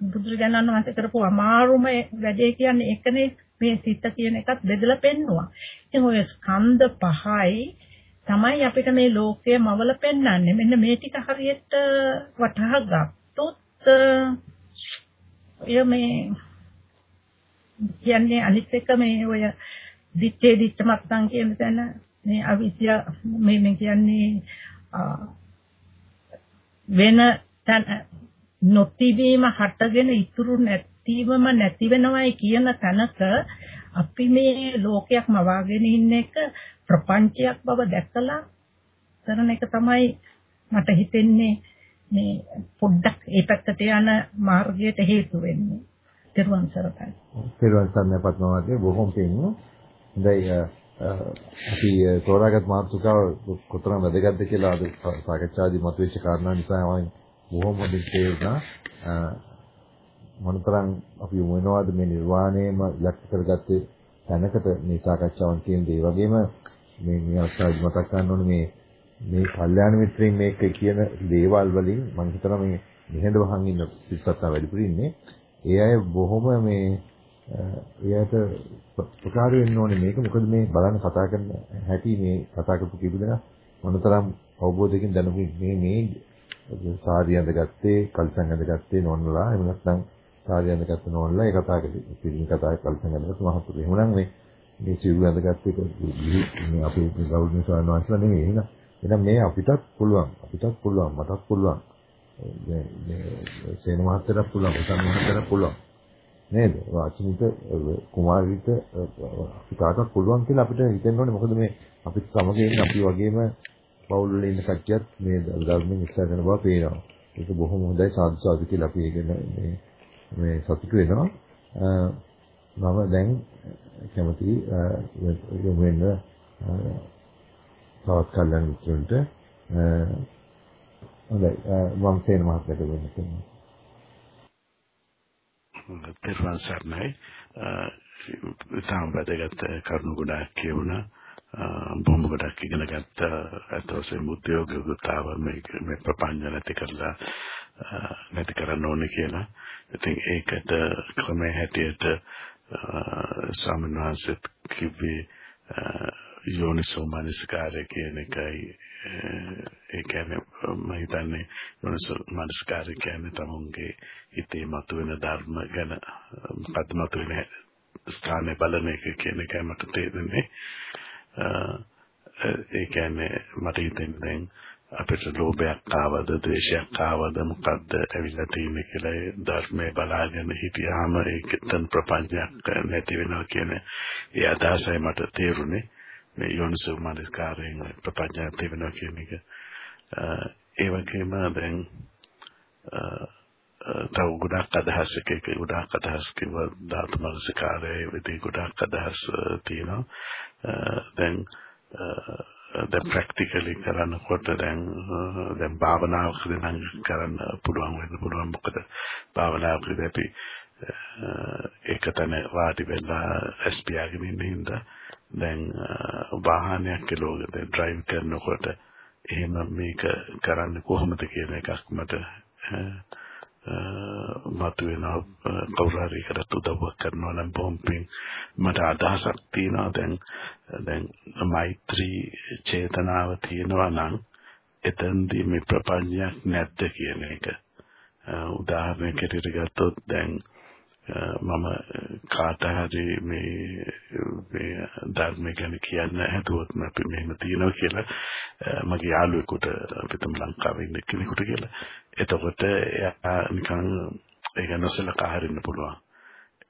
බුදුරජාණන් වහන්සේ කරපු අමාරුම වැඩේ කියන්නේ ඒකනේ මේ සිත කියන එකත් බෙදලා පෙන්නවා. ඉතින් ඔය ස්කන්ධ පහයි තමයි අපිට මේ ලෝකය මවල පෙන්වන්නේ. මෙන්න මේ ටික හරියට වටහා ගත්තොත් එය මේ කියන්නේ අනිත් එක මේ ඔය දිත්තේ දිත්ත මත්තන් කියන තැන මේ අවිද්‍යාව මේ මේ කියන්නේ වෙන තැන නොතිබීම හටගෙන ඉතුරු නැතිවම නැති වෙනවයි කියන තැනක අපි මේ ලෝකයක් මවාගෙන ඉන්න එක ප්‍රපංචයක් බව දැකලා කරන එක තමයි මට හිතෙන්නේ මේ පොඩ්ඩක් ඒ පැත්තට යන මාර්ගයට හේතු වෙන්නේ. තෙරුවන් සරණයි. තෙරුවන් සරණයි පත්මවදී බොහොම පිං. හොඳයි අපි තෝරාගත් මාතෘකාව කොතරම් වැදගත්ද කියලා අද සාකච්ඡාදී මතුවෙච්ච කාරණා නිසා මම බොහොම හොඳින් තේරුණා. මොනතරම් අපි යොමු වෙනවද මේ නිර්වාණයම ඉලක්ක කරගත්තේ තැනකට මේ සාකච්ඡාවන් කියන දේ වගේම මේ මේ අවස්ථාවේදී මතක් කරන්න ඕනේ මේ මේ කල්යාණ මිත්‍රයින් මේක කියන දේවල් වලින් මම හිතනවා මේ නිහඬ වහන් ඉන්න පිටසත්තා වැඩිපුර ඉන්නේ. ඒ අය බොහොම මේ එයාට ප්‍රකාර වෙන්න ඕනේ මේක. මොකද මේ බලන්න කතා කරන හැටි මේ කතා කරපු කිපු දෙනා මොනතරම් අවබෝධයකින් දැනුම් මේ මේ සාරිය ඇඳගත්තේ කල්සන් ඇඳගත්තේ නෝන්ලා එහෙම නැත්නම් සාරිය ඇඳගත්ත නෝන්ලා ඒ කතා කරේ. පිළින් කතා කල්සන් ඇඳගත්ත මහතුරු. එහෙමනම් මේ මේ සිවුරු ඇඳගත්තේ මේ අපේ ගෞරවනීය ස්වාමීන් වහන්සේලා නෙමෙයි. එහෙනම් එහෙනම් මේ අපිටත් පුළුවන්. අපිටත් පුළුවන් මටත් පුළුවන්. මේ සේන මහත්තයාට පුළුවන් උසන් මහත්තයාට පුළුවන් නේද? වාචනික කුමාරිට අපිටත් පුළුවන් කියලා අපිට හිතෙන්න ඕනේ. මොකද මේ අපිත් සමග ඉන්න අපි වගේම පවුල් වල ඉන්න කට්ටියත් මේ ධර්මයෙන් ඉස්සර කරන බව පේනවා. ඒක බොහොම හොඳයි සාදු සාදු කියලා අපි ඒක මේ මේ සතුටු වෙනවා. මම දැන් කැමති යොමු වෙන්න තවත් කල්යනා මිත්‍රන්ට හොඳයි මම සේන මහත්මයාට වෙන්න තෙරුවන් සරණයි. තාම වැදගත් කරුණු ගොඩාක් කියුණා. බොම්බ ගොඩක් ඉගෙන ගත්ත අත වශයෙන් උද්‍යෝගිකතාව මේ මේ ප්‍රපංච නැති කරලා නැති කරන්න ඕනේ කියලා. ඉතින් ඒකට ක්‍රමයේ හැටියට ස්වාමීන් වහන්සේත් කිව්වේ යෝනිසෝ මනස්කාරය කියන එකයි ඒ කියන්නේ මම හිතන්නේ යෝනිසෝ මනස්කාරය කියන්නේ තමුන්ගේ හිතේ මතුවෙන ධර්ම ගැන. මොකද්ද මතුවෙන ස්ථානේ බලන එක කියන එකයි මට තේරෙන්නේ. ඒ කියන්නේ මට හිතෙන්නේ දැන් අපිට ලෝභයක් ආවද ද්වේෂයක් ආවද මොකද්ද ඇවිල්ලා තියෙන්නේ කියලා ඒ ධර්මයේ බලාගෙන හිටියාම ඒකෙන් ප්‍රපංචයක් නැති වෙනවා කියන ඒ අදහසයි මට තේරුනේ. මේ යෝනිසෝ මනස්කාරයෙන් ප්‍රපංචයක් නැති වෙනවා කියන එක. ඒ වගේම දැන් තව ගොඩක් අදහස් එක එක ගොඩක් අදහස් කිව්ව ධාතු මනසිකාරයේ විදිහ ගොඩක් අදහස් තියෙනවා. දැන් දැන් ප්‍රැක්ටිකලි කරනකොට දැන් දැන් භාවනාවකදී නම් කරන්න පුළුවන් වෙන්න පුළුවන්. මොකද භාවනාවකදී අපි ඒකතන වාඩි වෙලා ස්පියාගෙන ඉන්න හින්දා දැන් වාහනයක් කෙලෝගද ඩ්‍රයිව් කරනකොට එහෙම මේක කරන්න කොහොමද කියන එකක් මට මතුවෙන කවුරු හරි කරත් උදව්වක් කරනවා නම් බොම්පින් මට අදහසක් තියෙනවා දැන් දැන් මෛත්‍රී චේතනාව තියෙනවා නම් එතෙන්දී මේ ප්‍රපංචයක් නැද්ද කියන එක. උදාහරණයකට ගත්තොත් දැන් මම කාට හරි මේ මේ ධර්ම ගැන කියන්න හැදුවොත් අපි මෙහෙම තියෙනවා කියලා මගේ යාළුවෙකුට අපිටම ලංකාවේ ඉන්න කෙනෙකුට කියලා එතකොට එයා නිකන් ඒක නොසලකා හරින්න පුළුවන්.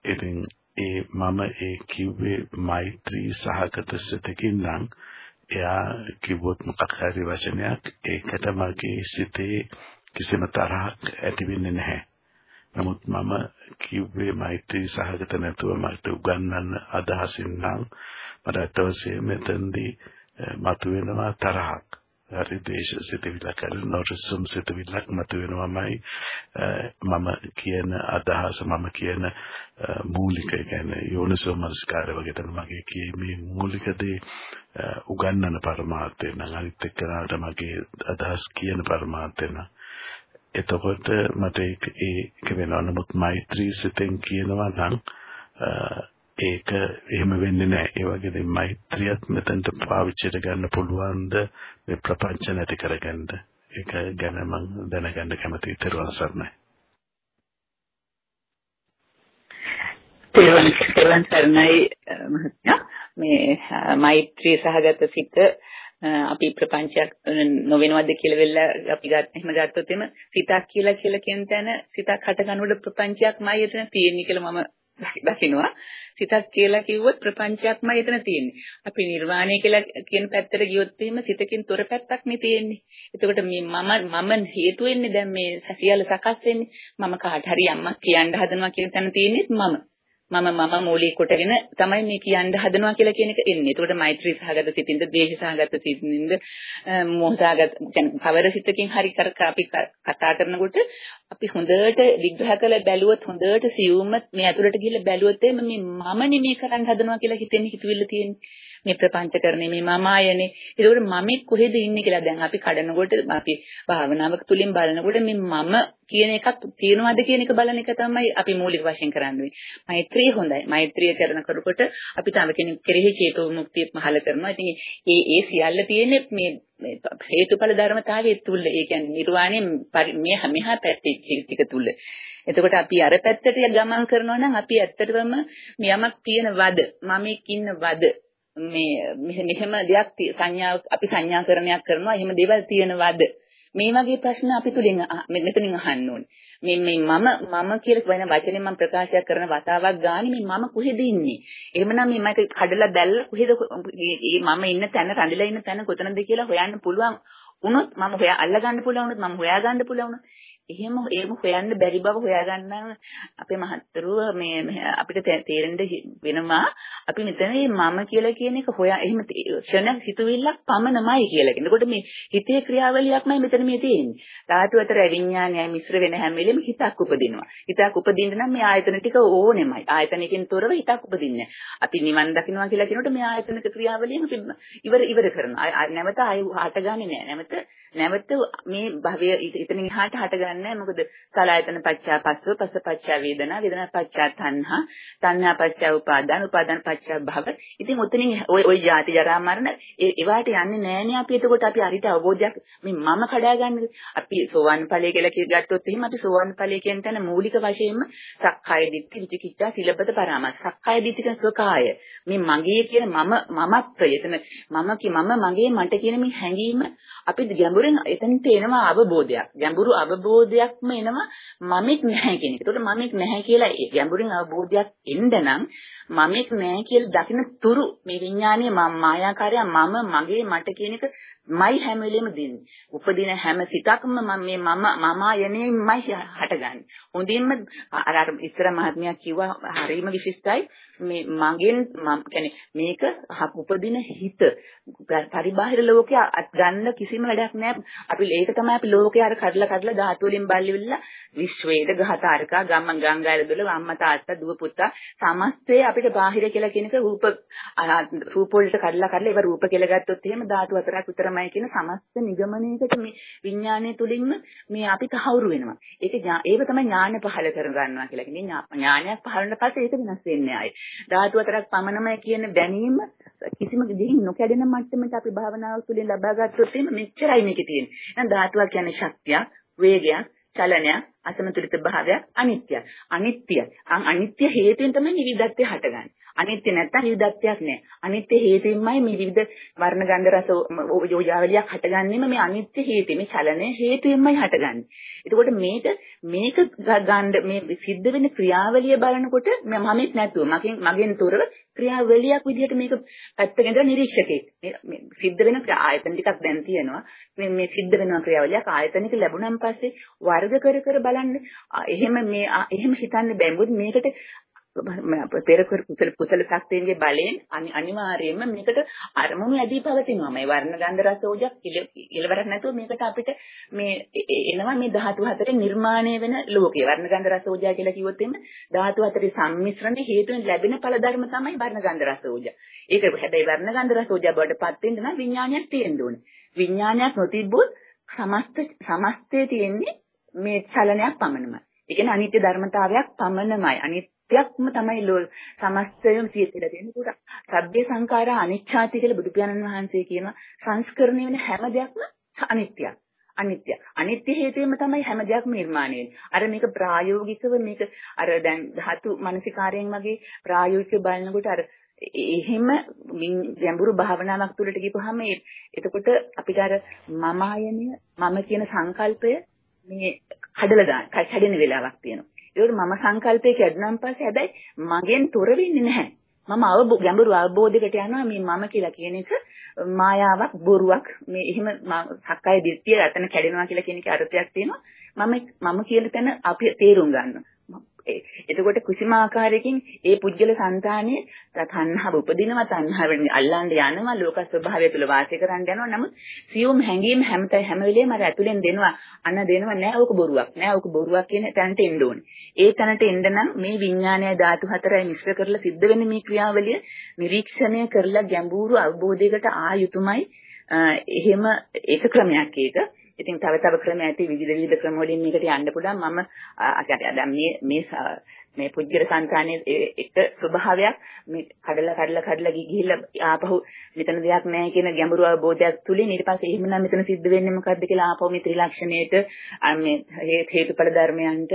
ඉතින් ඒ මම ඒ කිව්වේ මෛත්‍රී සහගත සිතකින් නම් එයා කිව්වොත් මොකක් හරි වචනයක් ඒකට මගේ සිතේ කිසිම තරහක් ඇති වෙන්නේ නැහැ. නමුත් මම කිව්වේ මෛත්‍රී සහගත නැතුව මට උගන්වන්න අදහසින් නම් මට අතවසේ මෙතෙන්දී මතුවෙනවා තරහක්. හරි දේශ සිතවිල්ලක් හරි නොරසම් සිතවිල්ලක් මතුවෙනවමයි මම කියන අදහස මම කියන මූලික කියන්නේ යෝනිසෝ මනස්කාරය වගේ තමයි මගේ කීමේ මූලික දේ උගන්නන පරමාර්ථය නම් අනිත් එක්කනට මගේ අදහස් කියන පරමාර්ථය නම් එතකොට මට ඒක ඒක වෙනවා නමුත් මෛත්‍රී සිතෙන් කියනවා නම් ඒක එහෙම වෙන්නේ නැහැ. ඒ වගේ දැන් මෛත්‍රියත් මෙතනට පාවිච්චිට ගන්න පුළුවන්ද මේ ප්‍රපංච නැති කරගන්න. ඒක ගැන මම දැනගන්න කැමතියි තෙරුවන් සරණයි. තෙරුවන් සරණයි මහත්මයා. මේ මෛත්‍රී සහගත සිත අපි ප්‍රපංචයක් නොවෙනවද කියලා වෙලා අපි ගන්න එහෙම ගත්තොත් එම සිතක් කියලා කියලා කියන තැන සිතක් හට ගන්නකොට ප්‍රපංචයක්මයි එතන තියෙන්නේ කියලා මම දකින්නවා. සිතක් කියලා කිව්වොත් ප්‍රපංචයක්මයි එතන තියෙන්නේ. අපි නිර්වාණය කියලා කියන පැත්තට ගියොත් එහෙම සිතකින් තොර පැත්තක් නේ තියෙන්නේ. එතකොට මේ මම මම හේතු වෙන්නේ දැන් මේ සියල්ල සකස් වෙන්නේ. මම කාට හරි අම්මා කියන්න හදනවා කියන තැන තියෙන්නේ මම. මම මම මූලික කොටගෙන තමයි මේ කියන්න හදනවා කියලා කියන එක එන්නේ. ඒකට මෛත්‍රී සහගත සිතින්ද, ද්වේෂ සහගත සිතින්ද, මෝහ සහගත කියන්නේ කවර සිතකින් හරි කර අපි කතා කරනකොට අපි හොඳට විග්‍රහ කරලා බැලුවොත් හොඳට සියුම්ම මේ ඇතුළට ගිහිල්ලා බැලුවොත් එimhe මේ මම නෙමේ කරන්න හදනවා කියලා හිතෙන්නේ හිතවිල්ල තියෙන්නේ. මේ ප්‍රපංච කරන්නේ මේ මම ආයනේ. ඒකෝර මමෙක් කොහෙද ඉන්නේ කියලා දැන් අපි කඩනකොට අපි භාවනාවක තුලින් බලනකොට මේ මම කියන එකක් තියෙනවද කියන එක බලන එක තමයි අපි මූලික වශයෙන් කරන්නේ. මෛත්‍රිය හොඳයි. මෛත්‍රිය කරන කරකොට අපි තව කෙනෙක් කෙරෙහි චේතෝ මුක්තිය පහල කරනවා. ඉතින් ඒ ඒ සියල්ල තියෙන්නේ මේ හේතුඵල ධර්මතාවයේ තුල. ඒ කියන්නේ නිර්වාණය මේ මෙහා පැත්තේ ටික තුල. එතකොට අපි අර පැත්තට ගමන් කරනවා නම් අපි ඇත්තටම යමක් තියෙන වද මමෙක් ඉන්න වද මේ මෙහෙම දෙයක් සංඥාවක් අපි සංඥාකරණයක් කරනවා එහෙම දේවල් තියෙනවද? මේ වගේ ප්‍රශ්න අපි තුලින් මෙතනින් අහන්න ඕනේ. මේ මේ මම මම කියලා වෙන වචනේ මම ප්‍රකාශයක් කරන වතාවක් ගානේ මේ මම කොහෙද ඉන්නේ? එහෙමනම් මේ මට කඩලා දැල්ලා කොහෙද මම ඉන්න තැන රඳිලා ඉන්න තැන කොතනද කියලා හොයන්න පුළුවන් වුණොත් මම හොයා අල්ල ගන්න පුළුවන් වුණොත් මම හොයා ගන්න පුළුවන් වුණොත් එහෙම එහෙම හොයන්න බැරි බව හොයාගන්න අපේ මහත්තුරුව මේ අපිට තේරෙන්න වෙනවා අපි මෙතන මම කියලා කියන එක හොයා එහෙම ක්ෂණ හිතුවිල්ලක් පමණමයි කියලා කියන. එතකොට මේ හිතේ ක්‍රියාවලියක්මයි මෙතන මේ තියෙන්නේ. ධාතු අතර විඥානයයි මිශ්‍ර වෙන හැම වෙලෙම හිතක් උපදිනවා. හිතක් උපදින්න නම් මේ ආයතන ටික ඕනෙමයි. ආයතනකින් තොරව හිතක් උපදින්නේ. අපි නිවන් දකින්නවා කියලා කියනකොට මේ ආයතනක ක්‍රියාවලියම ඉවර ඉවර කරනවා. නැවත ආය හටගන්නේ නැහැ. නැවත නැවත මේ භවය ඉතින් එහාට හටගන්නේ මොකද සලායතන පච්චා පස්සෝ පස්ස පච්චා වේදනා වේදනා පච්චා තණ්හා තණ්හා පච්චා උපාදාන උපාදාන පච්චා භව ඉතින් උතනින් ওই ওই ජාති ජරා මරණ ඒවට යන්නේ නෑනේ අපි එතකොට අපි හරියට අවබෝධයක් මේ මම කඩාගන්නේ අපි සෝවන් ඵලය කියලා ගත්තොත් එහෙම අපි සෝවන් ඵලය කියන තැන මූලික වශයෙන්ම සක්කාය දිට්ඨි විචිකිච්ඡා සිලබත පරාමස් සක්කාය දිට්ඨි කියන සෝකාය මේ මගේ කියන මම මමත්වය එතන මම කි මම මගේ මට කියන මේ හැඟීම අපි ගැඹුරෙන් එතනට එනවා අවබෝධයක්. ගැඹුරු අවබෝධයක්ම එනවා මමෙක් නැහැ කියන එක. ඒකට මමෙක් නැහැ කියලා ගැඹුරින් අවබෝධයක් එන්න නම් මමෙක් නැහැ කියලා දකින්න තුරු මේ විඥානයේ මම මායාකාරය මම මගේ මට කියන එක මයි හැම වෙලෙම දෙන්නේ. උපදින හැම සිතක්ම මම මේ මම මම යන්නේමයි හටගන්නේ. හොඳින්ම අර අර ඉස්සර මහත්මයා කිව්වා හරීම විශිෂ්ටයි. මේ මගෙන් මම කියන්නේ මේක උපදින හිත පරිබාහිර ලෝකයේ ගන්න කිසිම වැඩක් නැහැ. අපි ඒක තමයි අපි ලෝකේ අර කඩලා කඩලා ධාතු වලින් බල්ලිවිල්ලා විශ්වේද ගහතාරකා ගම්ම ගංගාරදොල අම්මා තාත්තා දුව පුතා සමස්තය අපිට බාහිර කියලා කියන එක රූප රූප වලට කඩලා කඩලා ඒව රූප කියලා ගත්තොත් එහෙම ධාතු හතරක් විතරමයි කියන සමස්ත නිගමනයකට මේ විඥානය තුලින්ම මේ අපි තහවුරු වෙනවා. ඒක ඒක තමයි ඥාන පහල කර ගන්නවා කියලා කියන්නේ ඥානයක් පහළ වෙන පස්සේ ඒක වෙනස් වෙන්නේ ආයේ. ධාතු හතරක් පමණමයි කියන දැනීම කිසිම දෙයක් නොකැඩෙන මට්ටමට අපි භාවනාව තුළින් ලබා ගත්තොත් එහෙම මෙච්චරයි මේකේ තියෙන්නේ. එහෙනම් ධාතුවක් කියන්නේ ශක්තියක්, වේගයක්, චලනයක්, අසමතුලිත භාවයක්, අනිත්‍යයක්. අනිත්‍ය. අනිත්‍ය හේතුවෙන් තමයි නිවිදත්වය හටගන්නේ. අනිත්‍ය නැත්තම් විවිධත්වයක් නෑ. අනිත්‍ය හේතුවෙන්මයි මේ විවිධ වර්ණ ගන්ධ රස යෝජාවලියක් හටගන්නේම මේ අනිත්‍ය හේතුව. මේ චලනය හේතුවෙන්මයි හටගන්නේ. එතකොට මේක මේක ගන්න මේ සිද්ධ වෙන ක්‍රියාවලිය බලනකොට මමෙක් නැතුව මගෙන් මගෙන් තොරව ක්‍රියාවලියක් විදිහට මේක පැත්තකින් ඉඳලා නිරීක්ෂකෙක්. මේ සිද්ධ වෙන ආයතන ටිකක් දැන් තියෙනවා. මේ මේ සිද්ධ වෙන ක්‍රියාවලියක් ආයතනික ලැබුණාන් පස්සේ වර්ග කර කර බලන්න. එහෙම මේ එහෙම හිතන්න බෑ. මොකද මේකට පෙර කුසල කුසල ශක්තියන්ගේ බලයෙන් අනිවාර්යයෙන්ම මේකට අරමුණු ඇදී පවතිනවා. මේ වර්ණ ගන්ධ රස ඕජක් ඉලවරක් නැතුව මේකට අපිට මේ එනවා මේ ධාතු හතරේ නිර්මාණය වෙන ලෝකේ. වර්ණ ගන්ධ රස ඕජා කියලා කිව්වොත් එimhe ධාතු හතරේ සම්මිශ්‍රණය හේතුවෙන් ලැබෙන ඵල ධර්ම තමයි වර්ණ ගන්ධ රස ඕජා. ඒක හැබැයි වර්ණ ගන්ධ රස ඕජා බවට පත් වෙන්න නම් විඥානයක් තියෙන්න ඕනේ. විඥානයක් නොතිබ්බොත් සමස්ත සමස්තයේ තියෙන්නේ මේ චලනයක් පමණමයි. ඒ කියන්නේ අනිත්‍ය ධර්මතාවයක් පමණමයි. අනිත්‍ය සත්‍යක්ම තමයි ලෝ සමස්තයම සියතිලා තියෙන. ඒකට සබ්බේ සංඛාරා අනිච්ඡාති කියලා බුදු පියාණන් වහන්සේ කියනවා සංස්කරණය වෙන හැම දෙයක්ම අනිත්‍යයි. අනිත්‍ය. අනිත්‍ය හේතුවෙම තමයි හැම දෙයක්ම නිර්මාණය වෙන්නේ. අර මේක ප්‍රායෝගිකව මේක අර දැන් ධාතු මනසිකාරයෙන් වගේ ප්‍රායෝගිකව බලනකොට අර එහෙම ගැඹුරු භාවනාවක් තුළට ගිහපුවාම එතකොට අපිට අර මම ආයනය මම කියන සංකල්පය මේ කඩලා දාන කඩෙන වෙලාවක් තියෙනවා. ඒකට මම සංකල්පයේ කැඩුනන් පස්සේ හැබැයි මගෙන් තොර වෙන්නේ නැහැ. මම අවබ ගැඹුරු අවබෝධයකට යනවා මේ මම කියලා කියන එක. මායාවක් බොරුවක්. මේ එහෙම සක්කාය දිට්ඨිය අතන කැඩෙනවා කියලා කියන එක අර්ථයක් තියෙනවා. මම මම කියන තැන අපි තේරුම් ගන්නවා. එතකොට කිසිම ආකාරයකින් ඒ පුජ්‍යල సంతානයේ තණ්හාව උපදිනවා තණ්හාවෙන් අල්ලන්න යනවා ලෝක ස්වභාවය තුළ වාසය කරන්න යනවා. නමුත් සියුම් හැඟීම් හැමතැ හැම වෙලේම අර ඇතුලෙන් දෙනවා. අන්න දෙනවා නෑ ඕක බොරුවක් නෑ ඕක බොරුවක් කියන තැනට එන්න ඕනේ. ඒ තැනට එන්න නම් මේ විඥානය ධාතු හතරයි මිශ්‍ර කරලා සිද්ධ වෙන මේ ක්‍රියාවලිය. නිරීක්ෂණය කරලා ගැඹුරු අවබෝධයකට ආ යුතුමයි. එහෙම ඒක ක්‍රමයක් ඒක. ඉතින් තව තව ක්‍රම ඇති විවිධ විවිධ ක්‍රම වලින් මේකට යන්න පුළුවන්. මම දැන් මේ මේ මේ පුජ්‍යර සංකාණයේ එක ස්වභාවයක්. මේ කඩලා කඩලා කඩලා ගිහිල්ලා ආපහු මෙතන දෙයක් නැහැ කියන ගැඹුරු අවබෝධයක් තුලින් ඊට පස්සේ එහෙමනම් මෙතන සිද්ධ වෙන්නේ මොකද්ද කියලා ආපහු මේ ත්‍රිලක්ෂණයට මේ හේතුඵල ධර්මයන්ට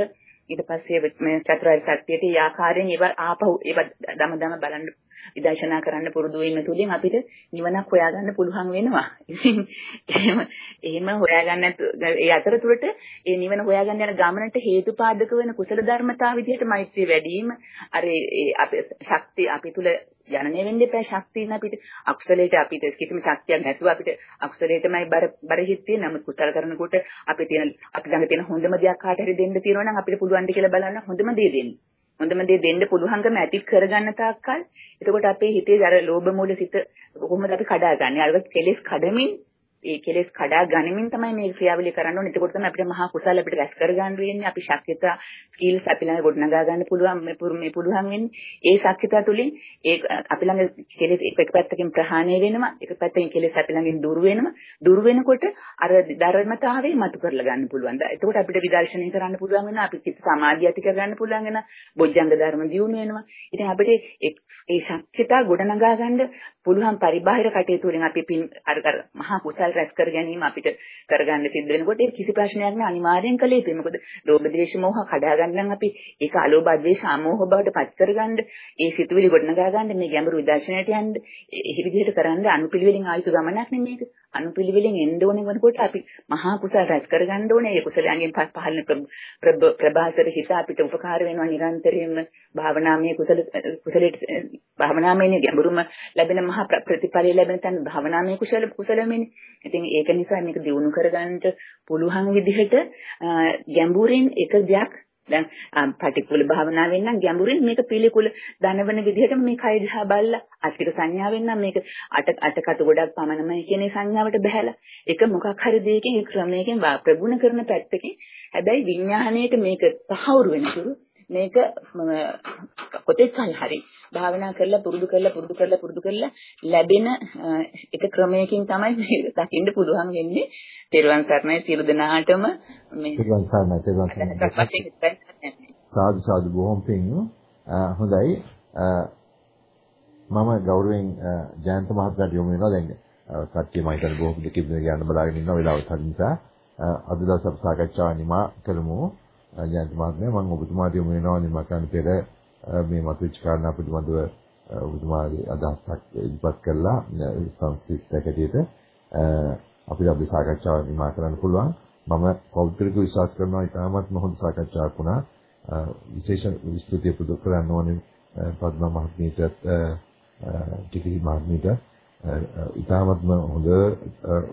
ඊට පස්සේ මේ චතුරාර්ය සත්‍යයට ඒ ආකාරයෙන් ඒව ආපහු ඒව දම දම බලන්න විදර්ශනා කරන්න පුරුදු වීම තුළින් අපිට නිවනක් හොයාගන්න පුළුවන් වෙනවා. ඉතින් එහෙම එහෙම හොයාගන්න ඒ අතරතුරට ඒ නිවන හොයාගන්න යන ගමනට හේතුපාදක වෙන කුසල ධර්මතා විදිහට මෛත්‍රිය වැඩි වීම අර අපේ ශක්තිය අපි තුල ජනනය වෙන්න එපා ශක්තිය අපිට අකුසලයට අපිට කිසිම ශක්තියක් නැතුව අපිට අකුසලයටමයි බර බර හිතේ නමුත් කුසල කරනකොට අපි තියෙන අපි ළඟ තියෙන හොඳම දෙයක් කාට හරි දෙන්න තියෙනවා නම් අපිට පුළුවන් ද කියලා බලන්න හොඳම දේ දෙන්න. හොඳම දේ දෙන්න පුළුවන්කම ඇති කරගන්න තාක්කල් එතකොට අපේ හිතේ අර ලෝභ මූල සිත කොහොමද අපි කඩාගන්නේ? අර කෙලෙස් කඩමින් ඒ කෙලෙස් කඩා ගනිමින් තමයි මේ ක්‍රියාවලිය කරන්න ඕනේ. එතකොට තමයි අපිට මහා කුසල අපිට රැස් කරගන්න වෙන්නේ. අපි ශක්තියතා ස්කිල්ස් අපි ළඟ ගොඩනගා ගන්න පුළුවන් මේ මේ පුළුවන් වෙන්නේ. ඒ ශක්තියතා තුලින් ඒ අපි ළඟ කෙලෙස් එක පැත්තකින් ප්‍රහාණය වෙනවා. එක පැත්තකින් කෙලෙස් අපි ළඟින් දුර වෙනවා. දුර වෙනකොට අර ධර්මතාවය මතු කරලා ගන්න පුළුවන්. එතකොට අපිට විදර්ශනය කරන්න පුළුවන් වෙනවා. අපි චිත්ත සමාධිය ඇති කරගන්න පුළුවන් වෙනවා. බොජ්ජංග ධර්ම දියුණු වෙනවා. ඉතින් අපිට ඒ ශක්තියතා ගොඩනගා ගන්න පුළුවන් පරිබාහිර කටයුතු වලින් අපි අර මහා කුසල් රැස් කර ගැනීම අපිට කරගන්න සිද්ධ වෙනකොට ඒ කිසි ප්‍රශ්නයක් නෑ අනිවාර්යෙන් කළ යුතුයි. මොකද ලෝභ ද්වේෂ මෝහ කඩා ගන්න නම් අපි ඒක අලෝභ ද්වේෂ අමෝහ බවට පත් කරගන්න ඒ සිතුවිලි ගොඩනගා ගන්න මේ ගැඹුරු විදර්ශනයට යන්න ඒ විදිහට කරන්න අනුපිළිවෙලින් ආයුතු ගමනක් නෙමෙයි මේක. අනුපිළිවෙලින් එන්න ඕනේ වෙනකොට අපි මහා කුසල රැස් කරගන්න ඕනේ. ඒ කුසලයන්ගෙන් පහළන ප්‍රබාසර හිත අපිට උපකාර වෙනවා නිරන්තරයෙන්ම භාවනාමය කුසල කුසලයට භාවනාමය ගැඹුරුම ලැබෙන මහා ප්‍රතිඵලය ලැබෙන තැන භාවනාමය කුසල කුසලමනේ. ඉතින් ඒක නිසා මේක දියුණු කරගන්න පුළුවන් විදිහට ගැඹුරින් එක දෙයක් දැන් පටිකුල භාවනාවෙන් නම් ගැඹුරින් මේක පිළිකුල දනවන විදිහටම මේ කය දිහා බලලා අට්ටික සංඥාවෙන් නම් මේක අට අටකට ගොඩක් පමණමයි කියන සංඥාවට බහැලා. ඒක මොකක් හරි දෙයකින් ක්‍රමයකින් ප්‍රගුණ කරන පැත්තකින්. හැබැයි විඥාණයට මේක තහවුරු වෙනතුරු මේක කොතෙක්ල් හරි භාවනා කරලා පුරුදු කරලා පුරුදු කරලා පුරුදු කරලා ලැබෙන එක ක්‍රමයකින් තමයි මේ [LAUGHS] දකින්න පුළුවන් වෙන්නේ. තෙරුවන් සරණයි සියලු දෙනාටම මේ තෙරුවන් සරණයි තෙරුවන් සරණයි. [LAUGHS] සාදු සාදු බොහොම පිං. හොඳයි. මම ගෞරවයෙන් ජයන්ත මහත්මයාට යොමු වෙනවා දැන්. කට්ටිය මම හිතන්නේ බොහොම දෙකින් යන්න බලාගෙන ඉන්න වෙලාවට හරි නිසා අද දවස් අප සාකච්ඡාව නිමා කරමු. ජයන්ත මහත්මයා මම ඔබතුමාට යොමු වෙනවා නිමා කරන්න පෙර මේ මතුවෙච්ච කාරණා පිළිබඳව ඔබතුමාගේ අදහසක් ඉදිරිපත් කළා. සංස්කෘතික හැටියට. අපිට අපි සාකච්ඡාව නිමා කරන්න පුළුවන්. මම පෞද්ගලිකව විශ්වාස කරනවා ඉතාමත්ම හොඳ සාකච්ඡාවක් වුණා. විශේෂ ස්තුතිය පුදු කරන්න ඕනේ පද්ම මහත්මියට ටිකි මහත්මියට ඉතාමත්ම හොඳ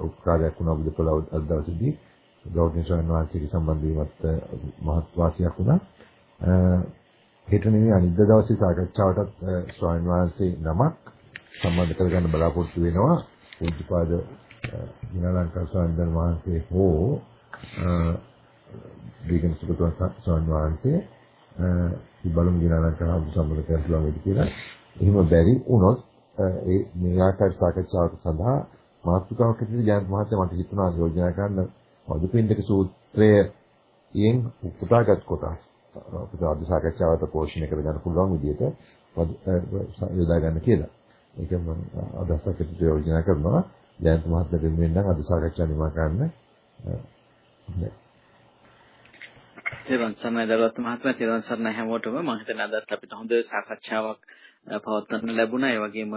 උපකාරයක් වුණා බුදුපළ අද දවසේදී. ගෞරවනීය ස්වාමීන් වහන්සේගේ සම්බන්ධ වීමත් මහත් වාසියක් වුණා. හෙට නෙවෙයි අනිද්දා දවසේ සාකච්ඡාවටත් ස්වාමීන් වහන්සේ නමක් සම්බන්ධ කරගන්න බලාපොරොත්තු වෙනවා. පූජ්‍යපාද විනාලංකා ස්වාමීන් වහන්සේ හෝ දීගන සුගතව ස්වාමීන් වහන්සේ ඉබලුම් විනාලංකා සම්බන්ධ කරලා වෙද කියලා. එහෙම බැරි වුණොත් ඒ මේ ආකාර සාකච්ඡාවක් සඳහා මාතෘකාවක් හැටියට ජයන්ත මහත්තයා මට හිතුණා යෝජනා කරන්න මදුපින්ඩක සූත්‍රයෙන් උපුටාගත් කොටස් අපිට අද සාකච්ඡාවට පෝෂණය කරගන්න පුළුවන් විදිහට යොදා ගන්න කියලා. ඒක මම අදහසක් ඇතුළත යෝජනා කරනවා. ජයන්ත මහත්මයාට වෙන නම් අද සාකච්ඡා නිමා කරන්න. තෙරුවන් සරණයි දරුවත් මහත්මයා තෙරුවන් සරණයි හැමෝටම මම හිතන්නේ අදත් අපිට හොඳ සාකච්ඡාවක් පවත්වන්න ලැබුණා. ඒ වගේම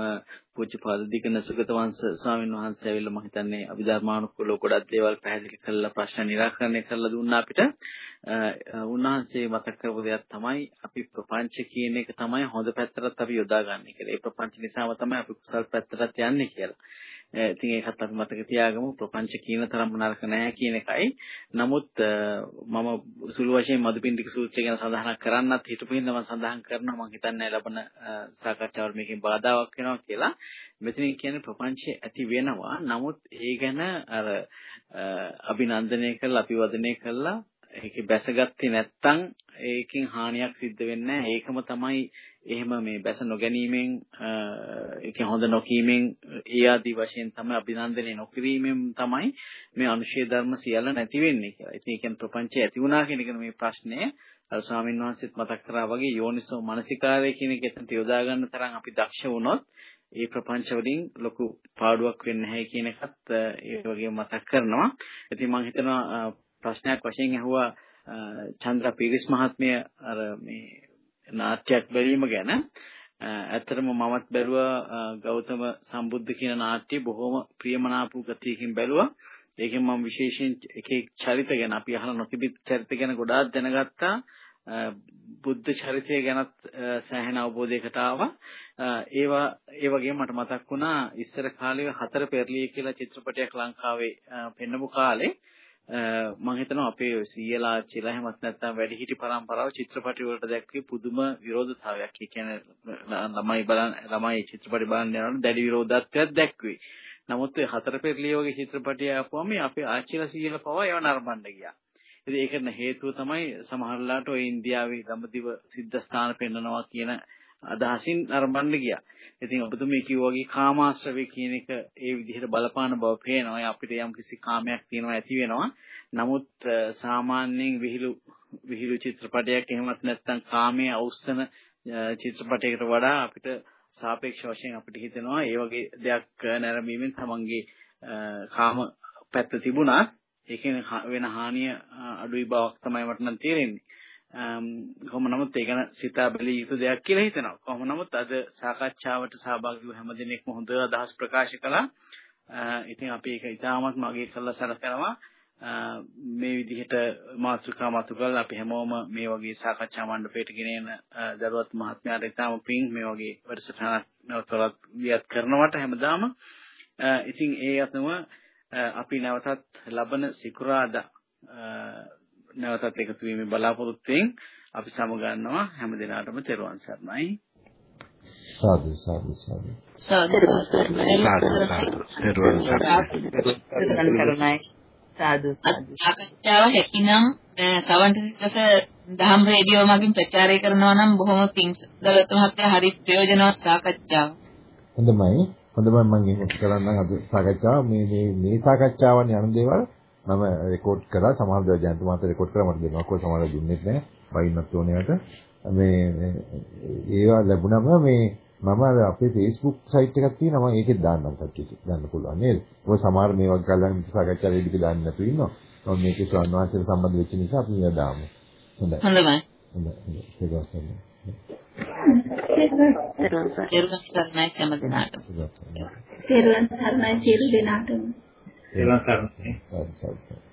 පූජ්‍යපාද දිගන සුගත වංශ ස්වාමීන් වහන්සේ ඇවිල්ලා මම හිතන්නේ අභිධර්මානුකූලව ගොඩක් දේවල් පැහැදිලි කරලා ප්‍රශ්න निराකරණය කරලා දුන්නා අපිට. උන්වහන්සේ මතක් කරපු දෙයක් තමයි අපි ප්‍රපංච කියන එක තමයි හොඳ පැත්තට අපි යොදාගන්නේ කියලා. ඒ ප්‍රපංච නිසාම තමයි අපි කුසල් පැත්තට යන්නේ කියලා. ඉතින් ඒකත් අපි මතක තියාගමු ප්‍රපංච කියන තරම් නරක නැහැ කියන එකයි. නමුත් මම සුළු වශයෙන් මදුපින්ඩික සූත්‍රය ගැන සඳහන් කරන්නත් හිතපු හින්දා මම සඳහන් කරනවා මම හිතන්නේ ලබන සාකච්ඡාවල මේකෙන් බාධාවක් වෙනවා කියලා. මෙතනින් කියන්නේ ප්‍රපංචය ඇති වෙනවා. නමුත් ඒ ගැන අර අභිනන්දනය කරලා අභිවදනය කරලා ඒක බැසගත්තේ නැත්තම් ඒකෙන් හානියක් සිද්ධ වෙන්නේ ඒකම තමයි එහෙම මේ බැස නොගැනීමෙන් ඒක හොඳ නොකීමෙන් ඒ ආදී වශයෙන් තමයි අභිනන්දනය නොකිරීමෙන් තමයි මේ අනුශේධ ධර්ම සියල්ල නැති වෙන්නේ කියලා. ඉතින් ඒ කියන්නේ ප්‍රපංචය ඇති වුණා කියන එක මේ ප්‍රශ්නේ අර ස්වාමීන් වහන්සේත් මතක් කරා වගේ යෝනිසෝ මනසිකාරය කියන එක එතනට යොදා ගන්න තරම් අපි දක්ෂ වුණොත් ඒ ප්‍රපංච වලින් ලොකු පාඩුවක් වෙන්නේ නැහැ කියන එකත් ඒ වගේ මතක් කරනවා. ඉතින් මම හිතනවා ප්‍රශ්නයක් වශයෙන් ඇහුවා චන්ද්‍ර පීරිස් මහත්මිය අර මේ නාට්‍යයක් බැලීම ගැන ඇත්තටම මමත් බැලුවා ගෞතම සම්බුද්ධ කියන නාට්‍ය බොහොම ප්‍රියමනාප ගතියකින් බැලුවා. ඒකෙන් මම විශේෂයෙන් එක එක චරිත ගැන අපි අහලා නොතිබිච්ච චරිත ගැන ගොඩාක් දැනගත්තා. බුද්ධ චරිතය ගැනත් සෑහෙන අවබෝධයකට ආවා. ඒවා ඒ වගේම මට මතක් වුණා ඉස්සර කාලේ හතර පෙරලිය කියලා චිත්‍රපටයක් ලංකාවේ පෙන්නපු කාලේ මම හිතනවා අපේ සීයලා චිලා හැමත් නැත්නම් වැඩිහිටි පරම්පරාව චිත්‍රපටි වලට දැක්කේ පුදුම විරෝධතාවයක්. ඒ කියන්නේ ළමයි බලන් ළමයි චිත්‍රපටි බලන්න යනකොට දැඩි විරෝධත්වයක් දැක්වේ. නමුත් ඒ හතර පෙරලිය වගේ චිත්‍රපටි ආපුවම අපේ ආච්චිලා සීයලා පවා ඒව නරඹන්න ගියා. ඉතින් ඒකට හේතුව තමයි සමහරලාට ඔය ඉන්දියාවේ දඹදිව සිද්ධාස්ථාන පෙන්නනවා කියන අදහසින් නරඹන්න ගියා. ඉතින් ඔබතුමී කිව්වා වගේ කාමාශ්‍රවේ කියන එක ඒ විදිහට බලපාන බව පේනවා. අපිට යම් කිසි කාමයක් තියෙනවා ඇති වෙනවා. නමුත් සාමාන්‍යයෙන් විහිළු විහිළු චිත්‍රපටයක් එහෙමත් නැත්නම් කාමයේ අවුස්සන චිත්‍රපටයකට වඩා අපිට සාපේක්ෂ වශයෙන් අපිට හිතෙනවා ඒ වගේ දෙයක් නැරඹීමෙන් තමන්ගේ කාම පැත්ත තිබුණා ඒකෙන් වෙන හානිය අඩුයි බවක් තමයි මට නම් තේරෙන්නේ. කොහොම නමුත් ඒක ගැන සිතා බැලිය යුතු දෙයක් කියලා හිතෙනවා. කොහොම නමුත් අද සාකච්ඡාවට සහභාගී වූ හැමදෙනෙක්ම හොඳ අදහස් ප්‍රකාශ කළා. ඉතින් අපි ඒක ඉතාමත් මගේ කළා සලකනවා. මේ විදිහට මාතෘකා මතු කරලා අපි හැමෝම මේ වගේ සාකච්ඡා මණ්ඩපයට ගෙනෙන දරුවත් මහත්මයාට ඉතාම පිං මේ වගේ වැඩසටහනක් නැවතත් වියත් කරනවට හැමදාම ඉතින් ඒ අතම අපි නැවතත් ලබන සිකුරාදා නැවතත් එකතු වීමේ බලාපොරොත්තුෙන් අපි සමගන්නවා හැම දිනාටම තෙරුවන් සරණයි. සාදු සාදු සාදු. සාදු තෙරුවන් සරණයි සාදු. සාකච්ඡාව හැකිනම් සවන්ත සිතස දහම් රේඩියෝ මගින් ප්‍රචාරය කරනවා නම් බොහොම පිං දලත මහත්තයා හරි ප්‍රයෝජනවත් සාකච්ඡාවක්. හොඳමයි. හොඳමයි මම ඉන්නේ කරන්න අද සාකච්ඡාව. මේ මේ මේ සාකච්ඡාවන් යන දේවල් මම රෙකෝඩ් කරලා සමහර දේ ජයන්ත මහත්තයා රෙකෝඩ් කරලා මට දෙනවා කොහොම සමහර දුන්නෙත් නැහැ වයින්නත් ඕනේකට මේ ඒවා ලැබුණම මේ මම අපේ Facebook site එකක් තියෙනවා මම ඒකේ දාන්නම් කට්ටියට ගන්න පුළුවන් නේද? මොකද සමහර මේ වගේ කල්ලාන සාකච්ඡා වේදිකේ දාන්න නැතුව ඉන්නවා. මම මේකේ ස්වර්ණවාසයට සම්බන්ධ වෙච්ච නිසා අපි මේවා දාමු. හොඳයි. හොඳයි. හොඳයි. ඒක තමයි. තෙරුවන් සරණයි හැම දිනාටම. තෙරුවන් සරණයි සියලු දෙනාටම. තෙරුවන් සරණයි. සාදු සාදු.